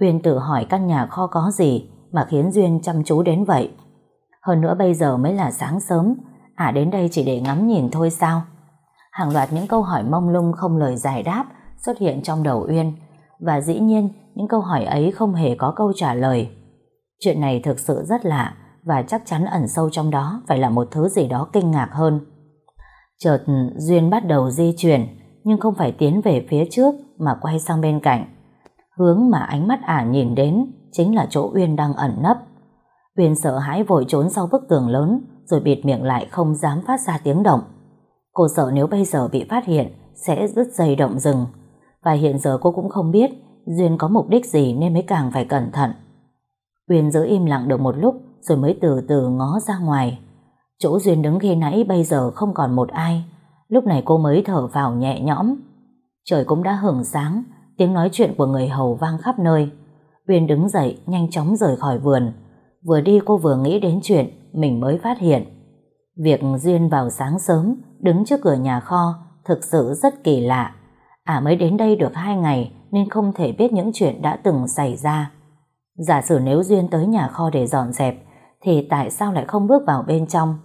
Uyên tự hỏi căn nhà kho có gì mà khiến Duyên chăm chú đến vậy. Hơn nữa bây giờ mới là sáng sớm, à đến đây chỉ để ngắm nhìn thôi sao? Hàng loạt những câu hỏi mông lung không lời giải đáp xuất hiện trong đầu Uyên, và dĩ nhiên những câu hỏi ấy không hề có câu trả lời. Chuyện này thực sự rất lạ, và chắc chắn ẩn sâu trong đó phải là một thứ gì đó kinh ngạc hơn. Chợt Duyên bắt đầu di chuyển, nhưng không phải tiến về phía trước mà quay sang bên cạnh. Hướng mà ánh mắt ả nhìn đến chính là chỗ Uyên đang ẩn nấp. Uyên sợ hãi vội trốn sau bức tường lớn rồi bịt miệng lại không dám phát ra tiếng động. Cô sợ nếu bây giờ bị phát hiện sẽ rứt dây động rừng. Và hiện giờ cô cũng không biết Duyên có mục đích gì nên mới càng phải cẩn thận. Uyên giữ im lặng được một lúc rồi mới từ từ ngó ra ngoài. Chỗ Duyên đứng khi nãy bây giờ không còn một ai. Lúc này cô mới thở vào nhẹ nhõm. Trời cũng đã hưởng sáng, tiếng nói chuyện của người hầu vang khắp nơi. Uyên đứng dậy, nhanh chóng rời khỏi vườn. Vừa đi cô vừa nghĩ đến chuyện mình mới phát hiện. Việc Duyên vào sáng sớm, đứng trước cửa nhà kho, thực sự rất kỳ lạ. À mới đến đây được hai ngày nên không thể biết những chuyện đã từng xảy ra. Giả sử nếu Duyên tới nhà kho để dọn dẹp, thì tại sao lại không bước vào bên trong?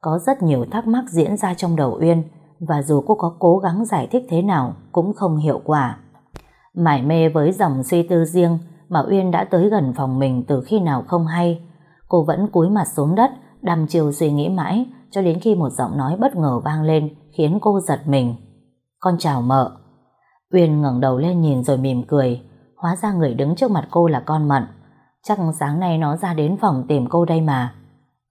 Có rất nhiều thắc mắc diễn ra trong đầu Uyên, và dù cô có cố gắng giải thích thế nào cũng không hiệu quả. Mải mê với dòng suy tư riêng mà Uyên đã tới gần phòng mình từ khi nào không hay. Cô vẫn cúi mặt xuống đất, đăm chiều suy nghĩ mãi cho đến khi một giọng nói bất ngờ vang lên khiến cô giật mình. Con chào mợ. Uyên ngẩng đầu lên nhìn rồi mỉm cười. Hóa ra người đứng trước mặt cô là con Mận. Chắc sáng nay nó ra đến phòng tìm cô đây mà.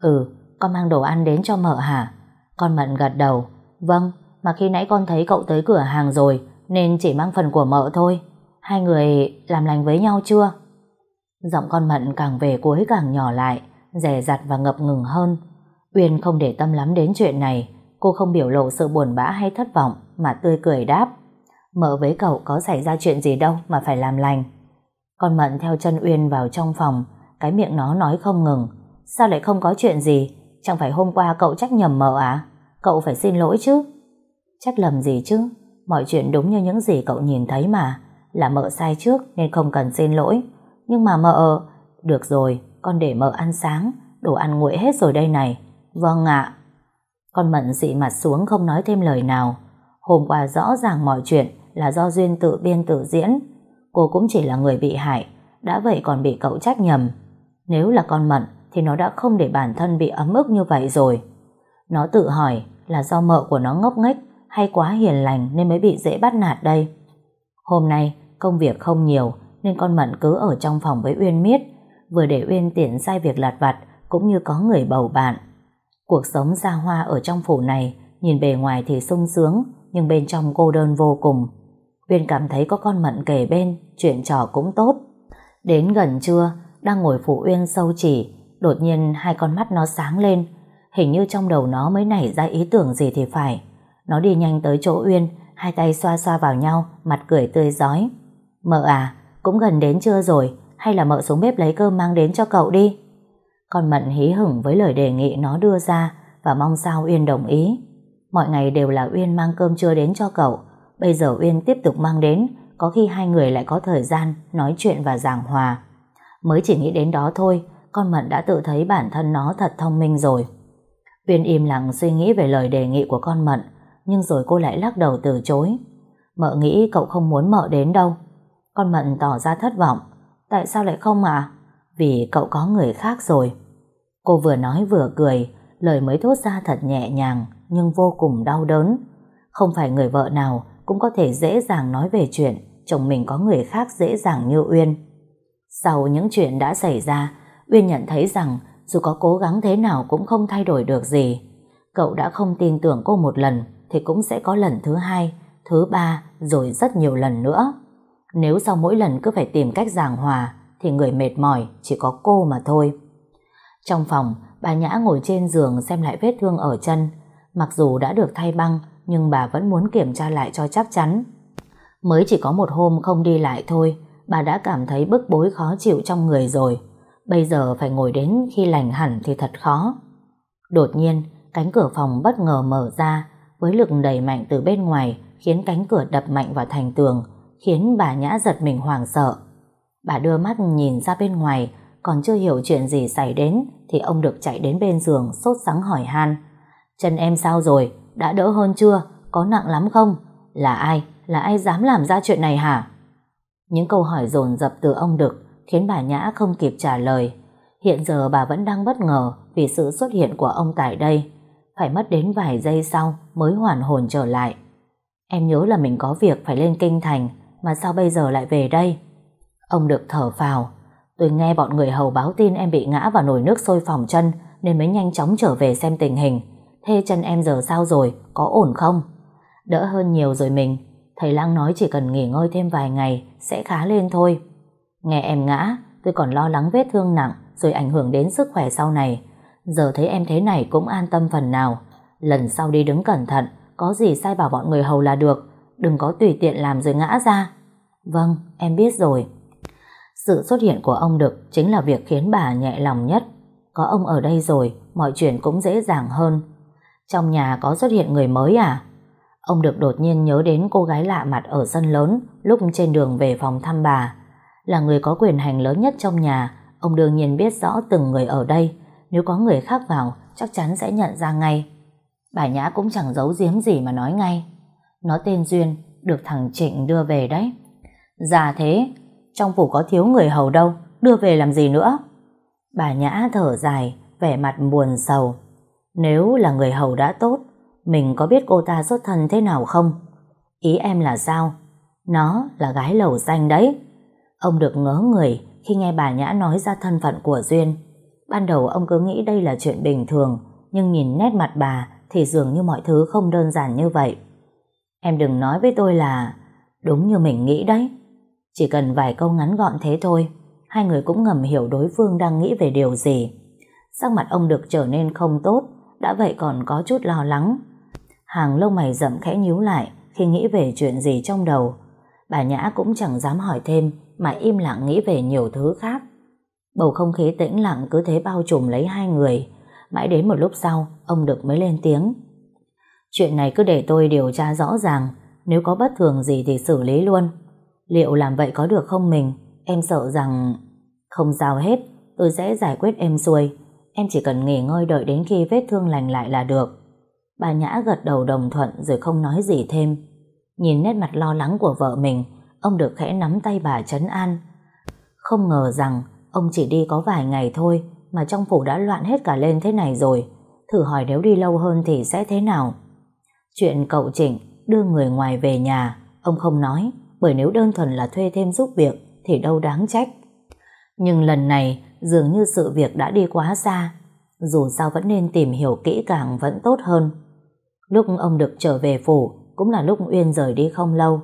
Ừ, con mang đồ ăn đến cho mợ hả? Con Mận gật đầu. Vâng, mà khi nãy con thấy cậu tới cửa hàng rồi nên chỉ mang phần của mợ thôi. Hai người làm lành với nhau chưa? Giọng con Mận càng về cuối càng nhỏ lại, rè rặt và ngập ngừng hơn. Uyên không để tâm lắm đến chuyện này, cô không biểu lộ sự buồn bã hay thất vọng mà tươi cười đáp. Mợ với cậu có xảy ra chuyện gì đâu mà phải làm lành. Con Mận theo chân Uyên vào trong phòng, cái miệng nó nói không ngừng. Sao lại không có chuyện gì? Chẳng phải hôm qua cậu trách nhầm mợ à? Cậu phải xin lỗi chứ. Trách lầm gì chứ? Mọi chuyện đúng như những gì cậu nhìn thấy mà. Là mợ sai trước nên không cần xin lỗi. Nhưng mà mợ... Được rồi, con để mợ ăn sáng. Đồ ăn nguội hết rồi đây này. Vâng ạ. Con Mận dị mặt xuống không nói thêm lời nào. Hôm qua rõ ràng mọi chuyện là do Duyên tự biên tự diễn. Cô cũng chỉ là người bị hại, đã vậy còn bị cậu trách nhầm. Nếu là con Mận thì nó đã không để bản thân bị ấm ức như vậy rồi. Nó tự hỏi là do mợ của nó ngốc nghếch hay quá hiền lành nên mới bị dễ bắt nạt đây. Hôm nay công việc không nhiều nên con Mận cứ ở trong phòng với Uyên miết, vừa để Uyên tiện sai việc lặt vặt cũng như có người bầu bạn. Cuộc sống xa hoa ở trong phủ này nhìn bề ngoài thì sung sướng nhưng bên trong cô đơn vô cùng. Uyên cảm thấy có con Mận kề bên chuyện trò cũng tốt. Đến gần trưa đang ngồi phụ Uyên sâu chỉ đột nhiên hai con mắt nó sáng lên hình như trong đầu nó mới nảy ra ý tưởng gì thì phải. Nó đi nhanh tới chỗ Uyên hai tay xoa xoa vào nhau mặt cười tươi giói. Mợ à, cũng gần đến trưa rồi hay là mợ xuống bếp lấy cơm mang đến cho cậu đi. Con Mận hí hửng với lời đề nghị nó đưa ra và mong sao Uyên đồng ý. Mọi ngày đều là Uyên mang cơm trưa đến cho cậu. Bây giờ Uyên tiếp tục mang đến, có khi hai người lại có thời gian nói chuyện và giảng hòa. Mới chỉ nghĩ đến đó thôi, con Mận đã tự thấy bản thân nó thật thông minh rồi. Uyên im lặng suy nghĩ về lời đề nghị của con Mận, nhưng rồi cô lại lắc đầu từ chối. Mợ nghĩ cậu không muốn mợ đến đâu. Con Mận tỏ ra thất vọng. Tại sao lại không à? Vì cậu có người khác rồi. Cô vừa nói vừa cười, lời mới thốt ra thật nhẹ nhàng nhưng vô cùng đau đớn. Không phải người vợ nào cũng có thể dễ dàng nói về chuyện chồng mình có người khác dễ dàng như Uyên. Sau những chuyện đã xảy ra, Uyên nhận thấy rằng dù có cố gắng thế nào cũng không thay đổi được gì. Cậu đã không tin tưởng cô một lần thì cũng sẽ có lần thứ hai, thứ ba rồi rất nhiều lần nữa. Nếu sau mỗi lần cứ phải tìm cách giảng hòa thì người mệt mỏi chỉ có cô mà thôi. Trong phòng, bà Nhã ngồi trên giường xem lại vết thương ở chân. Mặc dù đã được thay băng, nhưng bà vẫn muốn kiểm tra lại cho chắc chắn. Mới chỉ có một hôm không đi lại thôi, bà đã cảm thấy bức bối khó chịu trong người rồi. Bây giờ phải ngồi đến khi lành hẳn thì thật khó. Đột nhiên, cánh cửa phòng bất ngờ mở ra, với lực đẩy mạnh từ bên ngoài, khiến cánh cửa đập mạnh vào thành tường, khiến bà Nhã giật mình hoảng sợ. Bà đưa mắt nhìn ra bên ngoài, còn chưa hiểu chuyện gì xảy đến, thì ông được chạy đến bên giường, sốt sắng hỏi han. Chân em sao rồi? Đã đỡ hơn chưa? Có nặng lắm không? Là ai? Là ai dám làm ra chuyện này hả? Những câu hỏi dồn dập từ ông Đực khiến bà Nhã không kịp trả lời. Hiện giờ bà vẫn đang bất ngờ vì sự xuất hiện của ông tại đây. Phải mất đến vài giây sau mới hoàn hồn trở lại. Em nhớ là mình có việc phải lên kinh thành, mà sao bây giờ lại về đây? Ông được thở phào. Tôi nghe bọn người hầu báo tin em bị ngã vào nồi nước sôi phòng chân, nên mới nhanh chóng trở về xem tình hình. Thế chân em giờ sao rồi? Có ổn không? Đỡ hơn nhiều rồi mình. Thầy Lang nói chỉ cần nghỉ ngơi thêm vài ngày sẽ khá lên thôi. Nghe em ngã, tôi còn lo lắng vết thương nặng rồi ảnh hưởng đến sức khỏe sau này. Giờ thấy em thế này cũng an tâm phần nào. Lần sau đi đứng cẩn thận, có gì sai bảo bọn người hầu là được. Đừng có tùy tiện làm rồi ngã ra. Vâng, em biết rồi. Sự xuất hiện của ông Đực chính là việc khiến bà nhẹ lòng nhất. Có ông ở đây rồi, mọi chuyện cũng dễ dàng hơn. Trong nhà có xuất hiện người mới à? Ông được đột nhiên nhớ đến cô gái lạ mặt ở sân lớn lúc trên đường về phòng thăm bà. Là người có quyền hành lớn nhất trong nhà, ông đương nhiên biết rõ từng người ở đây. Nếu có người khác vào, chắc chắn sẽ nhận ra ngay. Bà Nhã cũng chẳng giấu giếm gì mà nói ngay. Nó tên Duyên, được thằng Trịnh đưa về đấy. Già thế, trong phủ có thiếu người hầu đâu, đưa về làm gì nữa? Bà Nhã thở dài, vẻ mặt buồn sầu. Nếu là người hầu đã tốt, mình có biết cô ta xuất thân thế nào không? Ý em là sao? Nó là gái lầu xanh đấy. Ông được ngớ người khi nghe bà Nhã nói ra thân phận của Duyên. Ban đầu ông cứ nghĩ đây là chuyện bình thường, nhưng nhìn nét mặt bà thì dường như mọi thứ không đơn giản như vậy. Em đừng nói với tôi là đúng như mình nghĩ đấy. Chỉ cần vài câu ngắn gọn thế thôi, hai người cũng ngầm hiểu đối phương đang nghĩ về điều gì. Sắc mặt ông được trở nên không tốt, đã vậy còn có chút lo lắng. Hàng lông mày rậm khẽ nhíu lại khi nghĩ về chuyện gì trong đầu. Bà Nhã cũng chẳng dám hỏi thêm mà im lặng nghĩ về nhiều thứ khác. Bầu không khí tĩnh lặng cứ thế bao trùm lấy hai người. Mãi đến một lúc sau, ông được mới lên tiếng. Chuyện này cứ để tôi điều tra rõ ràng, nếu có bất thường gì thì xử lý luôn. Liệu làm vậy có được không mình? Em sợ rằng... Không sao hết, tôi sẽ giải quyết em xuôi. Em chỉ cần nghỉ ngơi đợi đến khi vết thương lành lại là được. Bà Nhã gật đầu đồng thuận rồi không nói gì thêm. Nhìn nét mặt lo lắng của vợ mình, ông được khẽ nắm tay bà trấn an. Không ngờ rằng ông chỉ đi có vài ngày thôi mà trong phủ đã loạn hết cả lên thế này rồi. Thử hỏi nếu đi lâu hơn thì sẽ thế nào? Chuyện cậu Trịnh đưa người ngoài về nhà, ông không nói, bởi nếu đơn thuần là thuê thêm giúp việc thì đâu đáng trách. Nhưng lần này dường như sự việc đã đi quá xa, dù sao vẫn nên tìm hiểu kỹ càng vẫn tốt hơn. Lúc ông được trở về phủ cũng là lúc Uyên rời đi không lâu.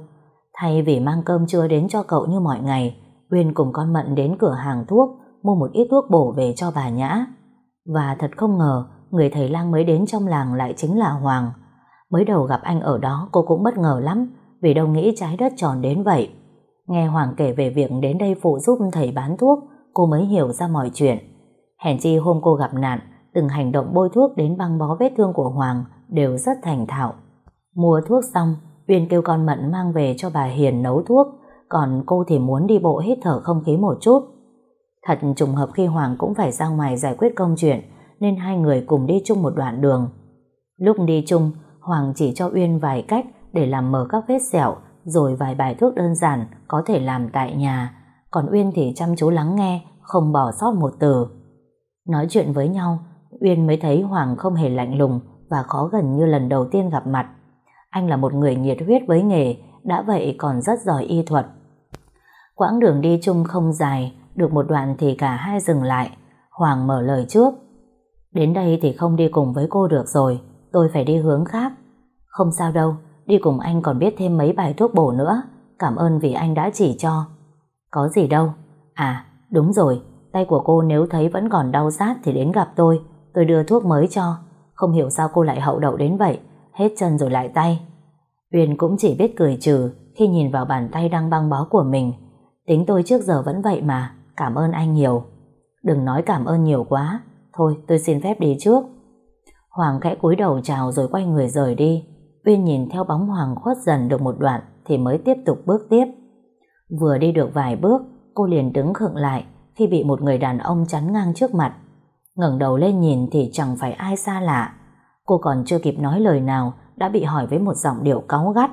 Thay vì mang cơm trưa đến cho cậu như mọi ngày, Uyên cùng con Mận đến cửa hàng thuốc mua một ít thuốc bổ về cho bà Nhã. Và thật không ngờ, người thầy lang mới đến trong làng lại chính là Hoàng. Mới đầu gặp anh ở đó cô cũng bất ngờ lắm vì đâu nghĩ trái đất tròn đến vậy. Nghe Hoàng kể về việc đến đây phụ giúp thầy bán thuốc cô mới hiểu ra mọi chuyện. Hèn chi hôm cô gặp nạn, từng hành động bôi thuốc đến băng bó vết thương của Hoàng đều rất thành thạo. Mua thuốc xong, Uyên kêu con Mận mang về cho bà Hiền nấu thuốc, còn cô thì muốn đi bộ hít thở không khí một chút. Thật trùng hợp khi Hoàng cũng phải ra ngoài giải quyết công chuyện, nên hai người cùng đi chung một đoạn đường. Lúc đi chung, Hoàng chỉ cho Uyên vài cách để làm mờ các vết sẹo, rồi vài bài thuốc đơn giản có thể làm tại nhà. Còn Uyên thì chăm chú lắng nghe, không bỏ sót một từ. Nói chuyện với nhau, Uyên mới thấy Hoàng không hề lạnh lùng và khó gần như lần đầu tiên gặp mặt. Anh là một người nhiệt huyết với nghề, đã vậy còn rất giỏi y thuật. Quãng đường đi chung không dài, được một đoạn thì cả hai dừng lại. Hoàng mở lời trước. Đến đây thì không đi cùng với cô được rồi, tôi phải đi hướng khác. Không sao đâu, đi cùng anh còn biết thêm mấy bài thuốc bổ nữa. Cảm ơn vì anh đã chỉ cho. Có gì đâu. À, đúng rồi, tay của cô nếu thấy vẫn còn đau rát thì đến gặp tôi. Tôi đưa thuốc mới cho. Không hiểu sao cô lại hậu đậu đến vậy. Hết chân rồi lại tay. Uyên cũng chỉ biết cười trừ khi nhìn vào bàn tay đang băng bó của mình. Tính tôi trước giờ vẫn vậy mà. Cảm ơn anh nhiều. Đừng nói cảm ơn nhiều quá. Thôi tôi xin phép đi trước. Hoàng khẽ cúi đầu chào rồi quay người rời đi. Uyên nhìn theo bóng Hoàng khuất dần được một đoạn thì mới tiếp tục bước tiếp. Vừa đi được vài bước, cô liền đứng khựng lại khi bị một người đàn ông chắn ngang trước mặt. ngẩng đầu lên nhìn thì chẳng phải ai xa lạ. Cô còn chưa kịp nói lời nào đã bị hỏi với một giọng điệu cáu gắt.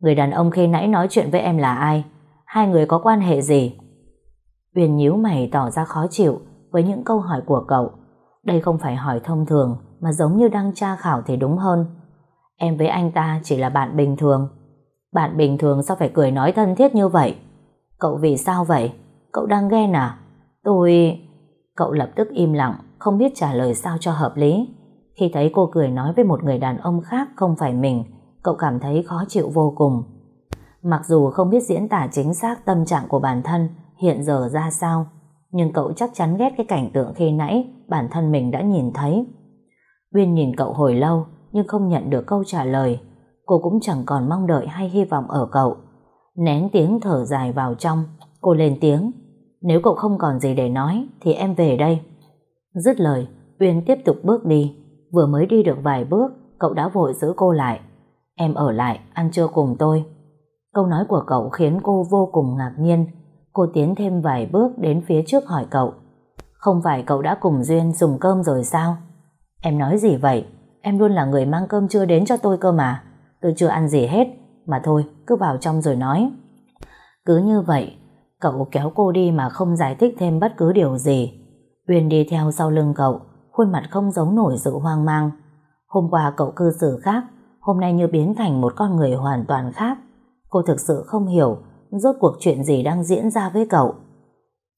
Người đàn ông khi nãy nói chuyện với em là ai? Hai người có quan hệ gì? Uyên nhíu mày tỏ ra khó chịu với những câu hỏi của cậu. Đây không phải hỏi thông thường mà giống như đang tra khảo thì đúng hơn. Em với anh ta chỉ là bạn bình thường. Bạn bình thường sao phải cười nói thân thiết như vậy? Cậu vì sao vậy? Cậu đang ghen à? Tôi... Cậu lập tức im lặng, không biết trả lời sao cho hợp lý. Khi thấy cô cười nói với một người đàn ông khác không phải mình, cậu cảm thấy khó chịu vô cùng. Mặc dù không biết diễn tả chính xác tâm trạng của bản thân hiện giờ ra sao, nhưng cậu chắc chắn ghét cái cảnh tượng khi nãy bản thân mình đã nhìn thấy. Uyên nhìn cậu hồi lâu nhưng không nhận được câu trả lời. Cô cũng chẳng còn mong đợi hay hy vọng ở cậu. Nén tiếng thở dài vào trong, cô lên tiếng. Nếu cậu không còn gì để nói thì em về đây. Dứt lời, Uyên tiếp tục bước đi. Vừa mới đi được vài bước, cậu đã vội giữ cô lại. Em ở lại, ăn trưa cùng tôi. Câu nói của cậu khiến cô vô cùng ngạc nhiên. Cô tiến thêm vài bước đến phía trước hỏi cậu. Không phải cậu đã cùng Duyên dùng cơm rồi sao? Em nói gì vậy? Em luôn là người mang cơm trưa đến cho tôi cơ mà. Tôi chưa ăn gì hết. Mà thôi, cứ vào trong rồi nói. Cứ như vậy, cậu kéo cô đi mà không giải thích thêm bất cứ điều gì. Uyên đi theo sau lưng cậu, khuôn mặt không giấu nổi sự hoang mang. Hôm qua cậu cư xử khác, hôm nay như biến thành một con người hoàn toàn khác. Cô thực sự không hiểu rốt cuộc chuyện gì đang diễn ra với cậu.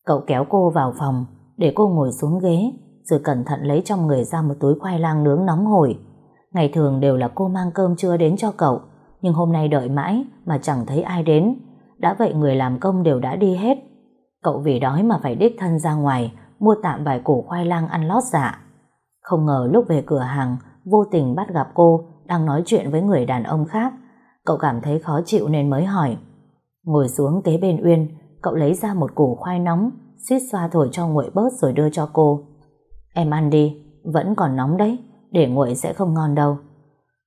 Cậu kéo cô vào phòng để cô ngồi xuống ghế rồi cẩn thận lấy trong người ra một túi khoai lang nướng nóng hổi. Ngày thường đều là cô mang cơm trưa đến cho cậu nhưng hôm nay đợi mãi mà chẳng thấy ai đến. Đã vậy người làm công đều đã đi hết. Cậu vì đói mà phải đích thân ra ngoài mua tạm vài củ khoai lang ăn lót dạ. Không ngờ lúc về cửa hàng vô tình bắt gặp cô đang nói chuyện với người đàn ông khác. Cậu cảm thấy khó chịu nên mới hỏi. Ngồi xuống kế bên Uyên, cậu lấy ra một củ khoai nóng, suýt xoa thổi cho nguội bớt rồi đưa cho cô. Em ăn đi, vẫn còn nóng đấy, để nguội sẽ không ngon đâu.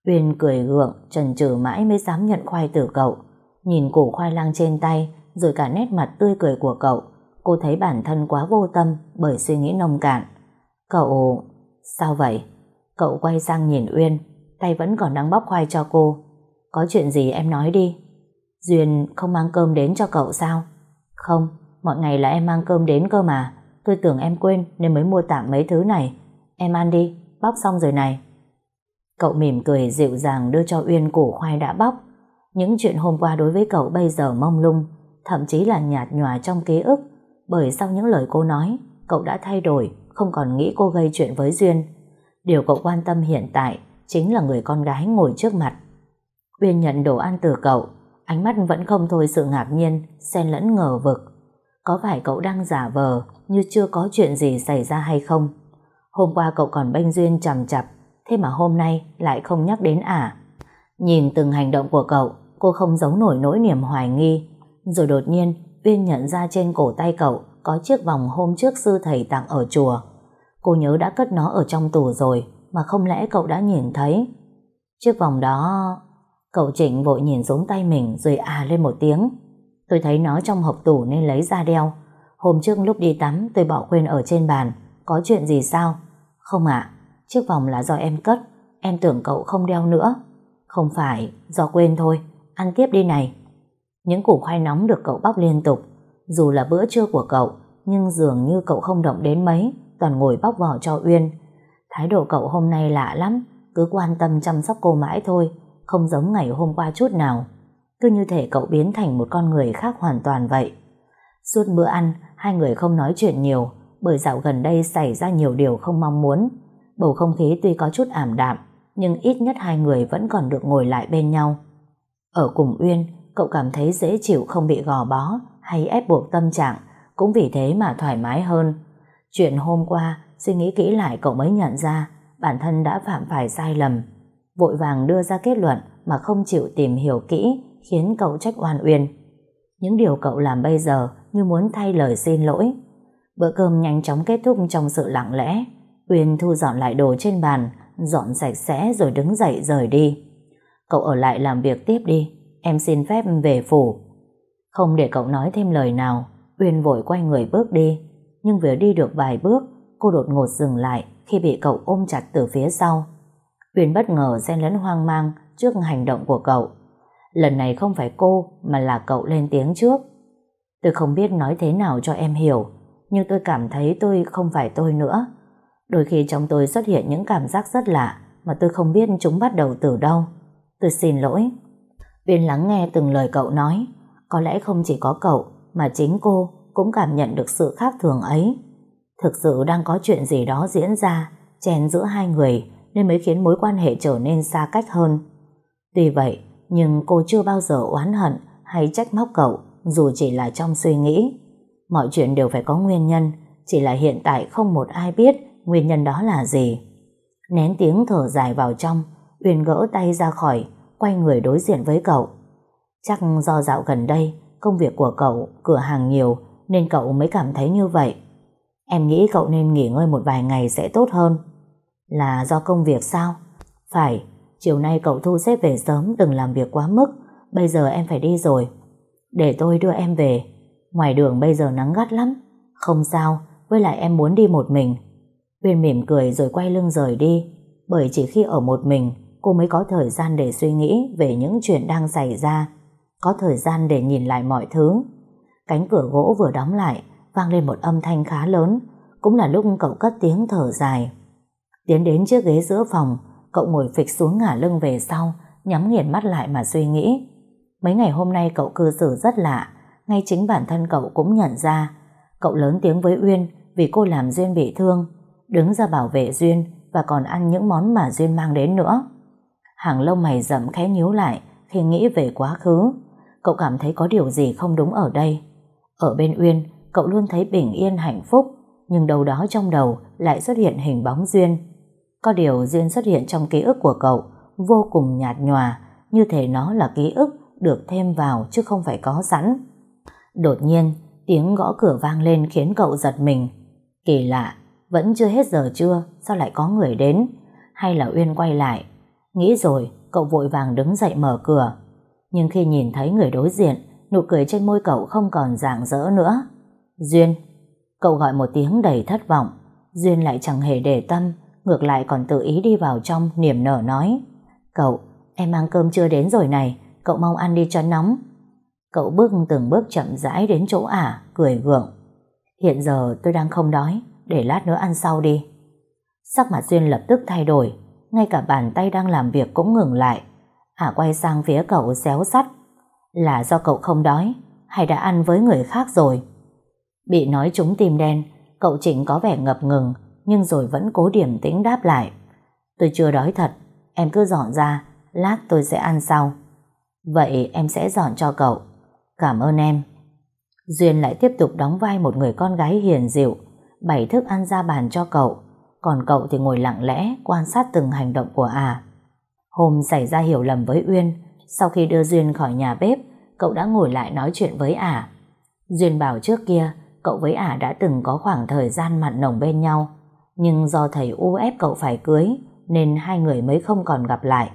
Uyên cười gượng, trần trừ mãi mới dám nhận khoai từ cậu. Nhìn củ khoai lang trên tay, rồi cả nét mặt tươi cười của cậu, cô thấy bản thân quá vô tâm bởi suy nghĩ nông cạn. Cậu... sao vậy? Cậu quay sang nhìn Uyên, tay vẫn còn đang bóc khoai cho cô. Có chuyện gì em nói đi. Duyên không mang cơm đến cho cậu sao? Không, mọi ngày là em mang cơm đến cơ mà. Tôi tưởng em quên nên mới mua tạm mấy thứ này. Em ăn đi, bóc xong rồi này. Cậu mỉm cười dịu dàng đưa cho Uyên củ khoai đã bóc. Những chuyện hôm qua đối với cậu bây giờ mông lung, thậm chí là nhạt nhòa trong ký ức. Bởi sau những lời cô nói, cậu đã thay đổi, không còn nghĩ cô gây chuyện với Duyên. Điều cậu quan tâm hiện tại chính là người con gái ngồi trước mặt. Uyên nhận đồ ăn từ cậu, ánh mắt vẫn không thôi sự ngạc nhiên, xen lẫn ngờ vực. Có phải cậu đang giả vờ như chưa có chuyện gì xảy ra hay không? Hôm qua cậu còn bênh Duyên chằm chặp, thế mà hôm nay lại không nhắc đến à? Nhìn từng hành động của cậu, cô không giấu nổi nỗi niềm hoài nghi. Rồi đột nhiên, Uyên nhận ra trên cổ tay cậu có chiếc vòng hôm trước sư thầy tặng ở chùa. Cô nhớ đã cất nó ở trong tủ rồi, mà không lẽ cậu đã nhìn thấy? Chiếc vòng đó... Cậu Trịnh vội nhìn xuống tay mình rồi à lên một tiếng. Tôi thấy nó trong hộp tủ nên lấy ra đeo. Hôm trước lúc đi tắm tôi bỏ quên ở trên bàn. Có chuyện gì sao? Không ạ, chiếc vòng là do em cất. Em tưởng cậu không đeo nữa. Không phải, do quên thôi. Ăn tiếp đi này. Những củ khoai nóng được cậu bóc liên tục. Dù là bữa trưa của cậu, nhưng dường như cậu không động đến mấy, toàn ngồi bóc vỏ cho Uyên. Thái độ cậu hôm nay lạ lắm, cứ quan tâm chăm sóc cô mãi thôi, không giống ngày hôm qua chút nào. Cứ như thể cậu biến thành một con người khác hoàn toàn vậy. Suốt bữa ăn, hai người không nói chuyện nhiều, bởi dạo gần đây xảy ra nhiều điều không mong muốn. Bầu không khí tuy có chút ảm đạm, nhưng ít nhất hai người vẫn còn được ngồi lại bên nhau. Ở cùng Uyên, cậu cảm thấy dễ chịu không bị gò bó hay ép buộc tâm trạng, cũng vì thế mà thoải mái hơn. Chuyện hôm qua, suy nghĩ kỹ lại cậu mới nhận ra bản thân đã phạm phải sai lầm. Vội vàng đưa ra kết luận mà không chịu tìm hiểu kỹ khiến cậu trách oan Uyên. Những điều cậu làm bây giờ như muốn thay lời xin lỗi. Bữa cơm nhanh chóng kết thúc trong sự lặng lẽ. Uyên thu dọn lại đồ trên bàn, dọn sạch sẽ rồi đứng dậy rời đi. Cậu ở lại làm việc tiếp đi, em xin phép về phủ. Không để cậu nói thêm lời nào, Uyên vội quay người bước đi. Nhưng vừa đi được vài bước, cô đột ngột dừng lại khi bị cậu ôm chặt từ phía sau. Uyên bất ngờ xen lẫn hoang mang trước hành động của cậu. Lần này không phải cô mà là cậu lên tiếng trước. Tôi không biết nói thế nào cho em hiểu, nhưng tôi cảm thấy tôi không phải tôi nữa. Đôi khi trong tôi xuất hiện những cảm giác rất lạ mà tôi không biết chúng bắt đầu từ đâu. Tôi xin lỗi. viên lắng nghe từng lời cậu nói. Có lẽ không chỉ có cậu mà chính cô cũng cảm nhận được sự khác thường ấy. Thực sự đang có chuyện gì đó diễn ra chèn giữa hai người nên mới khiến mối quan hệ trở nên xa cách hơn. Tuy vậy, nhưng cô chưa bao giờ oán hận hay trách móc cậu dù chỉ là trong suy nghĩ. Mọi chuyện đều phải có nguyên nhân, chỉ là hiện tại không một ai biết nguyên nhân đó là gì. Nén tiếng thở dài vào trong, Uyên gỡ tay ra khỏi, quay người đối diện với cậu. Chắc do dạo gần đây, công việc của cậu, cửa hàng nhiều, nên cậu mới cảm thấy như vậy. Em nghĩ cậu nên nghỉ ngơi một vài ngày sẽ tốt hơn. Là do công việc sao? Phải, chiều nay cậu thu xếp về sớm đừng làm việc quá mức, bây giờ em phải đi rồi. Để tôi đưa em về, ngoài đường bây giờ nắng gắt lắm. Không sao, với lại em muốn đi một mình. Uyên mỉm cười rồi quay lưng rời đi, bởi chỉ khi ở một mình, cô mới có thời gian để suy nghĩ về những chuyện đang xảy ra, có thời gian để nhìn lại mọi thứ. Cánh cửa gỗ vừa đóng lại, vang lên một âm thanh khá lớn, cũng là lúc cậu cất tiếng thở dài. Tiến đến chiếc ghế giữa phòng, cậu ngồi phịch xuống ngả lưng về sau, nhắm nghiền mắt lại mà suy nghĩ. Mấy ngày hôm nay cậu cư xử rất lạ, ngay chính bản thân cậu cũng nhận ra. Cậu lớn tiếng với Uyên vì cô làm Duyên bị thương, đứng ra bảo vệ Duyên và còn ăn những món mà Duyên mang đến nữa. Hàng lông mày rậm khẽ nhíu lại khi nghĩ về quá khứ. Cậu cảm thấy có điều gì không đúng ở đây. Ở bên Uyên, cậu luôn thấy bình yên hạnh phúc, nhưng đâu đó trong đầu lại xuất hiện hình bóng Duyên. Có điều Duyên xuất hiện trong ký ức của cậu vô cùng nhạt nhòa, như thể nó là ký ức được thêm vào chứ không phải có sẵn. Đột nhiên, tiếng gõ cửa vang lên khiến cậu giật mình. Kỳ lạ, vẫn chưa hết giờ trưa, sao lại có người đến? Hay là Uyên quay lại? Nghĩ rồi, cậu vội vàng đứng dậy mở cửa. Nhưng khi nhìn thấy người đối diện, nụ cười trên môi cậu không còn rạng rỡ nữa. Duyên, cậu gọi một tiếng đầy thất vọng. Duyên lại chẳng hề để tâm, ngược lại còn tự ý đi vào trong niềm nở nói. Cậu, em mang cơm chưa đến rồi này, cậu mau ăn đi cho nóng. Cậu bước từng bước chậm rãi đến chỗ ả, cười gượng. Hiện giờ tôi đang không đói, để lát nữa ăn sau đi. Sắc mặt Duyên lập tức thay đổi, ngay cả bàn tay đang làm việc cũng ngừng lại. Ả quay sang phía cậu xéo sắt. Là do cậu không đói, hay đã ăn với người khác rồi? Bị nói trúng tim đen, cậu Trịnh có vẻ ngập ngừng, nhưng rồi vẫn cố điểm tĩnh đáp lại. Tôi chưa đói thật, em cứ dọn ra, lát tôi sẽ ăn sau. Vậy em sẽ dọn cho cậu. Cảm ơn em. Duyên lại tiếp tục đóng vai một người con gái hiền dịu, bày thức ăn ra bàn cho cậu, còn cậu thì ngồi lặng lẽ quan sát từng hành động của à. Hôm xảy ra hiểu lầm với Uyên, sau khi đưa Duyên khỏi nhà bếp, cậu đã ngồi lại nói chuyện với ả. Duyên bảo trước kia, cậu với ả đã từng có khoảng thời gian mặn nồng bên nhau, nhưng do thầy u ép cậu phải cưới, nên hai người mới không còn gặp lại.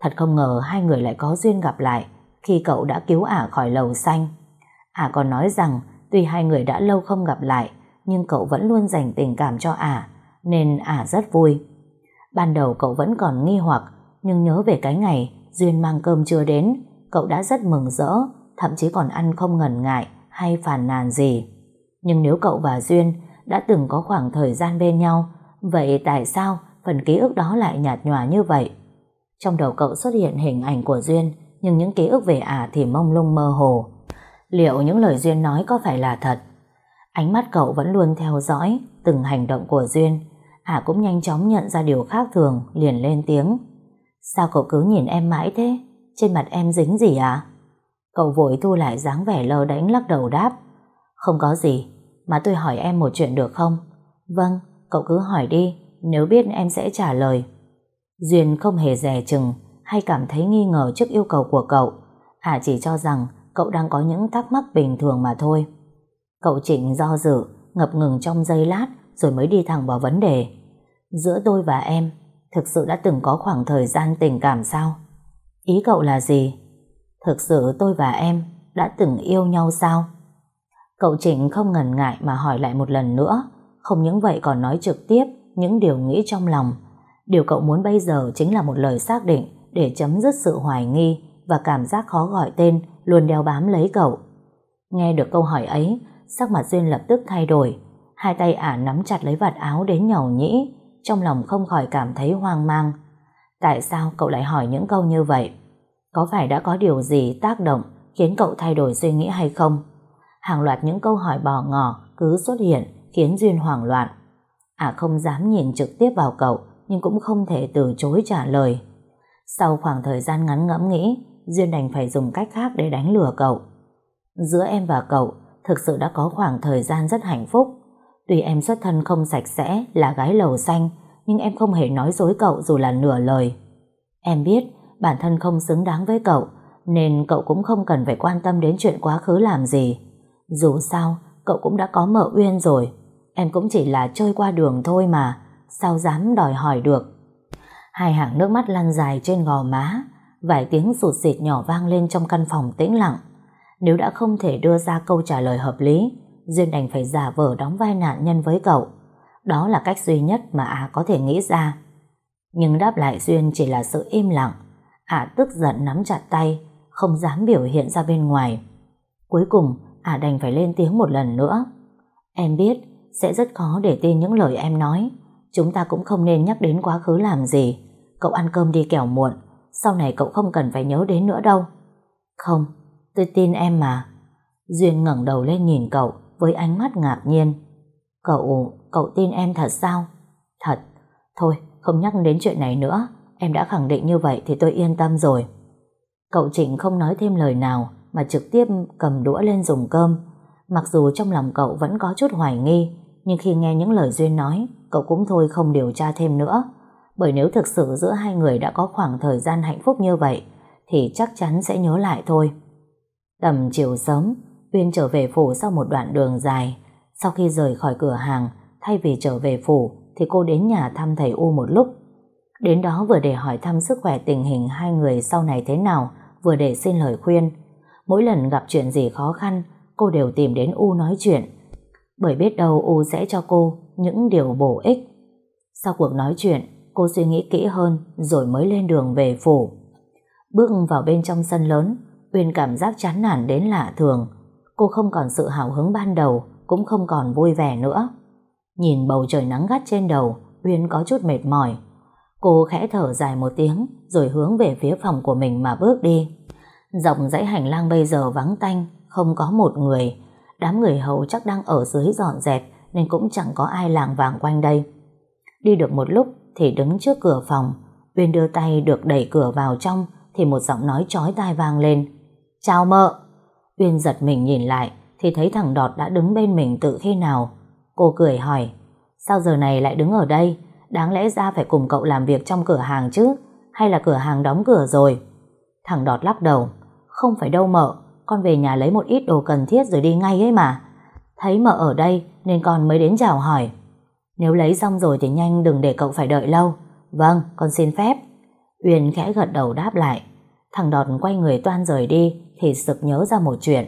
Thật không ngờ hai người lại có duyên gặp lại khi cậu đã cứu ả khỏi lầu xanh. Ả còn nói rằng tuy hai người đã lâu không gặp lại, nhưng cậu vẫn luôn dành tình cảm cho ả, nên ả rất vui. Ban đầu cậu vẫn còn nghi hoặc, nhưng nhớ về cái ngày Duyên mang cơm chưa đến, cậu đã rất mừng rỡ, thậm chí còn ăn không ngần ngại hay phàn nàn gì. Nhưng nếu cậu và Duyên đã từng có khoảng thời gian bên nhau, vậy tại sao phần ký ức đó lại nhạt nhòa như vậy? Trong đầu cậu xuất hiện hình ảnh của Duyên, nhưng những ký ức về ả thì mông lung mơ hồ. Liệu những lời Duyên nói có phải là thật? Ánh mắt cậu vẫn luôn theo dõi từng hành động của Duyên. Ả cũng nhanh chóng nhận ra điều khác thường, liền lên tiếng. Sao cậu cứ nhìn em mãi thế? Trên mặt em dính gì à? Cậu vội thu lại dáng vẻ lơ đánh lắc đầu đáp. Không có gì, mà tôi hỏi em một chuyện được không? Vâng, cậu cứ hỏi đi, nếu biết em sẽ trả lời. Duyên không hề dè chừng hay cảm thấy nghi ngờ trước yêu cầu của cậu. Ả chỉ cho rằng cậu đang có những thắc mắc bình thường mà thôi. Cậu Trịnh do dự, ngập ngừng trong giây lát rồi mới đi thẳng vào vấn đề. Giữa tôi và em, thực sự đã từng có khoảng thời gian tình cảm sao? Ý cậu là gì? Thực sự tôi và em đã từng yêu nhau sao? Cậu Trịnh không ngần ngại mà hỏi lại một lần nữa, không những vậy còn nói trực tiếp những điều nghĩ trong lòng. Điều cậu muốn bây giờ chính là một lời xác định để chấm dứt sự hoài nghi và cảm giác khó gọi tên luôn đeo bám lấy cậu. Nghe được câu hỏi ấy, sắc mặt Duyên lập tức thay đổi, hai tay ả nắm chặt lấy vạt áo đến nhầu nhĩ, trong lòng không khỏi cảm thấy hoang mang. Tại sao cậu lại hỏi những câu như vậy? Có phải đã có điều gì tác động khiến cậu thay đổi suy nghĩ hay không? Hàng loạt những câu hỏi bò ngỏ cứ xuất hiện khiến Duyên hoảng loạn. Ả không dám nhìn trực tiếp vào cậu nhưng cũng không thể từ chối trả lời. Sau khoảng thời gian ngắn ngẫm nghĩ, Duyên đành phải dùng cách khác để đánh lừa cậu. Giữa em và cậu thực sự đã có khoảng thời gian rất hạnh phúc. Tuy em xuất thân không sạch sẽ, là gái lầu xanh, nhưng em không hề nói dối cậu dù là nửa lời. Em biết bản thân không xứng đáng với cậu, nên cậu cũng không cần phải quan tâm đến chuyện quá khứ làm gì. Dù sao, cậu cũng đã có mợ uyên rồi. Em cũng chỉ là trôi qua đường thôi mà, sao dám đòi hỏi được. Hai hàng nước mắt lăn dài trên gò má, vài tiếng sụt xịt nhỏ vang lên trong căn phòng tĩnh lặng. Nếu đã không thể đưa ra câu trả lời hợp lý, Duyên đành phải giả vờ đóng vai nạn nhân với cậu. Đó là cách duy nhất mà Á có thể nghĩ ra. Nhưng đáp lại Duyên chỉ là sự im lặng. Ả tức giận nắm chặt tay, không dám biểu hiện ra bên ngoài. Cuối cùng, Ả đành phải lên tiếng một lần nữa. Em biết, sẽ rất khó để tin những lời em nói. Chúng ta cũng không nên nhắc đến quá khứ làm gì. Cậu ăn cơm đi kẻo muộn, sau này cậu không cần phải nhớ đến nữa đâu. Không, tôi tin em mà. Duyên ngẩng đầu lên nhìn cậu với ánh mắt ngạc nhiên. Cậu, cậu tin em thật sao? Thật. Thôi, không nhắc đến chuyện này nữa. Em đã khẳng định như vậy thì tôi yên tâm rồi. Cậu Trịnh không nói thêm lời nào mà trực tiếp cầm đũa lên dùng cơm. Mặc dù trong lòng cậu vẫn có chút hoài nghi, nhưng khi nghe những lời Duyên nói, cậu cũng thôi không điều tra thêm nữa. Bởi nếu thực sự giữa hai người đã có khoảng thời gian hạnh phúc như vậy, thì chắc chắn sẽ nhớ lại thôi. Tầm chiều sớm, Uyên trở về phủ sau một đoạn đường dài. Sau khi rời khỏi cửa hàng, thay vì trở về phủ, thì cô đến nhà thăm thầy U một lúc. Đến đó vừa để hỏi thăm sức khỏe tình hình hai người sau này thế nào, vừa để xin lời khuyên. Mỗi lần gặp chuyện gì khó khăn, cô đều tìm đến U nói chuyện. Bởi biết đâu U sẽ cho cô những điều bổ ích. Sau cuộc nói chuyện, cô suy nghĩ kỹ hơn rồi mới lên đường về phủ. Bước vào bên trong sân lớn, Uyên cảm giác chán nản đến lạ thường. Cô không còn sự hào hứng ban đầu, cũng không còn vui vẻ nữa. Nhìn bầu trời nắng gắt trên đầu, Uyên có chút mệt mỏi. Cô khẽ thở dài một tiếng, rồi hướng về phía phòng của mình mà bước đi. Dọc dãy hành lang bây giờ vắng tanh, không có một người. Đám người hầu chắc đang ở dưới dọn dẹp, nên cũng chẳng có ai làng vàng quanh đây. Đi được một lúc thì đứng trước cửa phòng, Uyên đưa tay được đẩy cửa vào trong thì một giọng nói chói tai vang lên. Chào mợ! Uyên giật mình nhìn lại thì thấy thằng Đọt đã đứng bên mình từ khi nào. Cô cười hỏi, sao giờ này lại đứng ở đây? Đáng lẽ ra phải cùng cậu làm việc trong cửa hàng chứ? Hay là cửa hàng đóng cửa rồi? Thằng Đọt lắc đầu, không phải đâu mợ, con về nhà lấy một ít đồ cần thiết rồi đi ngay ấy mà. Thấy mợ ở đây nên con mới đến chào hỏi. Nếu lấy xong rồi thì nhanh đừng để cậu phải đợi lâu. Vâng, con xin phép. Uyên khẽ gật đầu đáp lại. Thằng Đọt quay người toan rời đi thì sực nhớ ra một chuyện.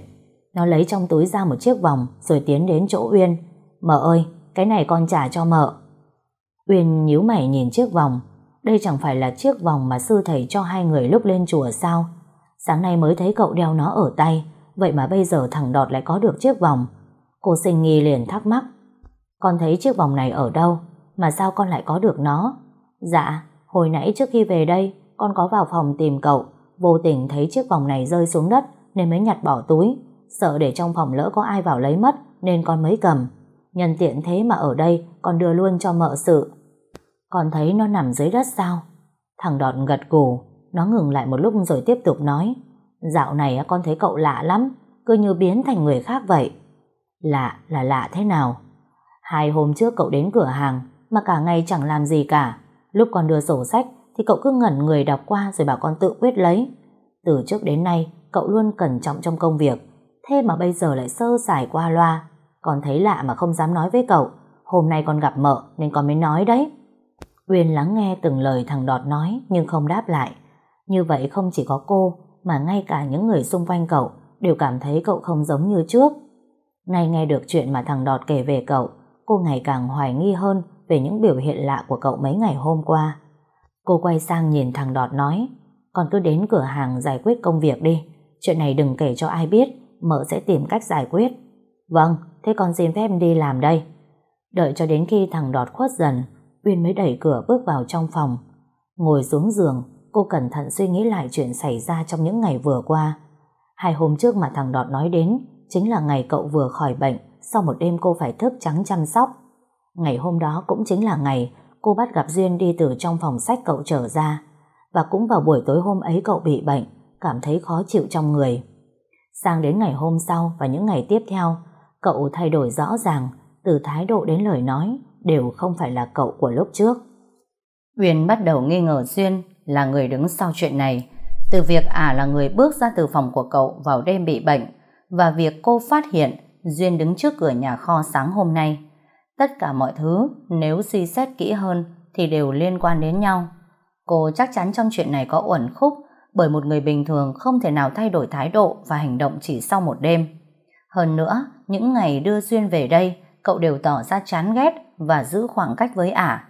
Nó lấy trong túi ra một chiếc vòng rồi tiến đến chỗ Uyên. Mợ ơi, cái này con trả cho mợ. Uyên nhíu mày nhìn chiếc vòng. Đây chẳng phải là chiếc vòng mà sư thầy cho hai người lúc lên chùa sao? Sáng nay mới thấy cậu đeo nó ở tay, vậy mà bây giờ thằng Đọt lại có được chiếc vòng. Cô sinh nghi liền thắc mắc. Con thấy chiếc vòng này ở đâu, mà sao con lại có được nó? Dạ, hồi nãy trước khi về đây, con có vào phòng tìm cậu, vô tình thấy chiếc vòng này rơi xuống đất nên mới nhặt bỏ túi. Sợ để trong phòng lỡ có ai vào lấy mất nên con mới cầm. Nhân tiện thế mà ở đây con đưa luôn cho mợ sự. Con thấy nó nằm dưới đất sao? Thằng Đọt gật gù, nó ngừng lại một lúc rồi tiếp tục nói. Dạo này con thấy cậu lạ lắm, cứ như biến thành người khác vậy. Lạ là lạ thế nào? Hai hôm trước cậu đến cửa hàng, mà cả ngày chẳng làm gì cả. Lúc con đưa sổ sách thì cậu cứ ngẩn người đọc qua rồi bảo con tự quyết lấy. Từ trước đến nay, cậu luôn cẩn trọng trong công việc thế mà bây giờ lại sơ sài qua loa. Con thấy lạ mà không dám nói với cậu hôm nay con gặp mợ nên con mới nói đấy. Uyên lắng nghe từng lời thằng Đọt nói nhưng không đáp lại. Như vậy không chỉ có cô, mà ngay cả những người xung quanh cậu đều cảm thấy cậu không giống như trước. Ngay nghe được chuyện mà thằng Đọt kể về cậu cô ngày càng hoài nghi hơn về những biểu hiện lạ của cậu mấy ngày hôm qua. Cô quay sang nhìn thằng Đọt nói Con cứ đến cửa hàng giải quyết công việc đi. Chuyện này đừng kể cho ai biết Mợ sẽ tìm cách giải quyết. Vâng, thế con xin phép đi làm đây. Đợi cho đến khi thằng Đọt khuất dần Uyên mới đẩy cửa bước vào trong phòng. Ngồi xuống giường Cô cẩn thận suy nghĩ lại chuyện xảy ra Trong những ngày vừa qua. Hai hôm trước mà thằng Đọt nói đến Chính là ngày cậu vừa khỏi bệnh. Sau một đêm cô phải thức trắng chăm sóc Ngày hôm đó cũng chính là ngày cô bắt gặp Duyên đi từ trong phòng sách cậu trở ra. Và cũng vào buổi tối hôm ấy cậu bị bệnh, cảm thấy khó chịu trong người. Sang đến ngày hôm sau và những ngày tiếp theo, cậu thay đổi rõ ràng, từ thái độ đến lời nói, đều không phải là cậu của lúc trước. Huyền bắt đầu nghi ngờ Duyên là người đứng sau chuyện này, từ việc ả à là người bước ra từ phòng của cậu vào đêm bị bệnh, và việc cô phát hiện Duyên đứng trước cửa nhà kho sáng hôm nay. Tất cả mọi thứ, nếu suy xét kỹ hơn, thì đều liên quan đến nhau. Cô chắc chắn trong chuyện này có uẩn khúc, bởi một người bình thường không thể nào thay đổi thái độ và hành động chỉ sau một đêm. Hơn nữa, những ngày đưa Duyên về đây, cậu đều tỏ ra chán ghét và giữ khoảng cách với ả.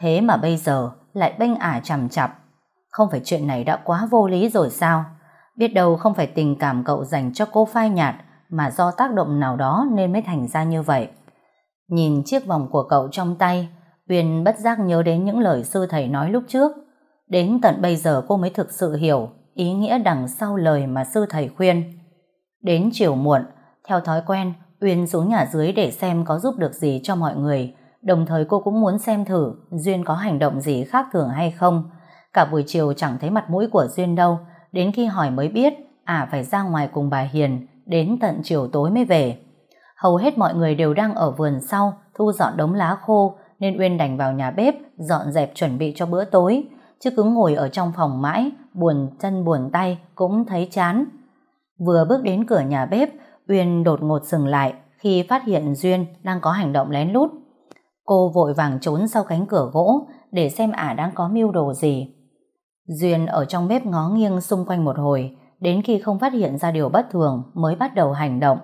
Thế mà bây giờ lại bênh ả chằm chặp. Không phải chuyện này đã quá vô lý rồi sao? Biết đâu không phải tình cảm cậu dành cho cô phai nhạt mà do tác động nào đó nên mới thành ra như vậy. Nhìn chiếc vòng của cậu trong tay, Uyên bất giác nhớ đến những lời sư thầy nói lúc trước. Đến tận bây giờ cô mới thực sự hiểu ý nghĩa đằng sau lời mà sư thầy khuyên. Đến chiều muộn, theo thói quen, Uyên xuống nhà dưới để xem có giúp được gì cho mọi người. Đồng thời cô cũng muốn xem thử Duyên có hành động gì khác thường hay không. Cả buổi chiều chẳng thấy mặt mũi của Duyên đâu. Đến khi hỏi mới biết, à phải ra ngoài cùng bà Hiền, đến tận chiều tối mới về. Hầu hết mọi người đều đang ở vườn sau thu dọn đống lá khô nên Uyên đành vào nhà bếp dọn dẹp chuẩn bị cho bữa tối chứ cứ ngồi ở trong phòng mãi buồn chân buồn tay cũng thấy chán. Vừa bước đến cửa nhà bếp Uyên đột ngột dừng lại khi phát hiện Duyên đang có hành động lén lút. Cô vội vàng trốn sau cánh cửa gỗ để xem ả đang có mưu đồ gì. Duyên ở trong bếp ngó nghiêng xung quanh một hồi, đến khi không phát hiện ra điều bất thường mới bắt đầu hành động.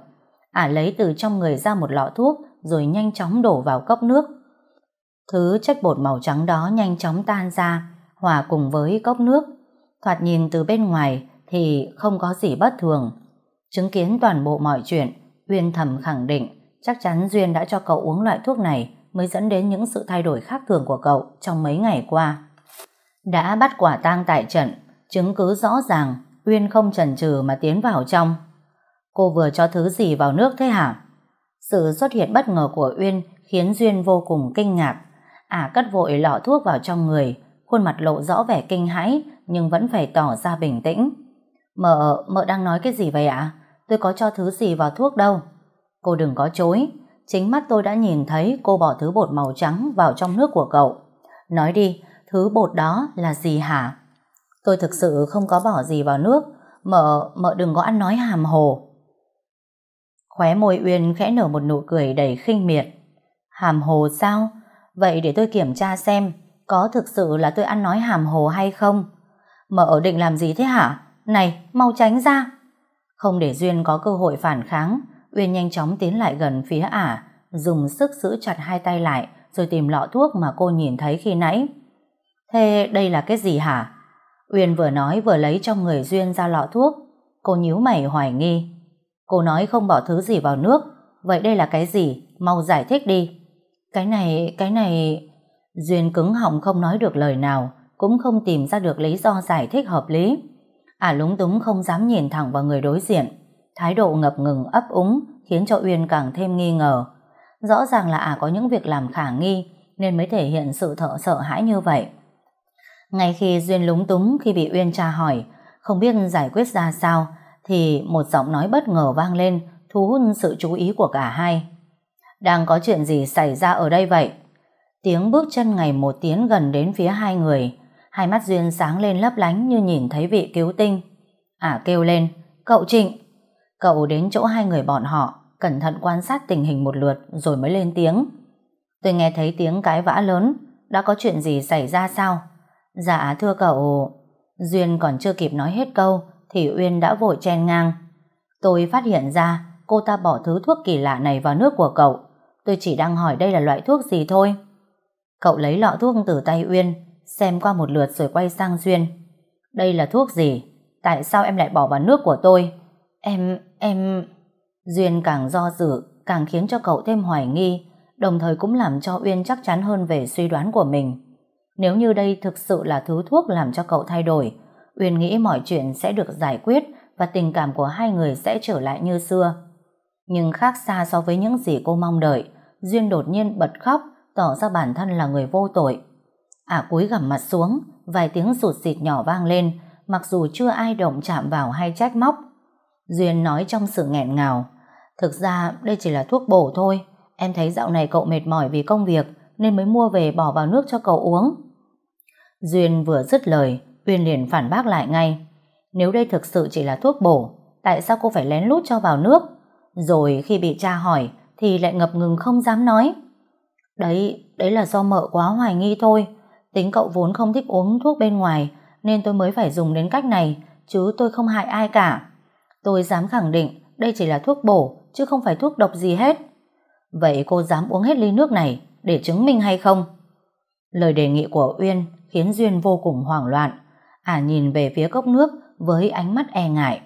Ả lấy từ trong người ra một lọ thuốc rồi nhanh chóng đổ vào cốc nước. Thứ chất bột màu trắng đó nhanh chóng tan ra, hòa cùng với cốc nước. Thoạt nhìn từ bên ngoài thì không có gì bất thường. Chứng kiến toàn bộ mọi chuyện, Uyên thầm khẳng định chắc chắn Duyên đã cho cậu uống loại thuốc này mới dẫn đến những sự thay đổi khác thường của cậu trong mấy ngày qua. Đã bắt quả tang tại trận, chứng cứ rõ ràng, Uyên không chần chừ mà tiến vào trong. Cô vừa cho thứ gì vào nước thế hả? Sự xuất hiện bất ngờ của Uyên khiến Duyên vô cùng kinh ngạc. Ả à, cất vội lọ thuốc vào trong người, khuôn mặt lộ rõ vẻ kinh hãi nhưng vẫn phải tỏ ra bình tĩnh. Mợ, mợ đang nói cái gì vậy ạ? Tôi có cho thứ gì vào thuốc đâu. Cô đừng có chối. Chính mắt tôi đã nhìn thấy cô bỏ thứ bột màu trắng vào trong nước của cậu. Nói đi, thứ bột đó là gì hả? Tôi thực sự không có bỏ gì vào nước. Mợ, mợ đừng có ăn nói hàm hồ. Khóe môi Uyên khẽ nở một nụ cười đầy khinh miệt. Hàm hồ sao? Vậy để tôi kiểm tra xem có thực sự là tôi ăn nói hàm hồ hay không? Mợ định làm gì thế hả? Này, mau tránh ra! Không để Duyên có cơ hội phản kháng, Uyên nhanh chóng tiến lại gần phía ả, dùng sức giữ chặt hai tay lại rồi tìm lọ thuốc mà cô nhìn thấy khi nãy. Thế đây là cái gì hả? Uyên vừa nói vừa lấy trong người Duyên ra lọ thuốc. Cô nhíu mày hoài nghi. Cô nói không bỏ thứ gì vào nước. Vậy đây là cái gì? Mau giải thích đi. Cái này, cái này... Duyên cứng họng không nói được lời nào, cũng không tìm ra được lý do giải thích hợp lý. À, lúng túng không dám nhìn thẳng vào người đối diện. Thái độ ngập ngừng ấp úng khiến cho Uyên càng thêm nghi ngờ. Rõ ràng là Ả à có những việc làm khả nghi nên mới thể hiện sự thợ sợ hãi như vậy. Ngay khi Duyên lúng túng khi bị Uyên tra hỏi, không biết giải quyết ra sao, thì một giọng nói bất ngờ vang lên, thu hút sự chú ý của cả hai. Đang có chuyện gì xảy ra ở đây vậy? Tiếng bước chân ngày một tiến gần đến phía hai người, hai mắt Duyên sáng lên lấp lánh như nhìn thấy vị cứu tinh. À kêu lên, cậu Trịnh. Cậu đến chỗ hai người bọn họ, cẩn thận quan sát tình hình một lượt rồi mới lên tiếng. Tôi nghe thấy tiếng cái vã lớn, đã có chuyện gì xảy ra sao? Dạ thưa cậu... Duyên còn chưa kịp nói hết câu thì Uyên đã vội chen ngang. Tôi phát hiện ra cô ta bỏ thứ thuốc kỳ lạ này vào nước của cậu. Tôi chỉ đang hỏi đây là loại thuốc gì thôi. Cậu lấy lọ thuốc từ tay Uyên, xem qua một lượt rồi quay sang Duyên. Đây là thuốc gì? Tại sao em lại bỏ vào nước của tôi? Em, em... Duyên càng do dự, càng khiến cho cậu thêm hoài nghi, đồng thời cũng làm cho Uyên chắc chắn hơn về suy đoán của mình. Nếu như đây thực sự là thứ thuốc làm cho cậu thay đổi, Uyên nghĩ mọi chuyện sẽ được giải quyết và tình cảm của hai người sẽ trở lại như xưa. Nhưng khác xa so với những gì cô mong đợi, Duyên đột nhiên bật khóc, tỏ ra bản thân là người vô tội. Ả à, cúi gằm mặt xuống, vài tiếng rụt xịt nhỏ vang lên, mặc dù chưa ai động chạm vào hay trách móc. Duyên nói trong sự nghẹn ngào, thực ra đây chỉ là thuốc bổ thôi, em thấy dạo này cậu mệt mỏi vì công việc nên mới mua về bỏ vào nước cho cậu uống. Duyên vừa dứt lời, Uyên liền phản bác lại ngay. Nếu đây thực sự chỉ là thuốc bổ, tại sao cô phải lén lút cho vào nước? Rồi khi bị cha hỏi thì lại ngập ngừng không dám nói. Đấy, đấy là do mợ quá hoài nghi thôi. Tính cậu vốn không thích uống thuốc bên ngoài nên tôi mới phải dùng đến cách này chứ tôi không hại ai cả. Tôi dám khẳng định đây chỉ là thuốc bổ chứ không phải thuốc độc gì hết. Vậy cô dám uống hết ly nước này để chứng minh hay không? Lời đề nghị của Uyên khiến Duyên vô cùng hoảng loạn. Ả nhìn về phía cốc nước với ánh mắt e ngại.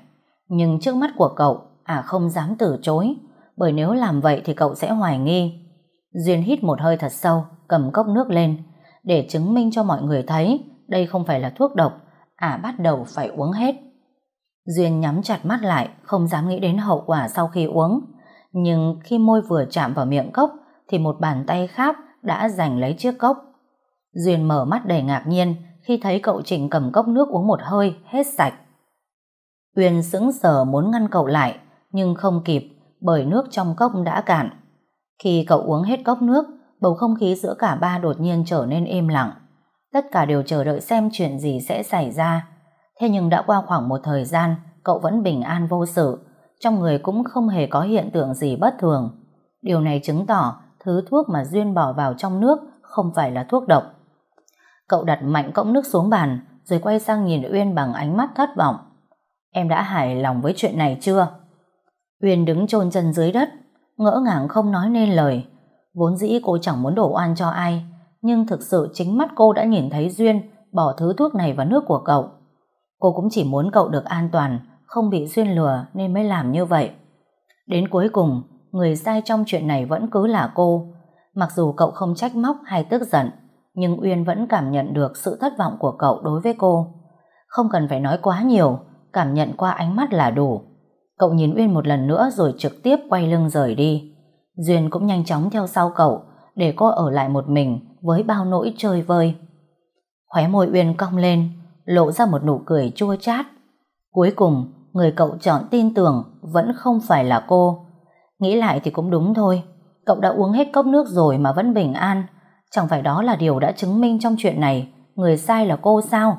Nhưng trước mắt của cậu, Ả không dám từ chối, bởi nếu làm vậy thì cậu sẽ hoài nghi. Duyên hít một hơi thật sâu, cầm cốc nước lên, để chứng minh cho mọi người thấy đây không phải là thuốc độc, Ả bắt đầu phải uống hết. Duyên nhắm chặt mắt lại, không dám nghĩ đến hậu quả sau khi uống. Nhưng khi môi vừa chạm vào miệng cốc, thì một bàn tay khác đã giành lấy chiếc cốc. Duyên mở mắt đầy ngạc nhiên khi thấy cậu Trịnh cầm cốc nước uống một hơi, hết sạch. Uyên sững sờ muốn ngăn cậu lại, nhưng không kịp bởi nước trong cốc đã cạn. Khi cậu uống hết cốc nước, bầu không khí giữa cả ba đột nhiên trở nên im lặng. Tất cả đều chờ đợi xem chuyện gì sẽ xảy ra. Thế nhưng đã qua khoảng một thời gian, cậu vẫn bình an vô sự, trong người cũng không hề có hiện tượng gì bất thường. Điều này chứng tỏ thứ thuốc mà Duyên bỏ vào trong nước không phải là thuốc độc. Cậu đặt mạnh cốc nước xuống bàn rồi quay sang nhìn Uyên bằng ánh mắt thất vọng. Em đã hài lòng với chuyện này chưa? Uyên đứng chôn chân dưới đất, ngỡ ngàng không nói nên lời. Vốn dĩ cô chẳng muốn đổ oan cho ai, nhưng thực sự chính mắt cô đã nhìn thấy Duyên bỏ thứ thuốc này vào nước của cậu. Cô cũng chỉ muốn cậu được an toàn, không bị Duyên lừa nên mới làm như vậy. Đến cuối cùng, người sai trong chuyện này vẫn cứ là cô. Mặc dù cậu không trách móc hay tức giận, nhưng Uyên vẫn cảm nhận được sự thất vọng của cậu đối với cô. Không cần phải nói quá nhiều, cảm nhận qua ánh mắt là đủ. Cậu nhìn Uyên một lần nữa rồi trực tiếp quay lưng rời đi. Duyên cũng nhanh chóng theo sau cậu, để cô ở lại một mình với bao nỗi chơi vơi. Khóe môi Uyên cong lên, lộ ra một nụ cười chua chát. Cuối cùng, người cậu chọn tin tưởng vẫn không phải là cô. Nghĩ lại thì cũng đúng thôi, cậu đã uống hết cốc nước rồi mà vẫn bình an. Chẳng phải đó là điều đã chứng minh trong chuyện này, người sai là cô sao?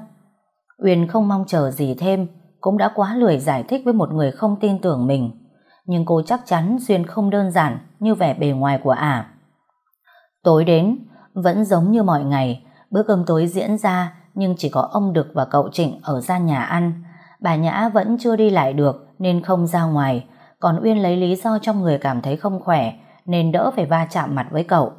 Uyên không mong chờ gì thêm, cũng đã quá lười giải thích với một người không tin tưởng mình. Nhưng cô chắc chắn Duyên không đơn giản như vẻ bề ngoài của ả. Tối đến, vẫn giống như mọi ngày, bữa cơm tối diễn ra nhưng chỉ có ông Đực và cậu Trịnh ở ra nhà ăn. Bà Nhã vẫn chưa đi lại được nên không ra ngoài, còn Uyên lấy lý do trong người cảm thấy không khỏe nên đỡ phải va chạm mặt với cậu.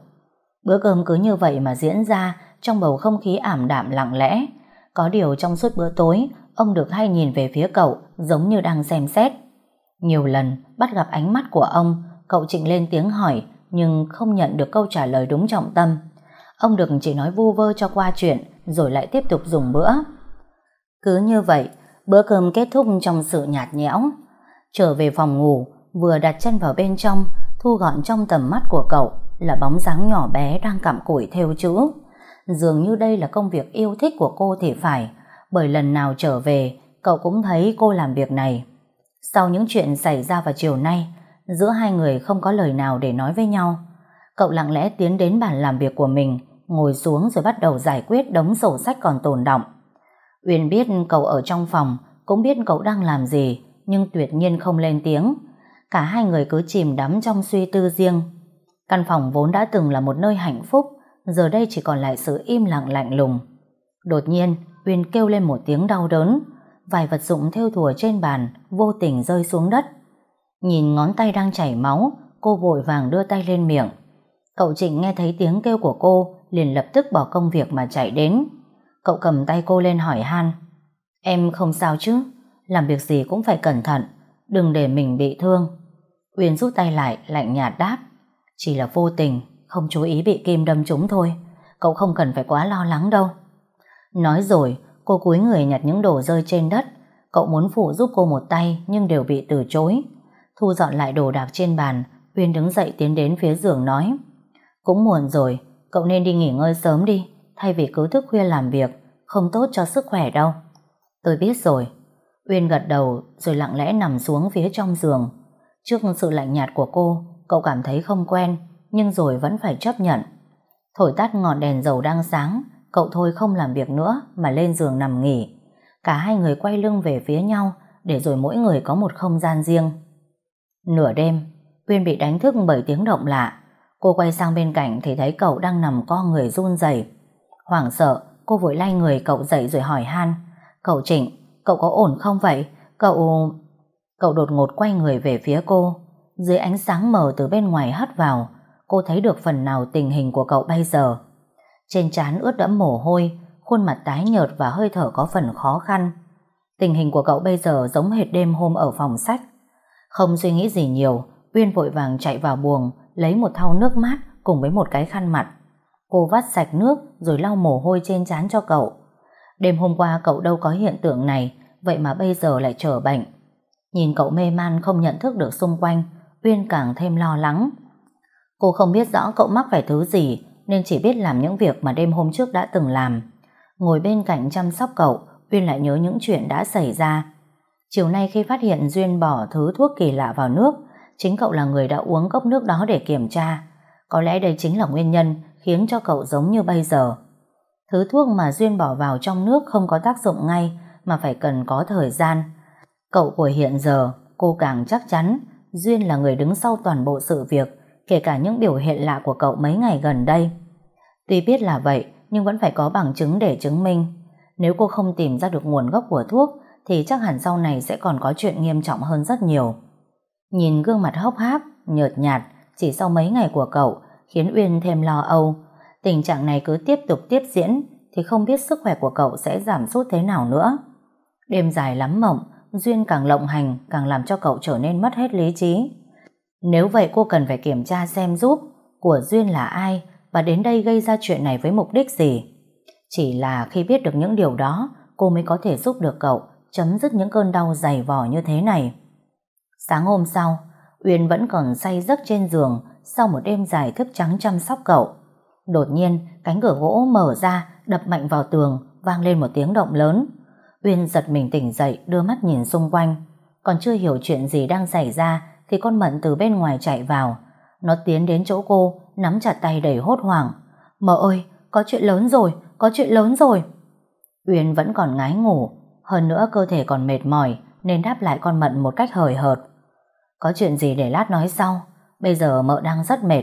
Bữa cơm cứ như vậy mà diễn ra trong bầu không khí ảm đạm lặng lẽ. Có điều trong suốt bữa tối, ông được hay nhìn về phía cậu giống như đang xem xét. Nhiều lần bắt gặp ánh mắt của ông, cậu Trịnh lên tiếng hỏi nhưng không nhận được câu trả lời đúng trọng tâm. Ông được chỉ nói vu vơ cho qua chuyện rồi lại tiếp tục dùng bữa. Cứ như vậy, bữa cơm kết thúc trong sự nhạt nhẽo. Trở về phòng ngủ, vừa đặt chân vào bên trong, thu gọn trong tầm mắt của cậu là bóng dáng nhỏ bé đang cặm cụi theo chữ. Dường như đây là công việc yêu thích của cô thì phải, bởi lần nào trở về, cậu cũng thấy cô làm việc này. Sau những chuyện xảy ra vào chiều nay, giữa hai người không có lời nào để nói với nhau. Cậu lặng lẽ tiến đến bàn làm việc của mình, ngồi xuống rồi bắt đầu giải quyết đống sổ sách còn tồn động. Uyên biết cậu ở trong phòng, cũng biết cậu đang làm gì, nhưng tuyệt nhiên không lên tiếng. Cả hai người cứ chìm đắm trong suy tư riêng. Căn phòng vốn đã từng là một nơi hạnh phúc, giờ đây chỉ còn lại sự im lặng lạnh lùng. Đột nhiên, Uyên kêu lên một tiếng đau đớn, vài vật dụng theo thùa trên bàn vô tình rơi xuống đất. Nhìn ngón tay đang chảy máu, cô vội vàng đưa tay lên miệng. Cậu Trịnh nghe thấy tiếng kêu của cô, liền lập tức bỏ công việc mà chạy đến. Cậu cầm tay cô lên hỏi han. Em không sao chứ? Làm việc gì cũng phải cẩn thận, đừng để mình bị thương. Uyên rút tay lại, lạnh nhạt đáp. Chỉ là vô tình, không chú ý bị kim đâm trúng thôi. Cậu không cần phải quá lo lắng đâu. Nói rồi, cô cúi người nhặt những đồ rơi trên đất. Cậu muốn phụ giúp cô một tay nhưng đều bị từ chối. Thu dọn lại đồ đạc trên bàn, Uyên đứng dậy tiến đến phía giường nói. Cũng muộn rồi, cậu nên đi nghỉ ngơi sớm đi, thay vì cứ thức khuya làm việc, không tốt cho sức khỏe đâu. Tôi biết rồi. Uyên gật đầu rồi lặng lẽ nằm xuống phía trong giường. Trước sự lạnh nhạt của cô, cậu cảm thấy không quen, nhưng rồi vẫn phải chấp nhận. Thổi tắt ngọn đèn dầu đang sáng, cậu thôi không làm việc nữa mà lên giường nằm nghỉ. Cả hai người quay lưng về phía nhau để rồi mỗi người có một không gian riêng. Nửa đêm, Uyên bị đánh thức bởi tiếng động lạ. Cô quay sang bên cạnh thì thấy cậu đang nằm co người run rẩy. Hoảng sợ, cô vội lay người cậu dậy rồi hỏi han. Cậu Trịnh, cậu có ổn không vậy? Cậu... Cậu đột ngột quay người về phía cô. Dưới ánh sáng mờ từ bên ngoài hắt vào, cô thấy được phần nào tình hình của cậu bây giờ. Trên trán ướt đẫm mồ hôi, khuôn mặt tái nhợt và hơi thở có phần khó khăn. Tình hình của cậu bây giờ giống hệt đêm hôm ở phòng sách. Không suy nghĩ gì nhiều, Uyên vội vàng chạy vào buồng, lấy một thau nước mát cùng với một cái khăn mặt. Cô vắt sạch nước rồi lau mồ hôi trên trán cho cậu. Đêm hôm qua cậu đâu có hiện tượng này, vậy mà bây giờ lại trở bệnh. Nhìn cậu mê man không nhận thức được xung quanh, Uyên càng thêm lo lắng. Cô không biết rõ cậu mắc phải thứ gì, nên chỉ biết làm những việc mà đêm hôm trước đã từng làm. Ngồi bên cạnh chăm sóc cậu, Uyên lại nhớ những chuyện đã xảy ra. Chiều nay khi phát hiện Duyên bỏ thứ thuốc kỳ lạ vào nước, chính cậu là người đã uống cốc nước đó để kiểm tra. Có lẽ đây chính là nguyên nhân khiến cho cậu giống như bây giờ. Thứ thuốc mà Duyên bỏ vào trong nước không có tác dụng ngay mà phải cần có thời gian. Cậu của hiện giờ, cô càng chắc chắn Duyên là người đứng sau toàn bộ sự việc, kể cả những biểu hiện lạ của cậu mấy ngày gần đây. Tuy biết là vậy, nhưng vẫn phải có bằng chứng để chứng minh. Nếu cô không tìm ra được nguồn gốc của thuốc thì chắc hẳn sau này sẽ còn có chuyện nghiêm trọng hơn rất nhiều. Nhìn gương mặt hốc hác, nhợt nhạt chỉ sau mấy ngày của cậu khiến Uyên thêm lo âu. Tình trạng này cứ tiếp tục tiếp diễn thì không biết sức khỏe của cậu sẽ giảm sút thế nào nữa. Đêm dài lắm mộng, Duyên càng lộng hành càng làm cho cậu trở nên mất hết lý trí. Nếu vậy cô cần phải kiểm tra xem giúp của Duyên là ai và đến đây gây ra chuyện này với mục đích gì. Chỉ là khi biết được những điều đó cô mới có thể giúp được cậu chấm dứt những cơn đau dày vò như thế này. Sáng hôm sau, Uyên vẫn còn say giấc trên giường sau một đêm dài thức trắng chăm sóc cậu. Đột nhiên, cánh cửa gỗ mở ra, đập mạnh vào tường, vang lên một tiếng động lớn. Uyên giật mình tỉnh dậy, đưa mắt nhìn xung quanh. Còn chưa hiểu chuyện gì đang xảy ra, thì con Mận từ bên ngoài chạy vào. Nó tiến đến chỗ cô, nắm chặt tay đầy hốt hoảng. Mợ ơi, có chuyện lớn rồi, có chuyện lớn rồi. Uyên vẫn còn ngái ngủ, hơn nữa cơ thể còn mệt mỏi, nên đáp lại con Mận một cách hời hợt. Có chuyện gì để lát nói sau, bây giờ mợ đang rất mệt.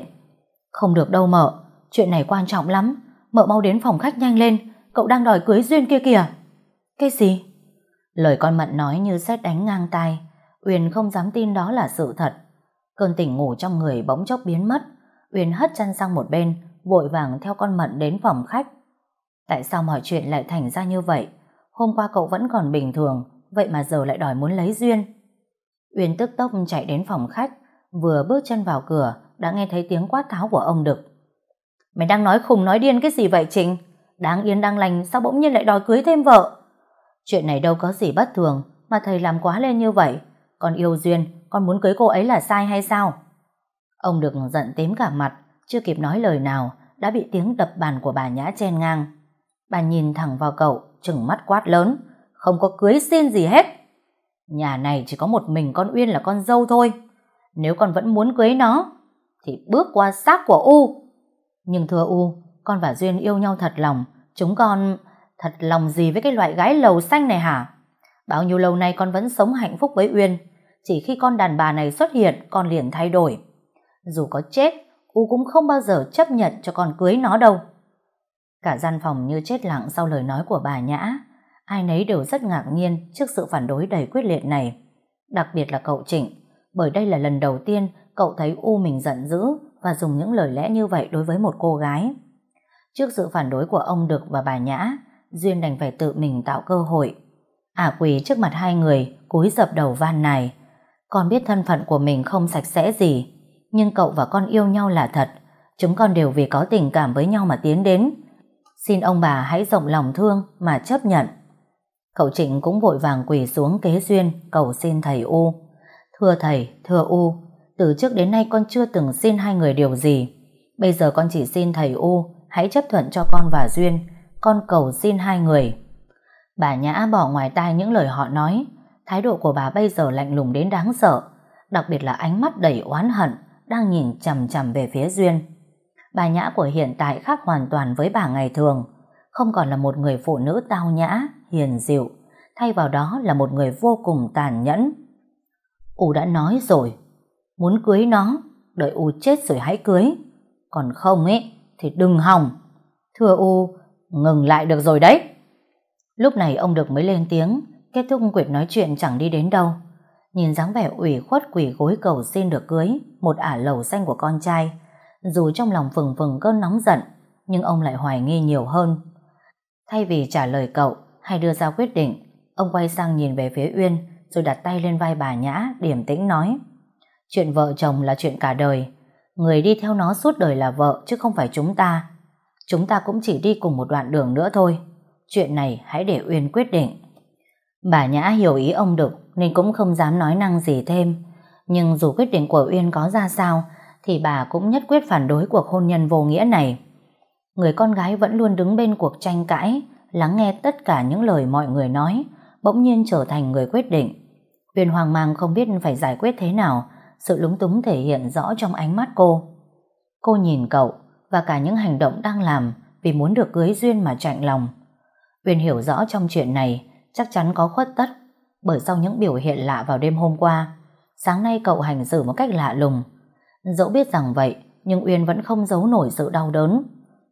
Không được đâu mợ, chuyện này quan trọng lắm. Mợ mau đến phòng khách nhanh lên, cậu đang đòi cưới Duyên kia kìa. Cái gì? Lời con Mận nói như xét đánh ngang tai. Uyên không dám tin đó là sự thật. Cơn tỉnh ngủ trong người bỗng chốc biến mất. Uyên hất chân sang một bên, vội vàng theo con Mận đến phòng khách. Tại sao mọi chuyện lại thành ra như vậy? Hôm qua cậu vẫn còn bình thường, vậy mà giờ lại đòi muốn lấy Duyên. Uyên tức tốc chạy đến phòng khách, vừa bước chân vào cửa, đã nghe thấy tiếng quát tháo của ông Đực. Mày đang nói khùng nói điên cái gì vậy Trịnh? Đáng yên đang lành sao bỗng nhiên lại đòi cưới thêm vợ? Chuyện này đâu có gì bất thường mà thầy làm quá lên như vậy. Con yêu Duyên, con muốn cưới cô ấy là sai hay sao? Ông được giận tím cả mặt, chưa kịp nói lời nào, đã bị tiếng đập bàn của bà Nhã chen ngang. Bà nhìn thẳng vào cậu, trừng mắt quát lớn, không có cưới xin gì hết. Nhà này chỉ có một mình con Uyên là con dâu thôi. Nếu con vẫn muốn cưới nó, thì bước qua xác của U. Nhưng thưa U, con và Duyên yêu nhau thật lòng, chúng con thật lòng gì với cái loại gái lầu xanh này hả? Bao nhiêu lâu nay con vẫn sống hạnh phúc với Uyên, chỉ khi con đàn bà này xuất hiện con liền thay đổi. Dù có chết, U cũng không bao giờ chấp nhận cho con cưới nó đâu. Cả gian phòng như chết lặng sau lời nói của bà Nhã. Ai nấy đều rất ngạc nhiên trước sự phản đối đầy quyết liệt này. Đặc biệt là cậu Trịnh, bởi đây là lần đầu tiên cậu thấy U mình giận dữ và dùng những lời lẽ như vậy đối với một cô gái. Trước sự phản đối của ông Đực và bà Nhã, Duyên đành phải tự mình tạo cơ hội. Ả quỳ trước mặt hai người, cúi dập đầu van này. Con biết thân phận của mình không sạch sẽ gì, nhưng cậu và con yêu nhau là thật. Chúng con đều vì có tình cảm với nhau mà tiến đến. Xin ông bà hãy rộng lòng thương mà chấp nhận. Cậu Trịnh cũng vội vàng quỳ xuống kế duyên cầu xin thầy U. Thưa thầy, thưa U, từ trước đến nay con chưa từng xin hai người điều gì. Bây giờ con chỉ xin thầy U hãy chấp thuận cho con và Duyên. Con cầu xin hai người. Bà Nhã bỏ ngoài tai những lời họ nói. Thái độ của bà bây giờ lạnh lùng đến đáng sợ. Đặc biệt là ánh mắt đầy oán hận đang nhìn chằm chằm về phía Duyên. Bà Nhã của hiện tại khác hoàn toàn với bà ngày thường. Không còn là một người phụ nữ tao nhã, hiền dịu. Thay vào đó là một người vô cùng tàn nhẫn. U đã nói rồi, muốn cưới nó, đợi U chết rồi hãy cưới. Còn không ấy, thì đừng hòng. Thưa U, ngừng lại được rồi đấy. Lúc này ông Được mới lên tiếng, kết thúc quyệt nói chuyện chẳng đi đến đâu. Nhìn dáng vẻ ủy khuất quỷ gối cầu xin được cưới, một ả lầu xanh của con trai. Dù trong lòng phừng phừng cơn nóng giận, nhưng ông lại hoài nghi nhiều hơn. Thay vì trả lời cậu hay đưa ra quyết định, ông quay sang nhìn về phía Uyên rồi đặt tay lên vai bà Nhã, điềm tĩnh nói. Chuyện vợ chồng là chuyện cả đời. Người đi theo nó suốt đời là vợ chứ không phải chúng ta. Chúng ta cũng chỉ đi cùng một đoạn đường nữa thôi. Chuyện này hãy để Uyên quyết định. Bà Nhã hiểu ý ông Đực nên cũng không dám nói năng gì thêm. Nhưng dù quyết định của Uyên có ra sao thì bà cũng nhất quyết phản đối cuộc hôn nhân vô nghĩa này. Người con gái vẫn luôn đứng bên cuộc tranh cãi, lắng nghe tất cả những lời mọi người nói, bỗng nhiên trở thành người quyết định. Uyên hoang mang không biết phải giải quyết thế nào, sự lúng túng thể hiện rõ trong ánh mắt cô. Cô nhìn cậu và cả những hành động đang làm vì muốn được cưới duyên mà chạnh lòng. Uyên hiểu rõ trong chuyện này chắc chắn có khuất tất bởi sau những biểu hiện lạ vào đêm hôm qua, sáng nay cậu hành xử một cách lạ lùng. Dẫu biết rằng vậy, nhưng Uyên vẫn không giấu nổi sự đau đớn.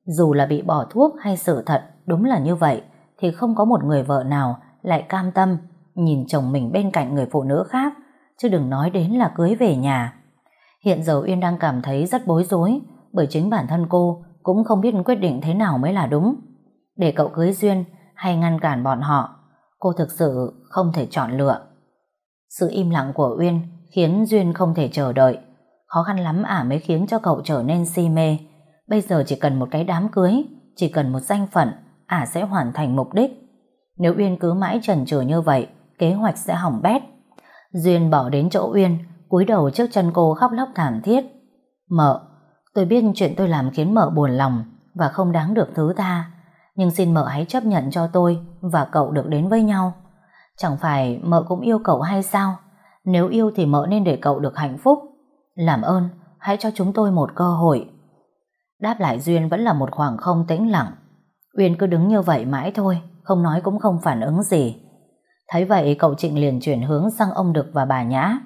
Dù là bị bỏ thuốc hay sự thật đúng là như vậy, thì không có một người vợ nào lại cam tâm nhìn chồng mình bên cạnh người phụ nữ khác, chứ đừng nói đến là cưới về nhà. Hiện giờ Uyên đang cảm thấy rất bối rối, bởi chính bản thân cô cũng không biết quyết định thế nào mới là đúng. Để cậu cưới Duyên hay ngăn cản bọn họ, cô thực sự không thể chọn lựa. Sự im lặng của Uyên khiến Duyên không thể chờ đợi. Khó khăn lắm ả mới khiến cho cậu trở nên si mê. Bây giờ chỉ cần một cái đám cưới, chỉ cần một danh phận, ả sẽ hoàn thành mục đích. Nếu Uyên cứ mãi chần chừ như vậy, kế hoạch sẽ hỏng bét. Duyên bỏ đến chỗ Uyên, cúi đầu trước chân cô khóc lóc thảm thiết. Mợ, tôi biết chuyện tôi làm khiến mợ buồn lòng và không đáng được thứ tha, nhưng xin mợ hãy chấp nhận cho tôi và cậu được đến với nhau. Chẳng phải mợ cũng yêu cậu hay sao? Nếu yêu thì mợ nên để cậu được hạnh phúc. Làm ơn, hãy cho chúng tôi một cơ hội. Đáp lại Duyên vẫn là một khoảng không tĩnh lặng. Uyên cứ đứng như vậy mãi thôi, không nói cũng không phản ứng gì. Thấy vậy cậu Trịnh liền chuyển hướng sang ông Đực và bà Nhã.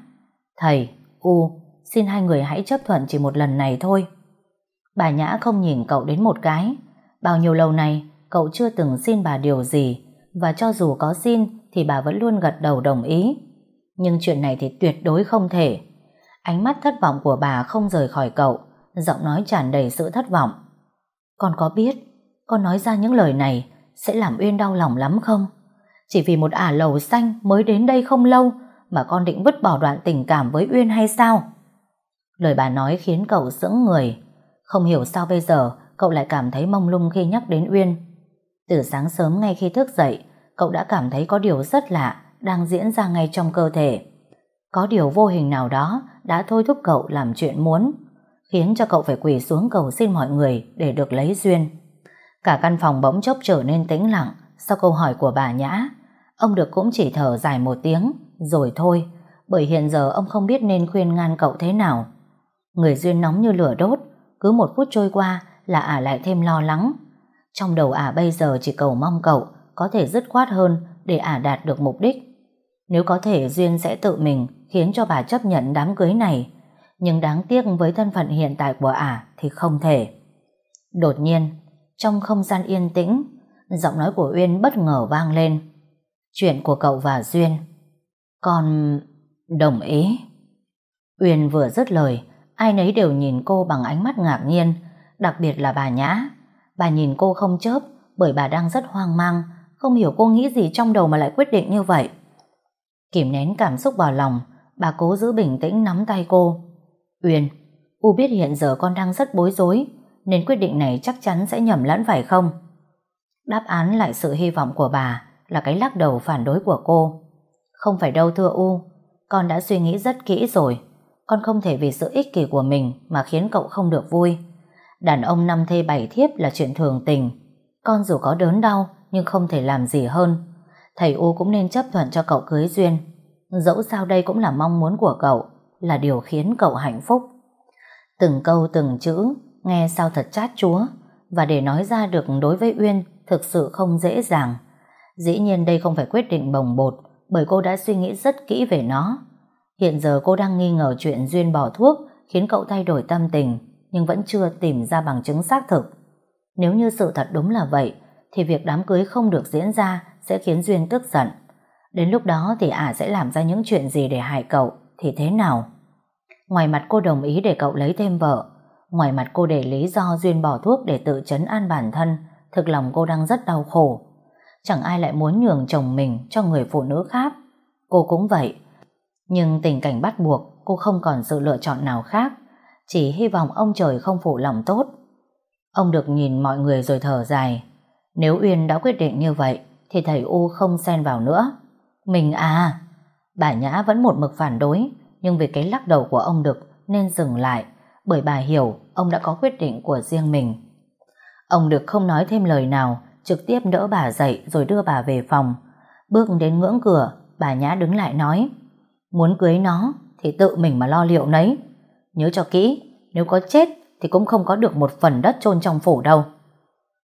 Thầy, U, xin hai người hãy chấp thuận chỉ một lần này thôi. Bà Nhã không nhìn cậu đến một cái. Bao nhiêu lâu nay, cậu chưa từng xin bà điều gì, và cho dù có xin thì bà vẫn luôn gật đầu đồng ý. Nhưng chuyện này thì tuyệt đối không thể. Ánh mắt thất vọng của bà không rời khỏi cậu, giọng nói tràn đầy sự thất vọng. Con có biết, con nói ra những lời này sẽ làm Uyên đau lòng lắm không? Chỉ vì một ả lầu xanh mới đến đây không lâu mà con định vứt bỏ đoạn tình cảm với Uyên hay sao? Lời bà nói khiến cậu sững người. Không hiểu sao bây giờ cậu lại cảm thấy mông lung khi nhắc đến Uyên. Từ sáng sớm ngay khi thức dậy, cậu đã cảm thấy có điều rất lạ đang diễn ra ngay trong cơ thể. Có điều vô hình nào đó đã thôi thúc cậu làm chuyện muốn, khiến cho cậu phải quỳ xuống cầu xin mọi người để được lấy duyên. Cả căn phòng bỗng chốc trở nên tĩnh lặng sau câu hỏi của bà Nhã. Ông được cũng chỉ thở dài một tiếng, rồi thôi, bởi hiện giờ ông không biết nên khuyên ngăn cậu thế nào. Người duyên nóng như lửa đốt, cứ một phút trôi qua là ả lại thêm lo lắng. Trong đầu ả bây giờ chỉ cầu mong cậu có thể dứt khoát hơn để ả đạt được mục đích. Nếu có thể Duyên sẽ tự mình khiến cho bà chấp nhận đám cưới này, nhưng đáng tiếc với thân phận hiện tại của ả thì không thể. Đột nhiên, trong không gian yên tĩnh, giọng nói của Uyên bất ngờ vang lên. Chuyện của cậu và Duyên. Con đồng ý. Uyên vừa dứt lời, ai nấy đều nhìn cô bằng ánh mắt ngạc nhiên, đặc biệt là bà Nhã. Bà nhìn cô không chớp, bởi bà đang rất hoang mang, không hiểu cô nghĩ gì trong đầu mà lại quyết định như vậy. Kìm nén cảm xúc vào lòng, bà cố giữ bình tĩnh nắm tay cô. Uyên, U biết hiện giờ con đang rất bối rối, nên quyết định này chắc chắn sẽ nhầm lẫn phải không? Đáp án lại sự hy vọng của bà là cái lắc đầu phản đối của cô. Không phải đâu thưa U, con đã suy nghĩ rất kỹ rồi. Con không thể vì sự ích kỷ của mình mà khiến cậu không được vui. Đàn ông năm thê bảy thiếp là chuyện thường tình. Con dù có đớn đau nhưng không thể làm gì hơn. Thầy U cũng nên chấp thuận cho cậu cưới Duyên. Dẫu sao đây cũng là mong muốn của cậu, là điều khiến cậu hạnh phúc. Từng câu từng chữ, nghe sao thật chát chúa, và để nói ra được đối với Uyên thực sự không dễ dàng. Dĩ nhiên đây không phải quyết định bồng bột, bởi cô đã suy nghĩ rất kỹ về nó. Hiện giờ cô đang nghi ngờ chuyện Duyên bỏ thuốc khiến cậu thay đổi tâm tình, nhưng vẫn chưa tìm ra bằng chứng xác thực. Nếu như sự thật đúng là vậy, thì việc đám cưới không được diễn ra sẽ khiến Duyên tức giận. Đến lúc đó thì ả sẽ làm ra những chuyện gì để hại cậu thì thế nào? Ngoài mặt cô đồng ý để cậu lấy thêm vợ, ngoài mặt cô để lý do Duyên bỏ thuốc để tự chấn an bản thân, thực lòng cô đang rất đau khổ. Chẳng ai lại muốn nhường chồng mình cho người phụ nữ khác. Cô cũng vậy. Nhưng tình cảnh bắt buộc cô không còn sự lựa chọn nào khác. Chỉ hy vọng ông trời không phụ lòng tốt. Ông được nhìn mọi người rồi thở dài. Nếu Uyên đã quyết định như vậy thì thầy U không xen vào nữa. Mình à, bà Nhã vẫn một mực phản đối, nhưng vì cái lắc đầu của ông Đực nên dừng lại, bởi bà hiểu ông đã có quyết định của riêng mình. Ông Đực không nói thêm lời nào, trực tiếp đỡ bà dậy rồi đưa bà về phòng. Bước đến ngưỡng cửa, bà Nhã đứng lại nói, muốn cưới nó thì tự mình mà lo liệu nấy. Nhớ cho kỹ, nếu có chết thì cũng không có được một phần đất chôn trong phủ đâu.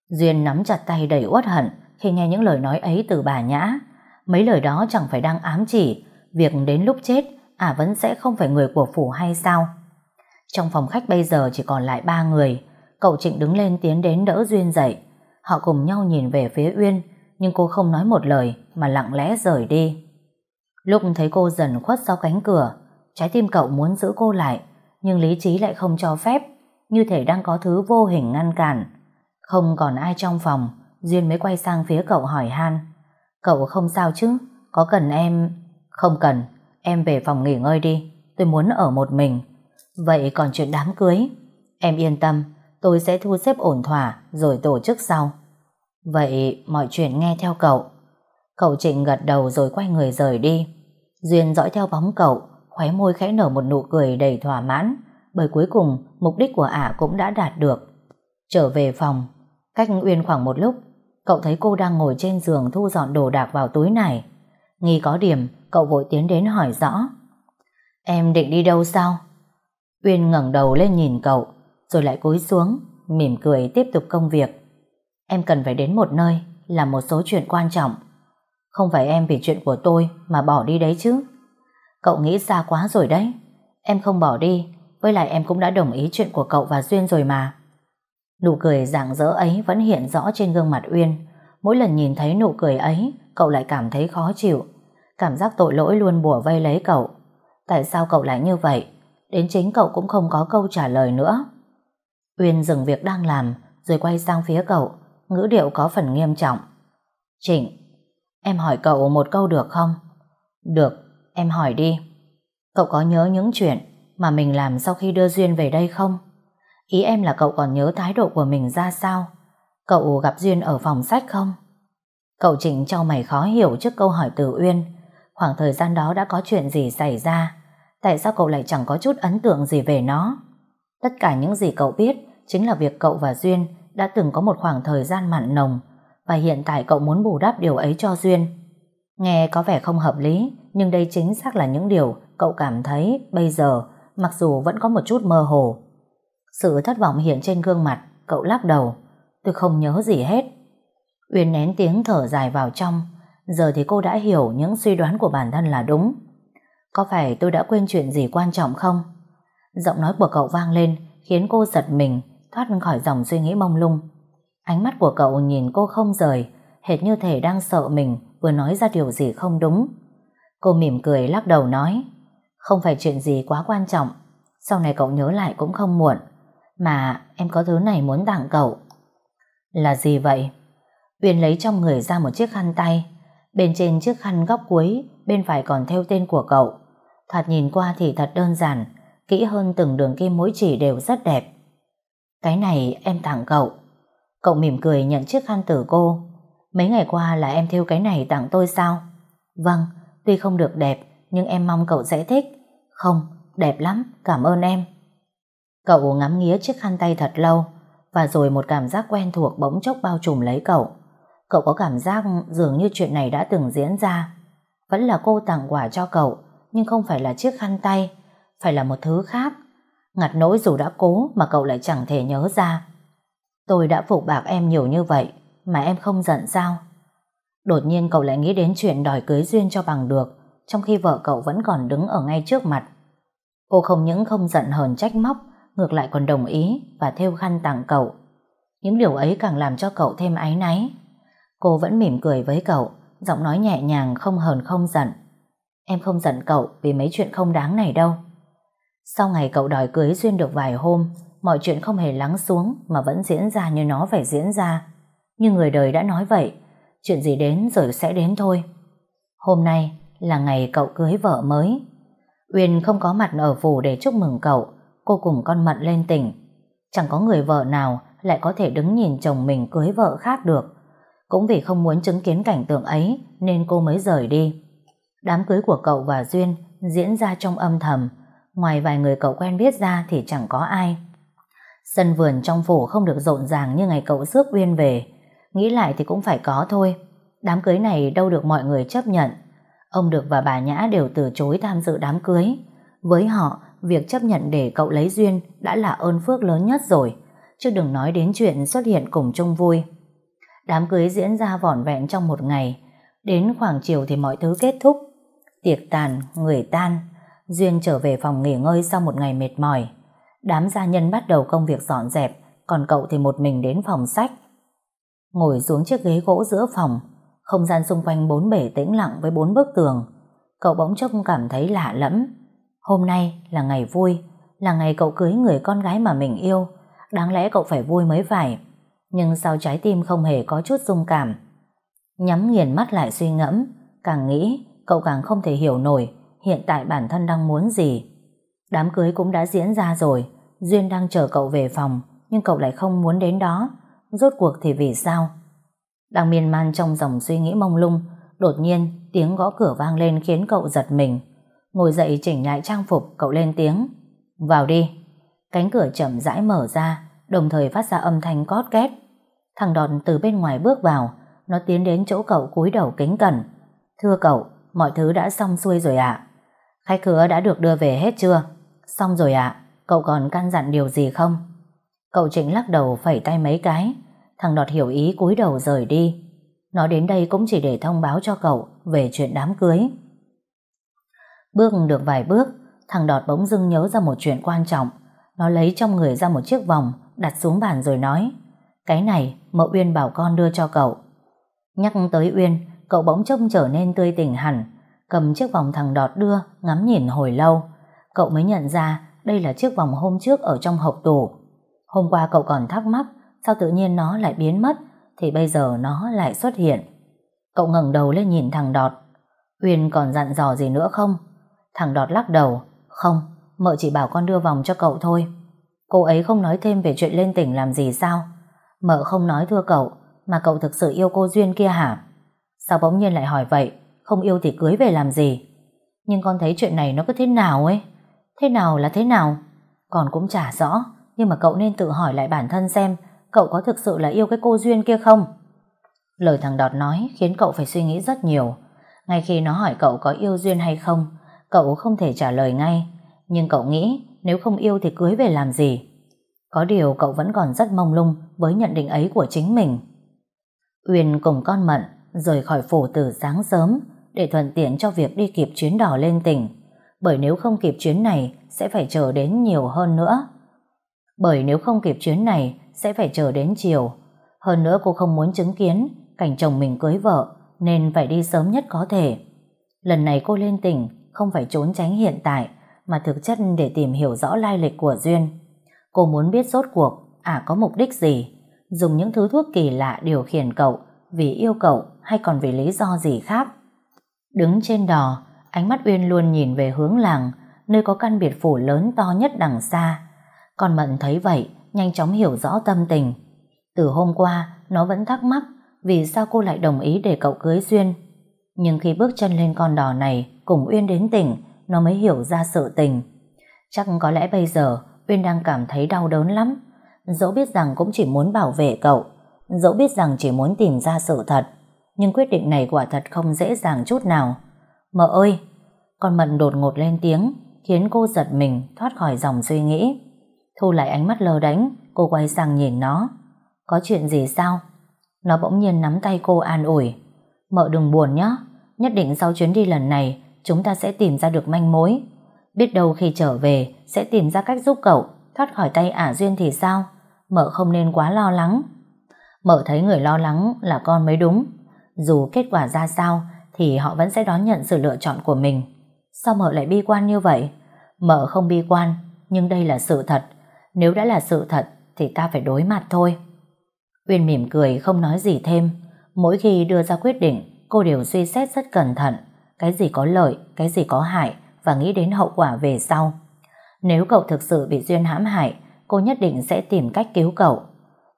Duyên nắm chặt tay đầy uất hận khi nghe những lời nói ấy từ bà Nhã. Mấy lời đó chẳng phải đang ám chỉ việc đến lúc chết ả vẫn sẽ không phải người của phủ hay sao. Trong phòng khách bây giờ chỉ còn lại ba người, Cậu Trịnh đứng lên tiến đến đỡ Duyên dậy. Họ cùng nhau nhìn về phía Uyên, nhưng cô không nói một lời mà lặng lẽ rời đi. Lúc thấy cô dần khuất sau cánh cửa, trái tim cậu muốn giữ cô lại, nhưng lý trí lại không cho phép, như thể đang có thứ vô hình ngăn cản. Không còn ai trong phòng, Duyên mới quay sang phía cậu hỏi han. Cậu không sao chứ? Có cần em... Không cần, em về phòng nghỉ ngơi đi, tôi muốn ở một mình. Vậy còn chuyện đám cưới? Em yên tâm, tôi sẽ thu xếp ổn thỏa rồi tổ chức sau. Vậy mọi chuyện nghe theo cậu. Cậu Trịnh gật đầu rồi quay người rời đi. Duyên dõi theo bóng cậu, khóe môi khẽ nở một nụ cười đầy thỏa mãn, bởi cuối cùng mục đích của ả cũng đã đạt được. Trở về phòng, cách Uyên khoảng một lúc, cậu thấy cô đang ngồi trên giường thu dọn đồ đạc vào túi này. Nghi có điểm, cậu vội tiến đến hỏi rõ. Em định đi đâu sao? Uyên ngẩng đầu lên nhìn cậu, rồi lại cúi xuống, mỉm cười tiếp tục công việc. Em cần phải đến một nơi, làm một số chuyện quan trọng. Không phải em vì chuyện của tôi mà bỏ đi đấy chứ. Cậu nghĩ xa quá rồi đấy. Em không bỏ đi, với lại em cũng đã đồng ý chuyện của cậu và Duyên rồi mà. Nụ cười rạng rỡ ấy vẫn hiện rõ trên gương mặt Uyên. Mỗi lần nhìn thấy nụ cười ấy, cậu lại cảm thấy khó chịu. Cảm giác tội lỗi luôn bùa vây lấy cậu. Tại sao cậu lại như vậy? Đến chính cậu cũng không có câu trả lời nữa. Uyên dừng việc đang làm, rồi quay sang phía cậu, ngữ điệu có phần nghiêm trọng. Trịnh, em hỏi cậu một câu được không? Được, em hỏi đi. Cậu có nhớ những chuyện mà mình làm sau khi đưa Duyên về đây không? Ý em là cậu còn nhớ thái độ của mình ra sao? Cậu gặp Duyên ở phòng sách không? Cậu Trịnh cho mày khó hiểu trước câu hỏi từ Uyên. Khoảng thời gian đó đã có chuyện gì xảy ra? Tại sao cậu lại chẳng có chút ấn tượng gì về nó? Tất cả những gì cậu biết chính là việc cậu và Duyên đã từng có một khoảng thời gian mặn nồng và hiện tại cậu muốn bù đắp điều ấy cho Duyên. Nghe có vẻ không hợp lý, nhưng đây chính xác là những điều cậu cảm thấy bây giờ, mặc dù vẫn có một chút mơ hồ. Sự thất vọng hiện trên gương mặt, cậu lắc đầu. Tôi không nhớ gì hết. Uyên nén tiếng thở dài vào trong, giờ thì cô đã hiểu những suy đoán của bản thân là đúng. Có phải tôi đã quên chuyện gì quan trọng không? Giọng nói của cậu vang lên, khiến cô giật mình, thoát khỏi dòng suy nghĩ mông lung. Ánh mắt của cậu nhìn cô không rời, hệt như thể đang sợ mình vừa nói ra điều gì không đúng. Cô mỉm cười lắc đầu nói, không phải chuyện gì quá quan trọng, sau này cậu nhớ lại cũng không muộn, mà em có thứ này muốn tặng cậu. Là gì vậy? Uyên lấy trong người ra một chiếc khăn tay, bên trên chiếc khăn góc cuối, bên phải còn theo tên của cậu. Thoạt nhìn qua thì thật đơn giản, kỹ hơn từng đường kim mũi chỉ đều rất đẹp. Cái này em tặng cậu. Cậu mỉm cười nhận chiếc khăn từ cô. Mấy ngày qua là em thêu cái này tặng tôi sao? Vâng, tuy không được đẹp, nhưng em mong cậu sẽ thích. Không, đẹp lắm, cảm ơn em. Cậu ngắm nghía chiếc khăn tay thật lâu, và rồi một cảm giác quen thuộc bỗng chốc bao trùm lấy cậu. Cậu có cảm giác dường như chuyện này đã từng diễn ra. Vẫn là cô tặng quà cho cậu, nhưng không phải là chiếc khăn tay, phải là một thứ khác. Ngặt nỗi dù đã cố mà cậu lại chẳng thể nhớ ra. Tôi đã phục bạc em nhiều như vậy, mà em không giận sao? Đột nhiên cậu lại nghĩ đến chuyện đòi cưới duyên cho bằng được, trong khi vợ cậu vẫn còn đứng ở ngay trước mặt. Cô không những không giận hờn trách móc, ngược lại còn đồng ý và theo khăn tặng cậu. Những điều ấy càng làm cho cậu thêm áy náy. Cô vẫn mỉm cười với cậu, giọng nói nhẹ nhàng không hờn không giận. Em không giận cậu vì mấy chuyện không đáng này đâu. Sau ngày cậu đòi cưới Duyên được vài hôm, mọi chuyện không hề lắng xuống mà vẫn diễn ra như nó phải diễn ra. Như người đời đã nói vậy, chuyện gì đến rồi sẽ đến thôi. Hôm nay là ngày cậu cưới vợ mới. Uyên không có mặt ở phủ để chúc mừng cậu, cô cùng con Mận lên tỉnh. Chẳng có người vợ nào lại có thể đứng nhìn chồng mình cưới vợ khác được. Cũng vì không muốn chứng kiến cảnh tượng ấy nên cô mới rời đi. Đám cưới của cậu và Duyên diễn ra trong âm thầm, ngoài vài người cậu quen biết ra thì chẳng có ai. Sân vườn trong phủ không được rộn ràng như ngày cậu rước Uyên về. Nghĩ lại thì cũng phải có thôi. Đám cưới này đâu được mọi người chấp nhận. Ông Được và bà Nhã đều từ chối tham dự đám cưới. Với họ, việc chấp nhận để cậu lấy duyên đã là ơn phước lớn nhất rồi, chứ đừng nói đến chuyện xuất hiện cùng chung vui. Đám cưới diễn ra vỏn vẹn trong một ngày, đến khoảng chiều thì mọi thứ kết thúc. Tiệc tàn, người tan, Duyên trở về phòng nghỉ ngơi sau một ngày mệt mỏi. Đám gia nhân bắt đầu công việc dọn dẹp, còn cậu thì một mình đến phòng sách. Ngồi xuống chiếc ghế gỗ giữa phòng, không gian xung quanh bốn bể tĩnh lặng với bốn bức tường. Cậu bỗng chốc cảm thấy lạ lẫm. Hôm nay là ngày vui, là ngày cậu cưới người con gái mà mình yêu. Đáng lẽ cậu phải vui mới phải. Nhưng sao trái tim không hề có chút dung cảm. Nhắm nghiền mắt lại suy ngẫm, càng nghĩ cậu càng không thể hiểu nổi hiện tại bản thân đang muốn gì. Đám cưới cũng đã diễn ra rồi, Duyên đang chờ cậu về phòng, nhưng cậu lại không muốn đến đó. Rốt cuộc thì vì sao? Đang miên man trong dòng suy nghĩ mông lung, đột nhiên tiếng gõ cửa vang lên khiến cậu giật mình. Ngồi dậy chỉnh lại trang phục, cậu lên tiếng. Vào đi. Cánh cửa chậm rãi mở ra, đồng thời phát ra âm thanh cót két. Thằng đòn từ bên ngoài bước vào, nó tiến đến chỗ cậu cúi đầu kính cẩn. Thưa cậu, mọi thứ đã xong xuôi rồi ạ. Khách khứa đã được đưa về hết chưa? Xong rồi ạ, cậu còn căn dặn điều gì không? Cậu Trịnh lắc đầu phẩy tay mấy cái. Thằng Đọt hiểu ý cúi đầu rời đi. Nó đến đây cũng chỉ để thông báo cho cậu về chuyện đám cưới. Bước được vài bước, thằng Đọt bỗng dưng nhớ ra một chuyện quan trọng. Nó lấy trong người ra một chiếc vòng, đặt xuống bàn rồi nói Cái này mợ Uyên bảo con đưa cho cậu. Nhắc tới Uyên, cậu bỗng trông trở nên tươi tỉnh hẳn, cầm chiếc vòng thằng Đọt đưa, ngắm nhìn hồi lâu. Cậu mới nhận ra đây là chiếc vòng hôm trước ở trong hộp tủ. Hôm qua cậu còn thắc mắc sao tự nhiên nó lại biến mất, thì bây giờ nó lại xuất hiện. Cậu ngẩng đầu lên nhìn thằng Đọt. Uyên còn dặn dò gì nữa không? Thằng Đọt lắc đầu. Không, mợ chỉ bảo con đưa vòng cho cậu thôi. Cô ấy không nói thêm về chuyện lên tỉnh làm gì sao? Mợ không nói thưa cậu, mà cậu thực sự yêu cô Duyên kia hả? Sao bỗng nhiên lại hỏi vậy? Không yêu thì cưới về làm gì? Nhưng con thấy chuyện này nó cứ thế nào ấy? Thế nào là thế nào? Còn cũng chả rõ, nhưng mà cậu nên tự hỏi lại bản thân xem cậu có thực sự là yêu cái cô Duyên kia không? Lời thằng Đọt nói khiến cậu phải suy nghĩ rất nhiều. Ngay khi nó hỏi cậu có yêu Duyên hay không, cậu không thể trả lời ngay. Nhưng cậu nghĩ nếu không yêu thì cưới về làm gì? Có điều cậu vẫn còn rất mông lung với nhận định ấy của chính mình. Uyên cùng con Mận rời khỏi phủ từ sáng sớm để thuận tiện cho việc đi kịp chuyến đò lên tỉnh. Bởi nếu không kịp chuyến này sẽ phải chờ đến nhiều hơn nữa. Bởi nếu không kịp chuyến này sẽ phải chờ đến chiều. Hơn nữa cô không muốn chứng kiến cảnh chồng mình cưới vợ nên phải đi sớm nhất có thể. Lần này cô lên tỉnh không phải trốn tránh hiện tại mà thực chất để tìm hiểu rõ lai lịch của Duyên. Cô muốn biết rốt cuộc à có mục đích gì dùng những thứ thuốc kỳ lạ điều khiển cậu vì yêu cậu hay còn vì lý do gì khác. Đứng trên đò, ánh mắt Uyên luôn nhìn về hướng làng, nơi có căn biệt phủ lớn to nhất đằng xa. Còn Mận thấy vậy, nhanh chóng hiểu rõ tâm tình. Từ hôm qua, nó vẫn thắc mắc vì sao cô lại đồng ý để cậu cưới Duyên. Nhưng khi bước chân lên con đò này, cùng Uyên đến tỉnh, nó mới hiểu ra sự tình. Chắc có lẽ bây giờ, Uyên đang cảm thấy đau đớn lắm. Dẫu biết rằng cũng chỉ muốn bảo vệ cậu, dẫu biết rằng chỉ muốn tìm ra sự thật, nhưng quyết định này quả thật không dễ dàng chút nào. Mợ ơi! Con Mận đột ngột lên tiếng, khiến cô giật mình thoát khỏi dòng suy nghĩ. Thu lại ánh mắt lờ đánh, cô quay sang nhìn nó. Có chuyện gì sao? Nó bỗng nhiên nắm tay cô an ủi. Mợ đừng buồn nhé, nhất định sau chuyến đi lần này chúng ta sẽ tìm ra được manh mối. Biết đâu khi trở về sẽ tìm ra cách giúp cậu thoát khỏi tay ả duyên thì sao? Mợ không nên quá lo lắng. Mợ thấy người lo lắng là con mới đúng. Dù kết quả ra sao thì họ vẫn sẽ đón nhận sự lựa chọn của mình. Sao mợ lại bi quan như vậy? Mợ không bi quan, nhưng đây là sự thật. Nếu đã là sự thật thì ta phải đối mặt thôi. Uyên mỉm cười không nói gì thêm. Mỗi khi đưa ra quyết định, cô đều suy xét rất cẩn thận. Cái gì có lợi, cái gì có hại và nghĩ đến hậu quả về sau. Nếu cậu thực sự bị Duyên hãm hại, cô nhất định sẽ tìm cách cứu cậu.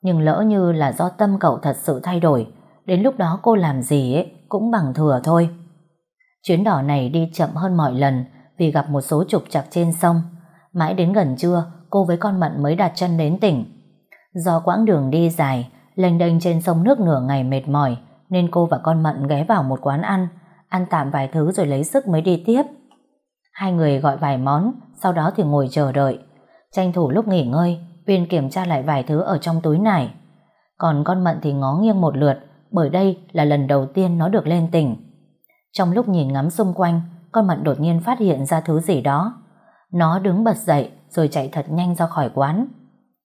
Nhưng lỡ như là do tâm cậu thật sự thay đổi, đến lúc đó cô làm gì ấy cũng bằng thừa thôi. Chuyến đỏ này đi chậm hơn mọi lần vì gặp một số trục trặc trên sông. Mãi đến gần trưa, cô với con Mận mới đặt chân đến tỉnh. Do quãng đường đi dài, lênh đênh trên sông nước nửa ngày mệt mỏi, nên cô và con Mận ghé vào một quán ăn, ăn tạm vài thứ rồi lấy sức mới đi tiếp. Hai người gọi vài món, sau đó thì ngồi chờ đợi. Tranh thủ lúc nghỉ ngơi, Uyên kiểm tra lại vài thứ ở trong túi nải. Còn con Mận thì ngó nghiêng một lượt, bởi đây là lần đầu tiên nó được lên tỉnh. Trong lúc nhìn ngắm xung quanh, con Mận đột nhiên phát hiện ra thứ gì đó. Nó đứng bật dậy rồi chạy thật nhanh ra khỏi quán.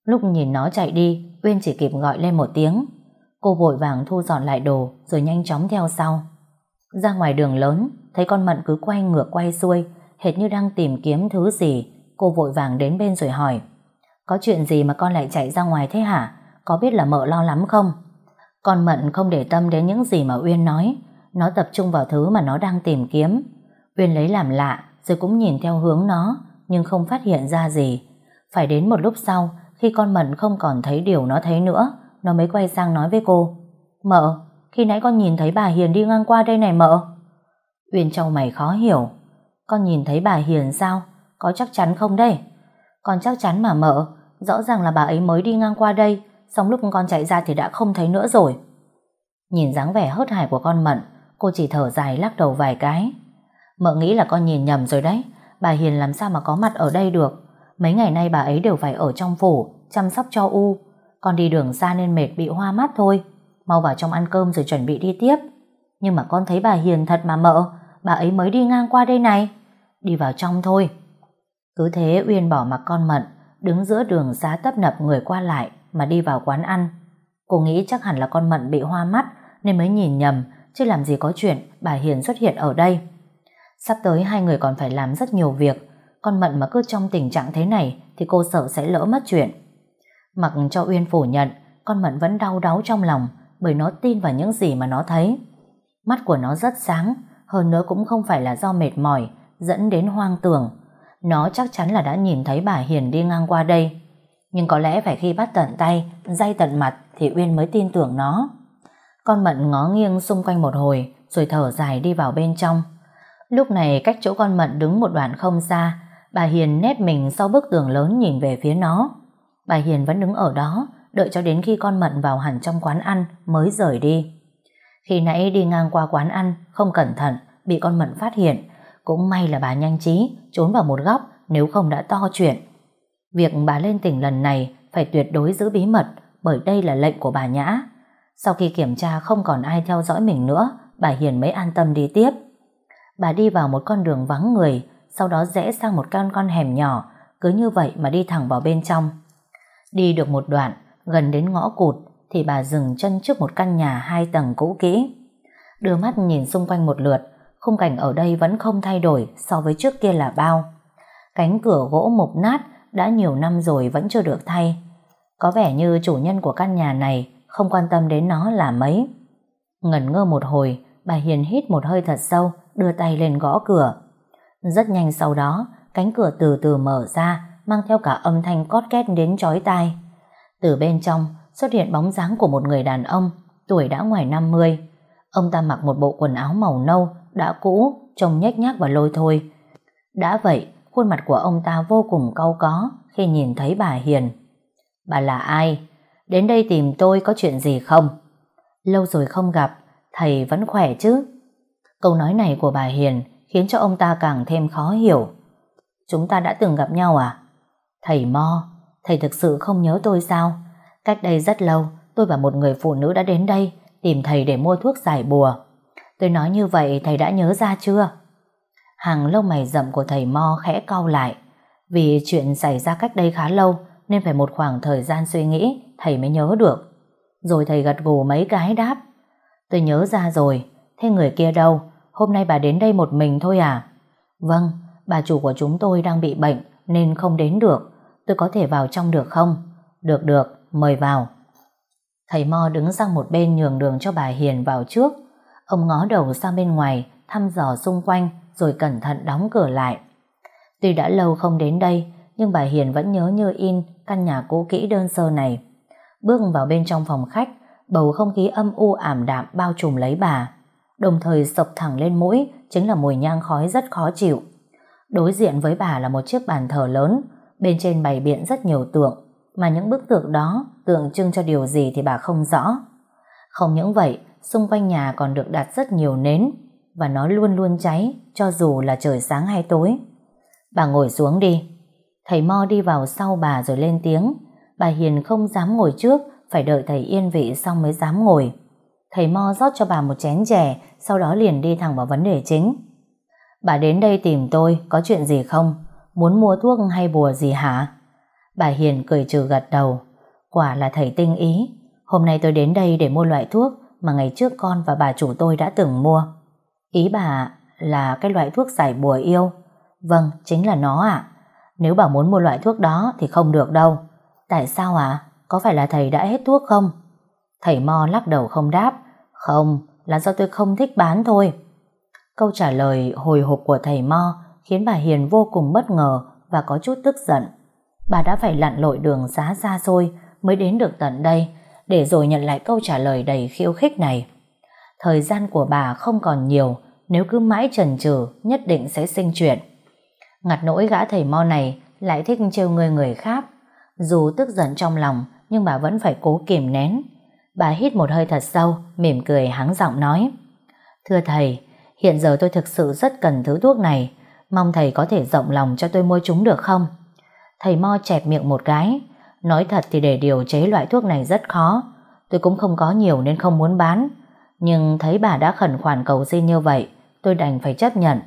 Lúc nhìn nó chạy đi, Uyên chỉ kịp gọi lên một tiếng. Cô vội vàng thu dọn lại đồ rồi nhanh chóng theo sau. Ra ngoài đường lớn, thấy con Mận cứ quay ngược quay xuôi, hệt như đang tìm kiếm thứ gì. Cô vội vàng đến bên rồi hỏi. Có chuyện gì mà con lại chạy ra ngoài thế hả? Có biết là mợ lo lắm không? Con Mận không để tâm đến những gì mà Uyên nói. Nó tập trung vào thứ mà nó đang tìm kiếm. Uyên lấy làm lạ, rồi cũng nhìn theo hướng nó, nhưng không phát hiện ra gì. Phải đến một lúc sau, khi con Mận không còn thấy điều nó thấy nữa, nó mới quay sang nói với cô. Mợ, khi nãy con nhìn thấy bà Hiền đi ngang qua đây này mợ. Uyên trâu mày khó hiểu. Con nhìn thấy bà Hiền sao? Có chắc chắn không đây? Con chắc chắn mà mợ, rõ ràng là bà ấy mới đi ngang qua đây, xong lúc con chạy ra thì đã không thấy nữa rồi. Nhìn dáng vẻ hớt hải của con Mận, cô chỉ thở dài lắc đầu vài cái. Mợ nghĩ là con nhìn nhầm rồi đấy, bà Hiền làm sao mà có mặt ở đây được. Mấy ngày nay bà ấy đều phải ở trong phủ, chăm sóc cho U. Con đi đường xa nên mệt bị hoa mắt thôi. Mau vào trong ăn cơm rồi chuẩn bị đi tiếp. Nhưng mà con thấy bà Hiền thật mà mợ, bà ấy mới đi ngang qua đây này. Đi vào trong thôi. Cứ thế Uyên bỏ mặc con Mận, đứng giữa đường giá tấp nập người qua lại mà đi vào quán ăn. Cô nghĩ chắc hẳn là con Mận bị hoa mắt nên mới nhìn nhầm, chứ làm gì có chuyện bà Hiền xuất hiện ở đây. Sắp tới hai người còn phải làm rất nhiều việc, con Mận mà cứ trong tình trạng thế này thì cô sợ sẽ lỡ mất chuyện. Mặc cho Uyên phủ nhận, con Mận vẫn đau đáu trong lòng bởi nó tin vào những gì mà nó thấy. Mắt của nó rất sáng, hơn nữa cũng không phải là do mệt mỏi, dẫn đến hoang tưởng. Nó chắc chắn là đã nhìn thấy bà Hiền đi ngang qua đây. Nhưng có lẽ phải khi bắt tận tay, day tận mặt thì Uyên mới tin tưởng nó. Con Mận ngó nghiêng xung quanh một hồi, rồi thở dài đi vào bên trong. Lúc này cách chỗ con Mận đứng một đoạn không xa, bà Hiền nép mình sau bức tường lớn nhìn về phía nó. Bà Hiền vẫn đứng ở đó, đợi cho đến khi con Mận vào hẳn trong quán ăn mới rời đi. Khi nãy đi ngang qua quán ăn, không cẩn thận, bị con Mận phát hiện. Cũng may là bà nhanh trí, trốn vào một góc, nếu không đã to chuyện. Việc bà lên tỉnh lần này phải tuyệt đối giữ bí mật, bởi đây là lệnh của bà Nhã. Sau khi kiểm tra không còn ai theo dõi mình nữa, bà Hiền mới an tâm đi tiếp. Bà đi vào một con đường vắng người, sau đó rẽ sang một con con hẻm nhỏ, cứ như vậy mà đi thẳng vào bên trong. Đi được một đoạn, gần đến ngõ cụt, thì bà dừng chân trước một căn nhà hai tầng cũ kỹ. Đưa mắt nhìn xung quanh một lượt, khung cảnh ở đây vẫn không thay đổi so với trước kia là bao. Cánh cửa gỗ mục nát đã nhiều năm rồi vẫn chưa được thay. Có vẻ như chủ nhân của căn nhà này không quan tâm đến nó là mấy. Ngẩn ngơ một hồi, bà Hiền hít một hơi thật sâu, đưa tay lên gõ cửa. Rất nhanh sau đó, cánh cửa từ từ mở ra, mang theo cả âm thanh cót két đến chói tai. Từ bên trong xuất hiện bóng dáng của một người đàn ông, tuổi đã ngoài 50. Ông ta mặc một bộ quần áo màu nâu, đã cũ, trông nhếch nhác và lôi thôi. Đã vậy, khuôn mặt của ông ta vô cùng cau có khi nhìn thấy bà Hiền. Bà là ai? Đến đây tìm tôi có chuyện gì không? Lâu rồi không gặp, thầy vẫn khỏe chứ? Câu nói này của bà Hiền khiến cho ông ta càng thêm khó hiểu. Chúng ta đã từng gặp nhau à? Thầy Mo, thầy thực sự không nhớ tôi sao? Cách đây rất lâu, tôi và một người phụ nữ đã đến đây tìm thầy để mua thuốc giải bùa. Tôi nói như vậy thầy đã nhớ ra chưa? Hàng lông mày rậm của thầy Mo khẽ cau lại. Vì chuyện xảy ra cách đây khá lâu nên phải một khoảng thời gian suy nghĩ thầy mới nhớ được. Rồi thầy gật gù mấy cái đáp. Tôi nhớ ra rồi, thế người kia đâu? Hôm nay bà đến đây một mình thôi à? Vâng, bà chủ của chúng tôi đang bị bệnh nên không đến được. Tôi có thể vào trong được không? Được được, mời vào. Thầy Mo đứng sang một bên nhường đường cho bà Hiền vào trước. Ông ngó đầu sang bên ngoài, thăm dò xung quanh rồi cẩn thận đóng cửa lại. Tuy đã lâu không đến đây, nhưng bà Hiền vẫn nhớ như in căn nhà cũ kỹ đơn sơ này. Bước vào bên trong phòng khách, bầu không khí âm u ảm đạm bao trùm lấy bà. Đồng thời sộc thẳng lên mũi chính là mùi nhang khói rất khó chịu. Đối diện với bà là một chiếc bàn thờ lớn, bên trên bày biện rất nhiều tượng, mà những bức tượng đó tượng trưng cho điều gì thì bà không rõ. Không những vậy, xung quanh nhà còn được đặt rất nhiều nến, và nó luôn luôn cháy, cho dù là trời sáng hay tối. Bà ngồi xuống đi. Thầy Mo đi vào sau bà rồi lên tiếng. Bà Hiền không dám ngồi trước, phải đợi thầy yên vị xong mới dám ngồi. Thầy Mo rót cho bà một chén chè, sau đó liền đi thẳng vào vấn đề chính. Bà đến đây tìm tôi, có chuyện gì không? Muốn mua thuốc hay bùa gì hả? Bà Hiền cười trừ gật đầu. Quả là thầy tinh ý. Hôm nay tôi đến đây để mua loại thuốc mà ngày trước con và bà chủ tôi đã từng mua. Ý bà là cái loại thuốc giải bùa yêu. Vâng, chính là nó ạ. Nếu bà muốn mua loại thuốc đó thì không được đâu. Tại sao ạ? Có phải là thầy đã hết thuốc không? Thầy Mo lắc đầu không đáp. Không, là do tôi không thích bán thôi. Câu trả lời hồi hộp của thầy Mo khiến bà Hiền vô cùng bất ngờ và có chút tức giận. Bà đã phải lặn lội đường xá xa xôi mới đến được tận đây để rồi nhận lại câu trả lời đầy khiêu khích này. Thời gian của bà không còn nhiều nếu cứ mãi trần trừ nhất định sẽ sinh chuyện. Ngặt nỗi gã thầy Mo này lại thích trêu người người khác. Dù tức giận trong lòng nhưng bà vẫn phải cố kìm nén. Bà hít một hơi thật sâu, mỉm cười hắng giọng nói. Thưa thầy, hiện giờ tôi thực sự rất cần thứ thuốc này. Mong thầy có thể rộng lòng cho tôi mua chúng được không? Thầy Mo chẹp miệng một cái. Nói thật thì để điều chế loại thuốc này rất khó. Tôi cũng không có nhiều nên không muốn bán. Nhưng thấy bà đã khẩn khoản cầu xin như vậy, tôi đành phải chấp nhận.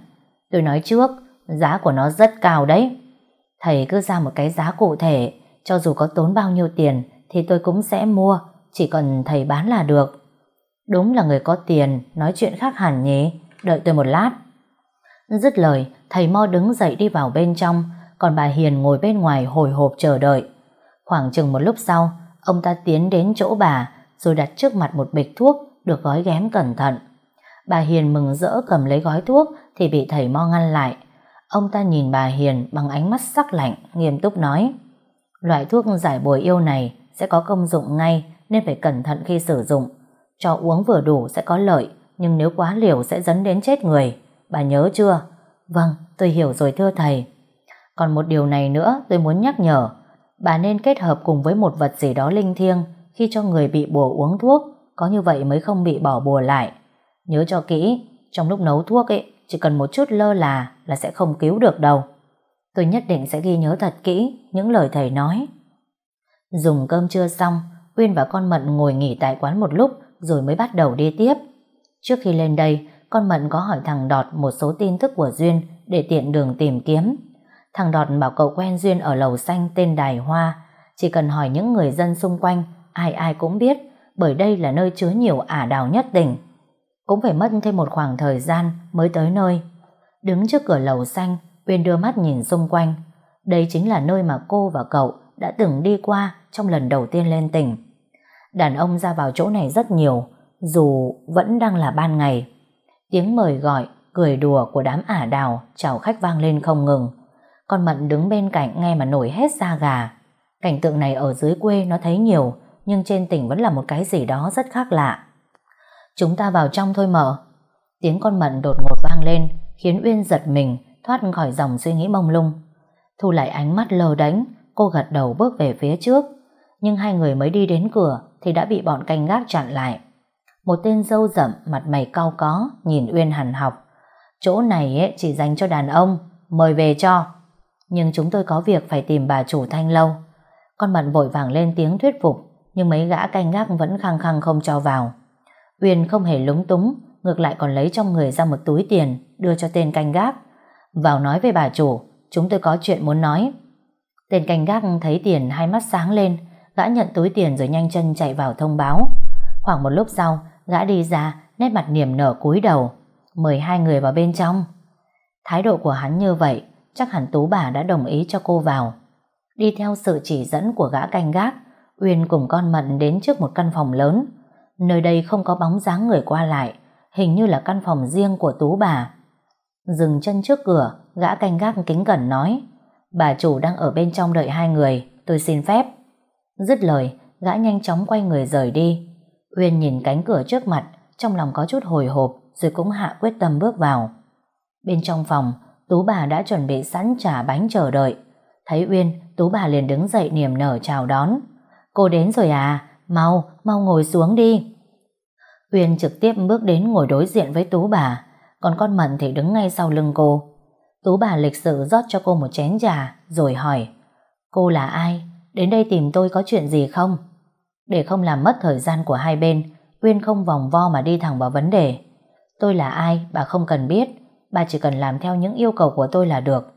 Tôi nói trước, giá của nó rất cao đấy. Thầy cứ ra một cái giá cụ thể, cho dù có tốn bao nhiêu tiền thì tôi cũng sẽ mua, chỉ cần thầy bán là được. Đúng là người có tiền, nói chuyện khác hẳn nhỉ, đợi tôi một lát. Dứt lời, thầy Mo đứng dậy đi vào bên trong, còn bà Hiền ngồi bên ngoài hồi hộp chờ đợi. Khoảng chừng một lúc sau, ông ta tiến đến chỗ bà, rồi đặt trước mặt một bịch thuốc được gói ghém cẩn thận. Bà Hiền mừng rỡ cầm lấy gói thuốc thì bị thầy Mo ngăn lại. Ông ta nhìn bà Hiền bằng ánh mắt sắc lạnh, nghiêm túc nói Loại thuốc giải bồi yêu này sẽ có công dụng ngay nên phải cẩn thận khi sử dụng. Cho uống vừa đủ sẽ có lợi, nhưng nếu quá liều sẽ dẫn đến chết người. Bà nhớ chưa? Vâng, tôi hiểu rồi thưa thầy. Còn một điều này nữa tôi muốn nhắc nhở. Bà nên kết hợp cùng với một vật gì đó linh thiêng khi cho người bị bùa uống thuốc, có như vậy mới không bị bỏ bùa lại. Nhớ cho kỹ, trong lúc nấu thuốc ấy, chỉ cần một chút lơ là là sẽ không cứu được đâu. Tôi nhất định sẽ ghi nhớ thật kỹ những lời thầy nói. Dùng cơm trưa xong, Uyên và con Mận ngồi nghỉ tại quán một lúc rồi mới bắt đầu đi tiếp. Trước khi lên đây, con Mận có hỏi thằng Đọt một số tin tức của Duyên để tiện đường tìm kiếm. Thằng Đọt bảo cậu quen Duyên ở lầu xanh tên Đài Hoa, chỉ cần hỏi những người dân xung quanh, ai ai cũng biết, bởi đây là nơi chứa nhiều ả đào nhất tỉnh. Cũng phải mất thêm một khoảng thời gian mới tới nơi. Đứng trước cửa lầu xanh, Uyên đưa mắt nhìn xung quanh. Đây chính là nơi mà cô và cậu đã từng đi qua trong lần đầu tiên lên tỉnh. Đàn ông ra vào chỗ này rất nhiều, dù vẫn đang là ban ngày. Tiếng mời gọi, cười đùa của đám ả đào chào khách vang lên không ngừng. Con Mận đứng bên cạnh nghe mà nổi hết da gà. Cảnh tượng này ở dưới quê nó thấy nhiều, nhưng trên tỉnh vẫn là một cái gì đó rất khác lạ. Chúng ta vào trong thôi mở. Tiếng con Mận đột ngột vang lên, khiến Uyên giật mình, thoát khỏi dòng suy nghĩ mông lung. Thu lại ánh mắt lờ đánh, cô gật đầu bước về phía trước. Nhưng hai người mới đi đến cửa thì đã bị bọn canh gác chặn lại. Một tên dâu rậm, mặt mày cao có, nhìn Uyên hằn học. Chỗ này ấy chỉ dành cho đàn ông, mời về cho. Nhưng chúng tôi có việc phải tìm bà chủ thanh lâu. Con mận vội vàng lên tiếng thuyết phục, nhưng mấy gã canh gác vẫn khăng khăng không cho vào. Uyên không hề lúng túng, ngược lại còn lấy trong người ra một túi tiền, đưa cho tên canh gác. Vào nói với bà chủ, chúng tôi có chuyện muốn nói. Tên canh gác thấy tiền hai mắt sáng lên, gã nhận túi tiền rồi nhanh chân chạy vào thông báo. Khoảng một lúc sau, gã đi ra, nét mặt niềm nở cúi đầu, mời hai người vào bên trong. Thái độ của hắn như vậy, chắc hẳn tú bà đã đồng ý cho cô vào. Đi theo sự chỉ dẫn của gã canh gác, Uyên cùng con Mận đến trước một căn phòng lớn. Nơi đây không có bóng dáng người qua lại, hình như là căn phòng riêng của tú bà. Dừng chân trước cửa, gã canh gác kính cẩn nói, bà chủ đang ở bên trong đợi hai người, tôi xin phép. Dứt lời, gã nhanh chóng quay người rời đi. Uyên nhìn cánh cửa trước mặt, trong lòng có chút hồi hộp, rồi cũng hạ quyết tâm bước vào. Bên trong phòng, Tú bà đã chuẩn bị sẵn trà bánh chờ đợi. Thấy Uyên, Tú bà liền đứng dậy niềm nở chào đón. Cô đến rồi à? Mau, mau ngồi xuống đi. Uyên trực tiếp bước đến ngồi đối diện với Tú bà, còn con Mận thì đứng ngay sau lưng cô. Tú bà lịch sự rót cho cô một chén trà, rồi hỏi, cô là ai? Đến đây tìm tôi có chuyện gì không? Để không làm mất thời gian của hai bên, Uyên không vòng vo mà đi thẳng vào vấn đề. Tôi là ai, bà không cần biết, bà chỉ cần làm theo những yêu cầu của tôi là được.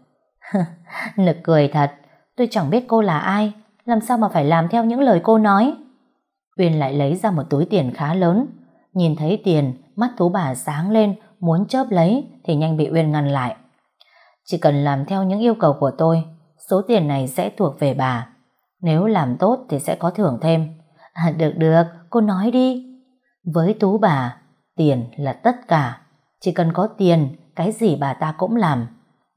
Nực cười thật, tôi chẳng biết cô là ai, làm sao mà phải làm theo những lời cô nói. Uyên lại lấy ra một túi tiền khá lớn, nhìn thấy tiền, mắt Tú bà sáng lên, muốn chớp lấy thì nhanh bị Uyên ngăn lại. Chỉ cần làm theo những yêu cầu của tôi, số tiền này sẽ thuộc về bà. Nếu làm tốt thì sẽ có thưởng thêm. À, được được, cô nói đi. Với Tú bà, tiền là tất cả. Chỉ cần có tiền, cái gì bà ta cũng làm.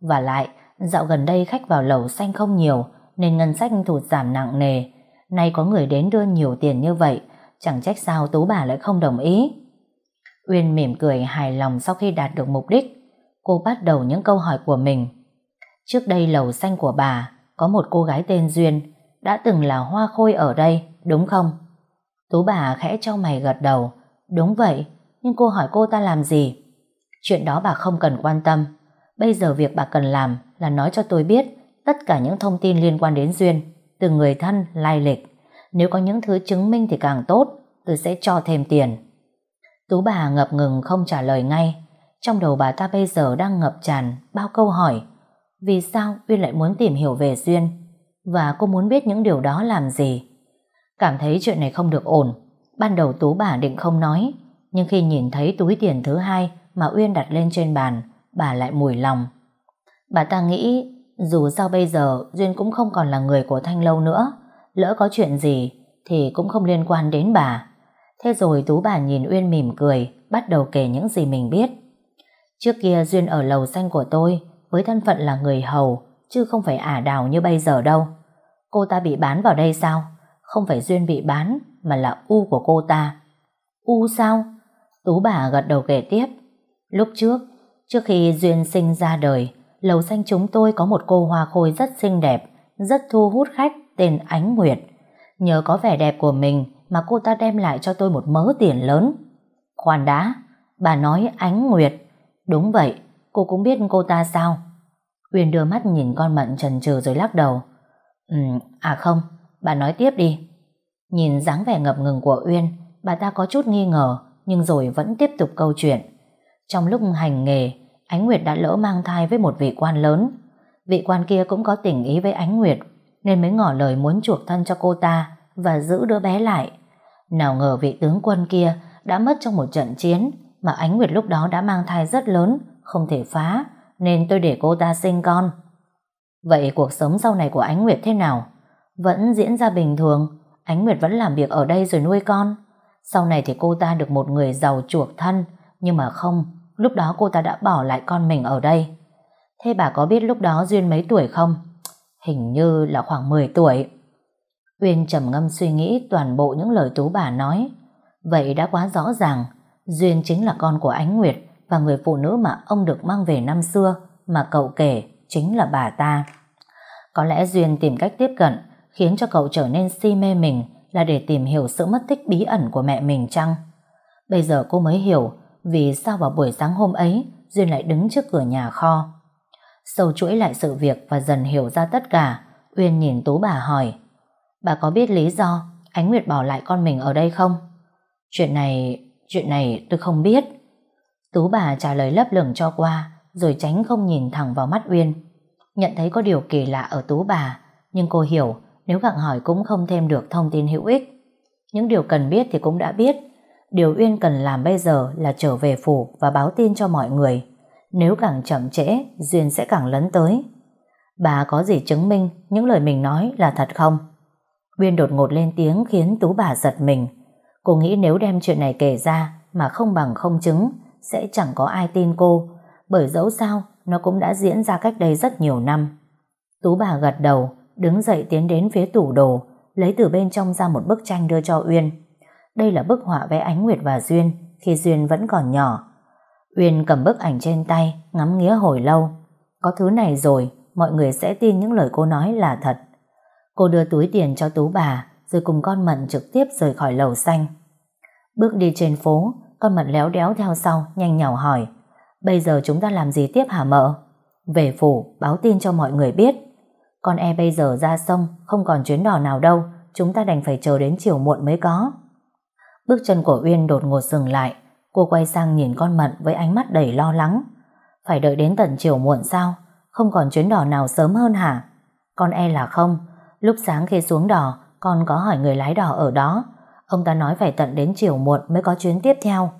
Và lại, dạo gần đây khách vào lầu xanh không nhiều, nên ngân sách thụt giảm nặng nề. Nay có người đến đưa nhiều tiền như vậy, chẳng trách sao Tú bà lại không đồng ý. Uyên mỉm cười hài lòng sau khi đạt được mục đích. Cô bắt đầu những câu hỏi của mình. Trước đây lầu xanh của bà có một cô gái tên Duyên đã từng là hoa khôi ở đây, đúng không? Tú bà khẽ cho mày gật đầu. Đúng vậy, nhưng cô hỏi cô ta làm gì? Chuyện đó bà không cần quan tâm. Bây giờ việc bà cần làm là nói cho tôi biết tất cả những thông tin liên quan đến Duyên, từ người thân, lai lịch. Nếu có những thứ chứng minh thì càng tốt, tôi sẽ cho thêm tiền. Tú bà ngập ngừng không trả lời ngay. Trong đầu bà ta bây giờ đang ngập tràn bao câu hỏi. Vì sao Uyên lại muốn tìm hiểu về Duyên? Và cô muốn biết những điều đó làm gì? Cảm thấy chuyện này không được ổn. Ban đầu Tú bà định không nói. Nhưng khi nhìn thấy túi tiền thứ hai mà Uyên đặt lên trên bàn, bà lại mùi lòng. Bà ta nghĩ dù sao bây giờ Duyên cũng không còn là người của Thanh Lâu nữa. Lỡ có chuyện gì thì cũng không liên quan đến bà. Thế rồi Tú bà nhìn Uyên mỉm cười, bắt đầu kể những gì mình biết. Trước kia Duyên ở lầu xanh của tôi, với thân phận là người hầu, chứ không phải ả đào như bây giờ đâu. Cô ta bị bán vào đây sao? Không phải Duyên bị bán, mà là U của cô ta. U sao? Tú bà gật đầu kể tiếp. Lúc trước, trước khi Duyên sinh ra đời, lầu xanh chúng tôi có một cô hoa khôi rất xinh đẹp, rất thu hút khách tên Ánh Nguyệt. Nhờ có vẻ đẹp của mình mà cô ta đem lại cho tôi một mớ tiền lớn. Khoan đã, bà nói Ánh Nguyệt. Đúng vậy, cô cũng biết cô ta sao? Uyên đưa mắt nhìn con Mận trần trừ rồi lắc đầu. Ừ, à không, bà nói tiếp đi. Nhìn dáng vẻ ngập ngừng của Uyên, bà ta có chút nghi ngờ, nhưng rồi vẫn tiếp tục câu chuyện. Trong lúc hành nghề, Ánh Nguyệt đã lỡ mang thai với một vị quan lớn. Vị quan kia cũng có tình ý với Ánh Nguyệt, nên mới ngỏ lời muốn chuộc thân cho cô ta và giữ đứa bé lại. Nào ngờ vị tướng quân kia đã mất trong một trận chiến mà Ánh Nguyệt lúc đó đã mang thai rất lớn, không thể phá, nên tôi để cô ta sinh con. Vậy cuộc sống sau này của Ánh Nguyệt thế nào? Vẫn diễn ra bình thường, Ánh Nguyệt vẫn làm việc ở đây rồi nuôi con. Sau này thì cô ta được một người giàu chuộc thân, nhưng mà không, lúc đó cô ta đã bỏ lại con mình ở đây. Thế bà có biết lúc đó Duyên mấy tuổi không? Hình như là khoảng 10 tuổi. Uyên trầm ngâm suy nghĩ toàn bộ những lời tú bà nói. Vậy đã quá rõ ràng, Duyên chính là con của Ánh Nguyệt và người phụ nữ mà ông được mang về năm xưa mà cậu kể chính là bà ta. Có lẽ Duyên tìm cách tiếp cận khiến cho cậu trở nên si mê mình là để tìm hiểu sự mất tích bí ẩn của mẹ mình chăng? Bây giờ cô mới hiểu vì sao vào buổi sáng hôm ấy Duyên lại đứng trước cửa nhà kho. Sâu chuỗi lại sự việc và dần hiểu ra tất cả, Uyên nhìn Tú bà hỏi Bà có biết lý do Ánh Nguyệt bỏ lại con mình ở đây không? Chuyện này, chuyện này tôi không biết. Tú bà trả lời lấp lửng cho qua, rồi tránh không nhìn thẳng vào mắt Uyên. Nhận thấy có điều kỳ lạ ở Tú bà, nhưng cô hiểu nếu gặng hỏi cũng không thêm được thông tin hữu ích. Những điều cần biết thì cũng đã biết. Điều Uyên cần làm bây giờ là trở về phủ và báo tin cho mọi người. Nếu càng chậm trễ, Duyên sẽ càng lấn tới. Bà có gì chứng minh những lời mình nói là thật không? Uyên đột ngột lên tiếng khiến Tú bà giật mình. Cô nghĩ nếu đem chuyện này kể ra mà không bằng không chứng sẽ chẳng có ai tin cô bởi dẫu sao nó cũng đã diễn ra cách đây rất nhiều năm. Tú bà gật đầu đứng dậy tiến đến phía tủ đồ lấy từ bên trong ra một bức tranh đưa cho Uyên. Đây là bức họa vẽ Ánh Nguyệt và Duyên khi Duyên vẫn còn nhỏ. Uyên cầm bức ảnh trên tay ngắm nghía hồi lâu. Có thứ này rồi mọi người sẽ tin những lời cô nói là thật. Cô đưa túi tiền cho Tú bà rồi cùng con Mận trực tiếp rời khỏi lầu xanh. Bước đi trên phố, con Mận léo đéo theo sau, nhanh nhào hỏi Bây giờ chúng ta làm gì tiếp hả mợ? Về phủ, báo tin cho mọi người biết. Con e bây giờ ra sông, không còn chuyến đò nào đâu, chúng ta đành phải chờ đến chiều muộn mới có. Bước chân của Uyên đột ngột dừng lại, cô quay sang nhìn con Mận với ánh mắt đầy lo lắng. Phải đợi đến tận chiều muộn sao? Không còn chuyến đò nào sớm hơn hả? Con e là không. Lúc sáng khi xuống đò, con có hỏi người lái đò ở đó. Ông ta nói phải tận đến chiều muộn mới có chuyến tiếp theo.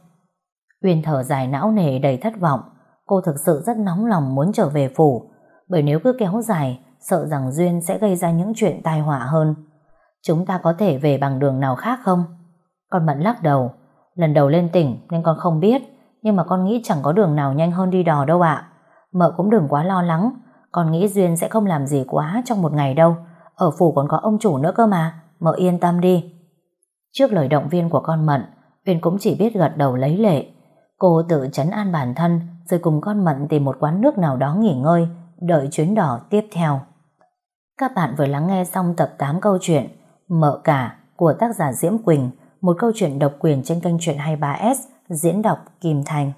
Uyên thở dài não nề đầy thất vọng. Cô thực sự rất nóng lòng muốn trở về phủ. Bởi nếu cứ kéo dài, sợ rằng Duyên sẽ gây ra những chuyện tai họa hơn. Chúng ta có thể về bằng đường nào khác không? Con Mận lắc đầu. Lần đầu lên tỉnh nên con không biết, nhưng mà con nghĩ chẳng có đường nào nhanh hơn đi đò đâu ạ. Mợ cũng đừng quá lo lắng, con nghĩ Duyên sẽ không làm gì quá trong một ngày đâu. Ở phủ còn có ông chủ nữa cơ mà, mợ yên tâm đi. Trước lời động viên của con Mận, Uyên cũng chỉ biết gật đầu lấy lệ. Cô tự chấn an bản thân rồi cùng con Mận tìm một quán nước nào đó nghỉ ngơi, đợi chuyến đò tiếp theo. Các bạn vừa lắng nghe xong tập 8 câu chuyện Mợ cả của tác giả Diễm Quỳnh, một câu chuyện độc quyền trên kênh truyện 23S diễn đọc Kim Thành.